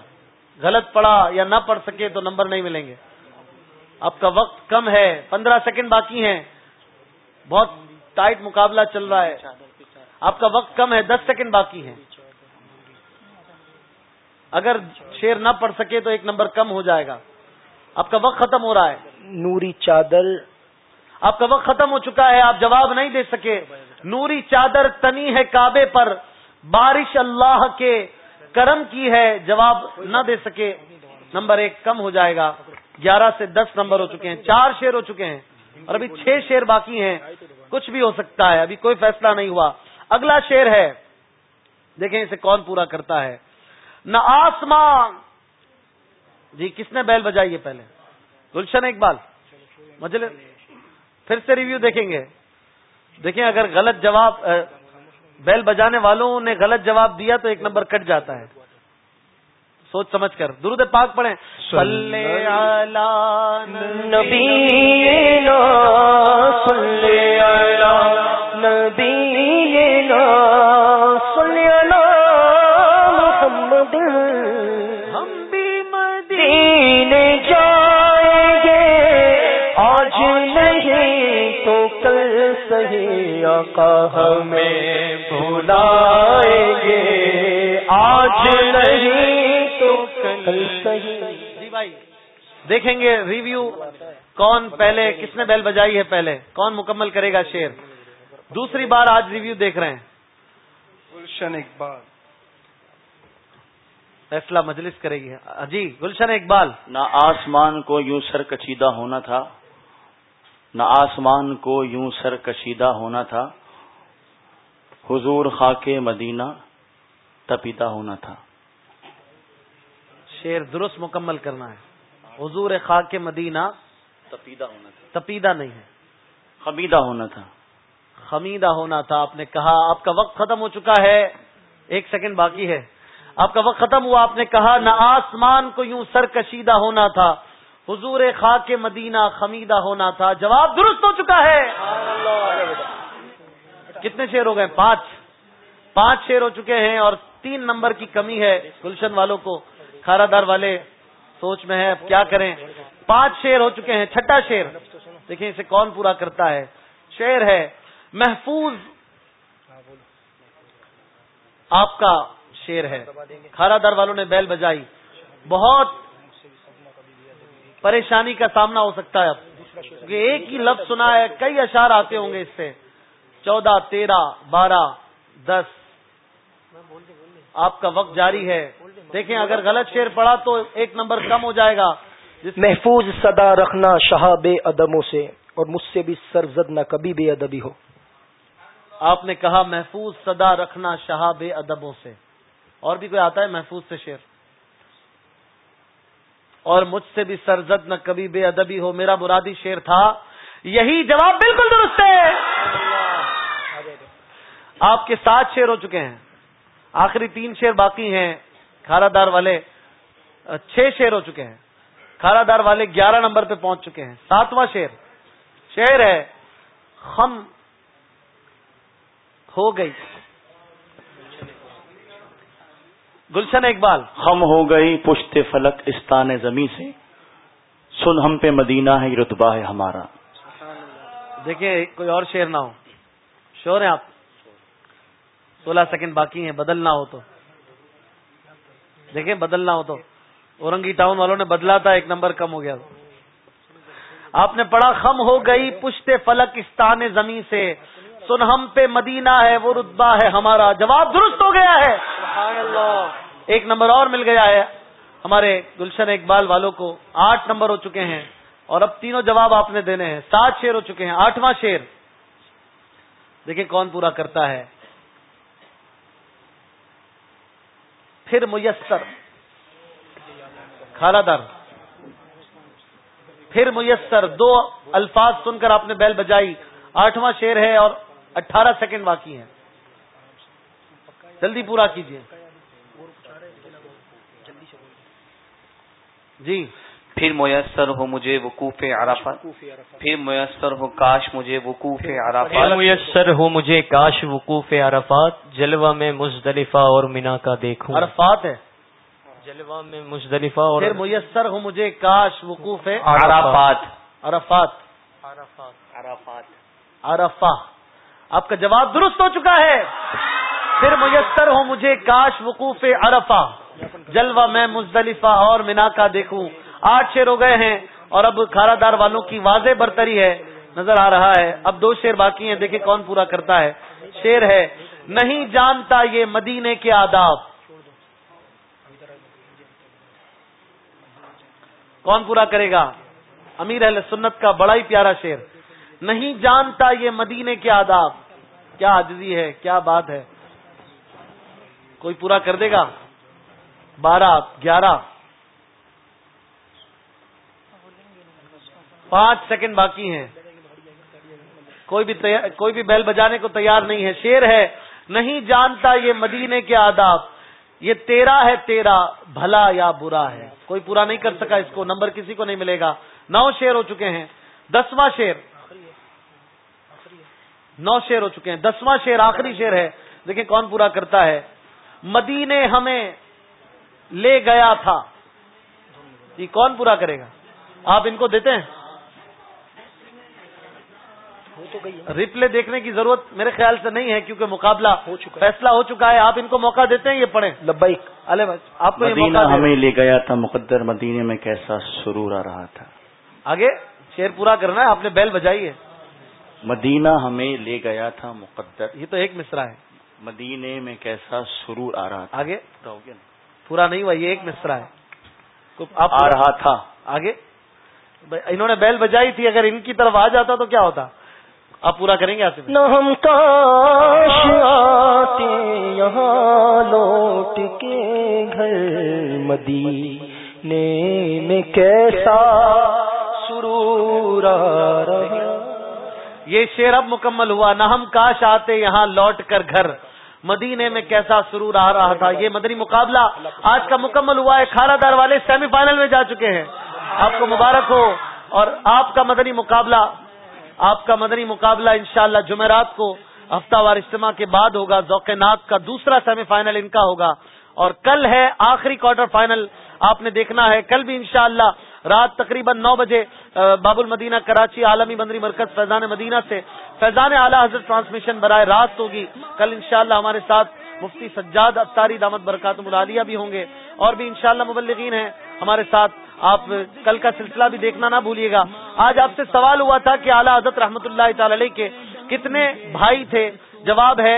غلط پڑا یا نہ پڑھ سکے تو نمبر نہیں ملیں گے۔ آپ کا وقت کم ہے پندرہ سیکنڈ باقی ہیں۔ بہت ٹائٹ مقابلہ چل رہا ہے۔ آپ کا وقت کم ہے دس سیکنڈ باقی ہیں۔ اگر شیر نہ پڑھ سکے تو ایک نمبر کم ہو جائے گا۔ آپ کا وقت ختم ہو رہا ہے۔ نوری چادر آپ کا وقت ختم ہو چکا ہے آپ جواب نہیں دے سکے۔ نوری چادر تنی ہے کعبے پر، بارش اللہ کے کرم کی ہے، جواب نہ دے سکے، نمبر ایک کم ہو جائے گا۔ گیارہ سے دس نمبر ہو چکے ہیں، چار شیر ہو چکے ہیں، اور ابھی چھ شیر باقی ہیں۔ کچھ بھی ہو سکتا ہے، ابھی کوئی فیصلہ نہیں ہوا۔ اگلا شیر ہے، دیکھیں اسے کون پورا کرتا ہے۔ نہ آسمان۔ جی کس نے بیل بجائی ہے پہلے؟ گلشن اقبال مجھے پھر سے ریویو دیکھیں گے۔ دیکھیں اگر غلط جواب بیل بجانے والوں نے غلط جواب دیا تو ایک نمبر کٹ جاتا ہے۔ سوچ سمجھ کر۔ درود پاک پڑھیں۔ نبی محمد آقا ہمیں بلائیں گے۔ آج نہیں تو کل۔ صحیح۔ جی بھائی دیکھیں گے ریویو کون پہلے کس نے بیل بجائی ہے پہلے؟ کون مکمل کرے گا شیر دوسری بار آج ریویو دیکھ رہے ہیں۔ گلشن اقبال۔ فیصلہ مجلس کرے گی۔ جی گلشن اقبال۔ نہ آسمان کو یوں سر کشیدہ ہونا تھا نہ آسمان کو یوں سر کشیدہ ہونا تھا حضور خاک مدینہ تپیدہ ہونا تھا۔ شیر درست مکمل کرنا ہے۔ حضور خاک مدینہ تپیدہ ہونا تھا۔ تپیدہ نہیں ہے۔ خمیدہ ہونا تھا۔ خمیدہ ہونا تھا۔ آپ نے کہا آپ کا وقت ختم ہو چکا ہے۔ ایک سیکنڈ باقی ہے۔ آپ کا وقت ختم ہوا۔ آپ نے کہا نہ آسمان کو یوں سر کشیدہ ہونا تھا۔ حضور خاک مدینہ خمیدہ ہونا تھا۔ جواب درست ہو چکا ہے۔ کتنے شیر ہو گئے؟ پانچ۔ پانچ شیر ہو چکے ہیں اور تین نمبر کی کمی ہے گلشن والوں کو۔ کھارا دار والے، سوچ میں ہے اب کیا کریں؟ پانچ شیر ہو چکے ہیں، چھٹا شیر۔ دیکھیں اسے کون پورا کرتا ہے۔ شیر ہے محفوظ۔ آپ کا شیر ہے۔ کھارا دار والوں نے بیل بجائی۔ بہت پریشانی کا سامنا ہو سکتا ہے اب۔ کیونکہ ایک ہی لفظ سنا ہے، کئی اشار آتے ہوں گے اس سے۔ چودہ تیرہ بارہ دس۔ آپ کا وقت جاری ہے۔ دیکھیں اگر غلط شیر پڑا تو ایک نمبر کم ہو جائے گا۔ محفوظ صدا رکھنا شہا بے ادموں سے اور مجھ سے بھی سرزد نہ کبھی بے ادبی ہو۔ آپ نے کہا محفوظ صدا رکھنا شہا بے ادبوں سے۔ اور بھی کوئی آتا ہے محفوظ سے شیر اور مجھ سے بھی سرزد نہ کبھی بے ادبی ہو۔ میرا مرادی شیر تھا یہی جواب بالکل درست ہے۔ آپ کے سات شیر ہو چکے ہیں۔ آخری تین شیر باقی ہیں۔ کھارا دار والے چھ شیر ہو چکے ہیں۔ کھارا دار والے گیارہ نمبر پہ پہنچ چکے ہیں۔ ساتواں شیر۔ شیر ہے خم ہو گئی۔ گلشن اقبال۔ خم ہو گئی پشت فلک استان زمیں سے۔ سن ہم پہ مدینہ ہے رتبہ ہے ہمارا۔ دیکھیں کوئی اور شیر نہ ہو۔ شور ہیں آپ۔ سولہ سیکنڈ باقی ہیں بدلنا ہو تو۔ دیکھیں بدلنا ہو تو۔ اورنگی ٹاؤن والوں نے بدلا تھا ایک نمبر کم ہو گیا۔ آپ نے پڑھا خم ہو گئی پشت فلک استان زمیں سے۔ سن ہم پہ مدینہ ہے وہ رتبہ ہے ہمارا۔ جواب درست ہو گیا ہے۔ ایک نمبر اور مل گیا ہے۔ ہمارے گلشن اقبال والوں کو آٹھ نمبر ہو چکے ہیں۔ اور اب تینوں جواب آپ نے دینے ہیں۔ سات شیر ہو چکے ہیں آٹھواں شیر۔ دیکھیں کون پورا کرتا ہے۔ پھر میسر کھالا در پھر میسر دو الفاظ سن کر آپ نے بیل بجائی آٹھواں شیر ہے اور اٹھارہ سیکنڈ باقی ہیں جلدی پورا کیجیے جی پھر میسر ہو مجھے وقوف عرفات پھر میسر ہو کاش مجھے وقوف عرفات۔ میسر ہو مجھے کاش وقوف عرفات جلوہ میں مزدلفہ اور مینا کا دیکھوں۔ عرفات ہے۔ جلوہ میں مزدلفہ اور پھر میسر ہو مجھے کاش وقوف عرفات۔ عرفات۔ عرفات۔ عرفہ۔ آپ کا جواب درست ہو چکا ہے۔ پھر میسر ہو مجھے کاش وقوف عرفہ۔ جلوہ میں مزدلفہ اور مینا کا دیکھوں۔ آٹھ شیر ہو گئے ہیں اور اب کھارا دار والوں کی واضح برتری ہے، نظر آ رہا ہے۔ اب دو شیر باقی ہیں، دیکھیں کون پورا کرتا ہے۔ شیر ہے، نہیں جانتا یہ مدینے کے آداب۔ کون پورا کرے گا؟ امیر اہل سنت کا بڑا ہی پیارا شیر۔ نہیں جانتا یہ مدینے کے آداب۔ کیا عجزی ہے، کیا بات ہے۔ کوئی پورا کر دے گا؟ بارہ، گیارہ۔ پانچ سیکنڈ باقی ہیں۔ کوئی بھی کوئی بھی بیل بجانے کو تیار نہیں ہے۔ شیر ہے، نہیں جانتا یہ مدینے کے آداب۔ یہ تیرا ہے تیرا، بھلا یا برا ہے۔ کوئی پورا نہیں کر سکا اس کو، نمبر کسی کو نہیں ملے گا۔ نو شیر ہو چکے ہیں۔ دسواں شیر۔ نو شیر ہو چکے ہیں۔ دسواں شیر، آخری شیر ہے۔ دیکھیں کون پورا کرتا ہے۔ مدینے ہمیں لے گیا تھا۔ یہ کون پورا کرے گا؟ آپ ان کو دیتے ہیں؟ ریپلے دیکھنے کی ضرورت میرے خیال سے نہیں ہے کیونکہ مقابلہ ہو چکا فیصلہ ہو چکا ہے۔ آپ ان کو موقع دیتے ہیں یہ پڑھیں؟ لبیک۔ آپ کو مدینہ ہمیں لے گیا تھا مقدر مدینے میں کیسا سرور آ رہا تھا۔ آگے شیر پورا کرنا ہے آپ نے بیل بجائی ہے۔ مدینہ ہمیں لے گیا تھا مقدر۔ یہ تو ایک مصرا ہے۔ مدینے میں کیسا سرور آ رہا تھا۔ آگے۔ پورا نہیں ہوا یہ ایک مصرا ہے۔ آ رہا تھا۔ آگے۔ انہوں نے بیل بجائی تھی اگر ان کی طرف آ جاتا تو کیا ہوتا؟ آپ پورا کریں گے نہ ہم کاش آتے یہاں لوٹ کے گھر مدینے میں کیسا سرور رہا۔ یہ شیر اب مکمل ہوا۔ نہ ہم کاش آتے یہاں لوٹ کر گھر مدینے میں کیسا سرور آ رہا تھا۔ یہ مدنی مقابلہ آج کا مکمل ہوا ہے۔ کھارا دار والے سیمی فائنل میں جا چکے ہیں۔ آپ کو مبارک ہو۔ اور آپ کا مدنی مقابلہ آپ کا مدنی مقابلہ انشاءاللہ جمعرات کو ہفتہ وار اجتماع کے بعد ہوگا، ذوق ناک کا دوسرا سیمی فائنل ان کا ہوگا۔ اور کل ہے آخری کوارٹر فائنل آپ نے دیکھنا ہے، کل بھی انشاءاللہ رات تقریباً نو بجے باب المدینہ، کراچی عالمی بندری مرکز، فیضان مدینہ سے۔ فیضان اعلیٰ حضرت ٹرانسمیشن برائے رات ہوگی۔ کل انشاءاللہ ہمارے ساتھ مفتی سجاد اتاری دامت برکات ملالیہ بھی ہوں گے۔ اور بھی انشاءاللہ مبلغین ہیں ہمارے ساتھ۔ آپ کل کا سلسلہ بھی دیکھنا نہ بھولیے گا۔ آج آپ سے سوال ہوا تھا کہ اعلیٰ حضرت رحمۃ اللہ تعالی علیہ کے کتنے بھائی تھے؟ جواب ہے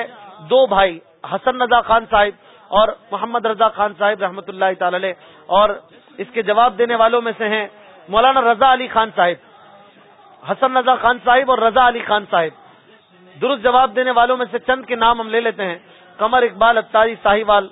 دو بھائی، حسن رضا خان صاحب اور محمد رضا خان صاحب رحمۃ اللہ تعالی علیہ۔ اور اس کے جواب دینے والوں میں سے ہیں مولانا رضا علی خان صاحب، حسن رضا خان صاحب اور رضا علی خان صاحب۔ درست جواب دینے والوں میں سے چند کے نام ہم لے لیتے ہیں۔ قمر اقبال اتاری ساہیوال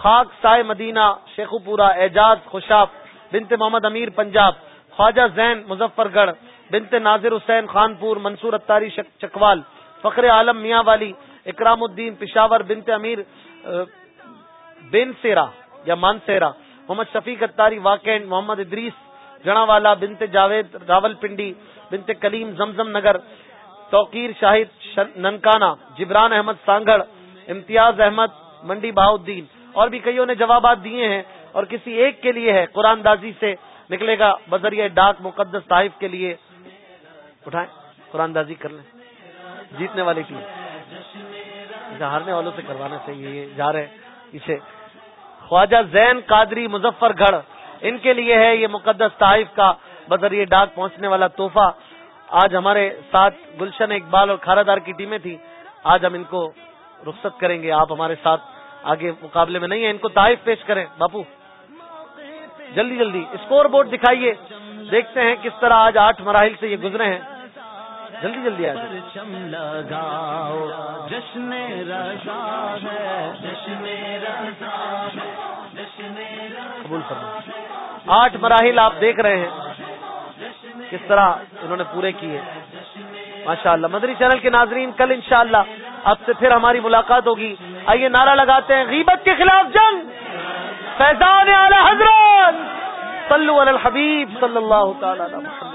خاک سائے مدینہ شیخو پورا اعجاز، خوشاف بنت محمد امیر پنجاب، خواجہ زین مظفر گڑھ بنت ناظر حسین خان پور منصور اتاری چکوال، فخر عالم میاں والی، اکرام الدین پشاور، بنت امیر بن سیرا یا مان سیرا، محمد شفیق اتاری واقع محمد ادریس جڑا والا بنت جاوید راول پنڈی بنت کلیم زمزم نگر، توقیر شاہد ننکانہ، جبران احمد سانگڑ امتیاز احمد، منڈی بہاؤدین اور بھی کئیوں نے جوابات دیے ہیں۔ اور کسی ایک کے لیے ہے، قرآن دازی سے نکلے گا، بذریعہ ڈاک مقدس طائف کے لیے۔ اٹھائیں، قرآن دازی کر لیں۔ جیتنے والے کی اچھا، ہارنے والوں سے کروانا چاہیے، یہ جا رہے اسے خواجہ زین قادری مظفر گڑھ ان کے لیے ہے یہ مقدس طائف کا بذریعہ ڈاک پہنچنے والا تحفہ۔ آج ہمارے ساتھ گلشن اقبال اور کھارا دار کی ٹیمیں تھی آج ہم ان کو رخصت کریں گے۔ آپ ہمارے ساتھ آگے مقابلے میں نہیں ہیں، ان کو تائف پیش کریں۔ باپو۔ جلدی جلدی اسکور بورڈ دکھائیے دیکھتے ہیں کس طرح آج آٹھ مراحل سے یہ گزرے ہیں۔ جلدی جلدی آ قبول آٹھ مراحل آپ دیکھ رہے ہیں۔ کس طرح انہوں نے پورے کیے۔ ماشاء اللہ مدری چینل کے ناظرین کل انشاءاللہ اب سے پھر ہماری ملاقات ہوگی۔ آئیے نعرہ لگاتے ہیں غیبت کے خلاف جنگ۔ فیضان اعلی حضرت صلو علی الحبیب صلی اللہ تعالی علیہ وسلم.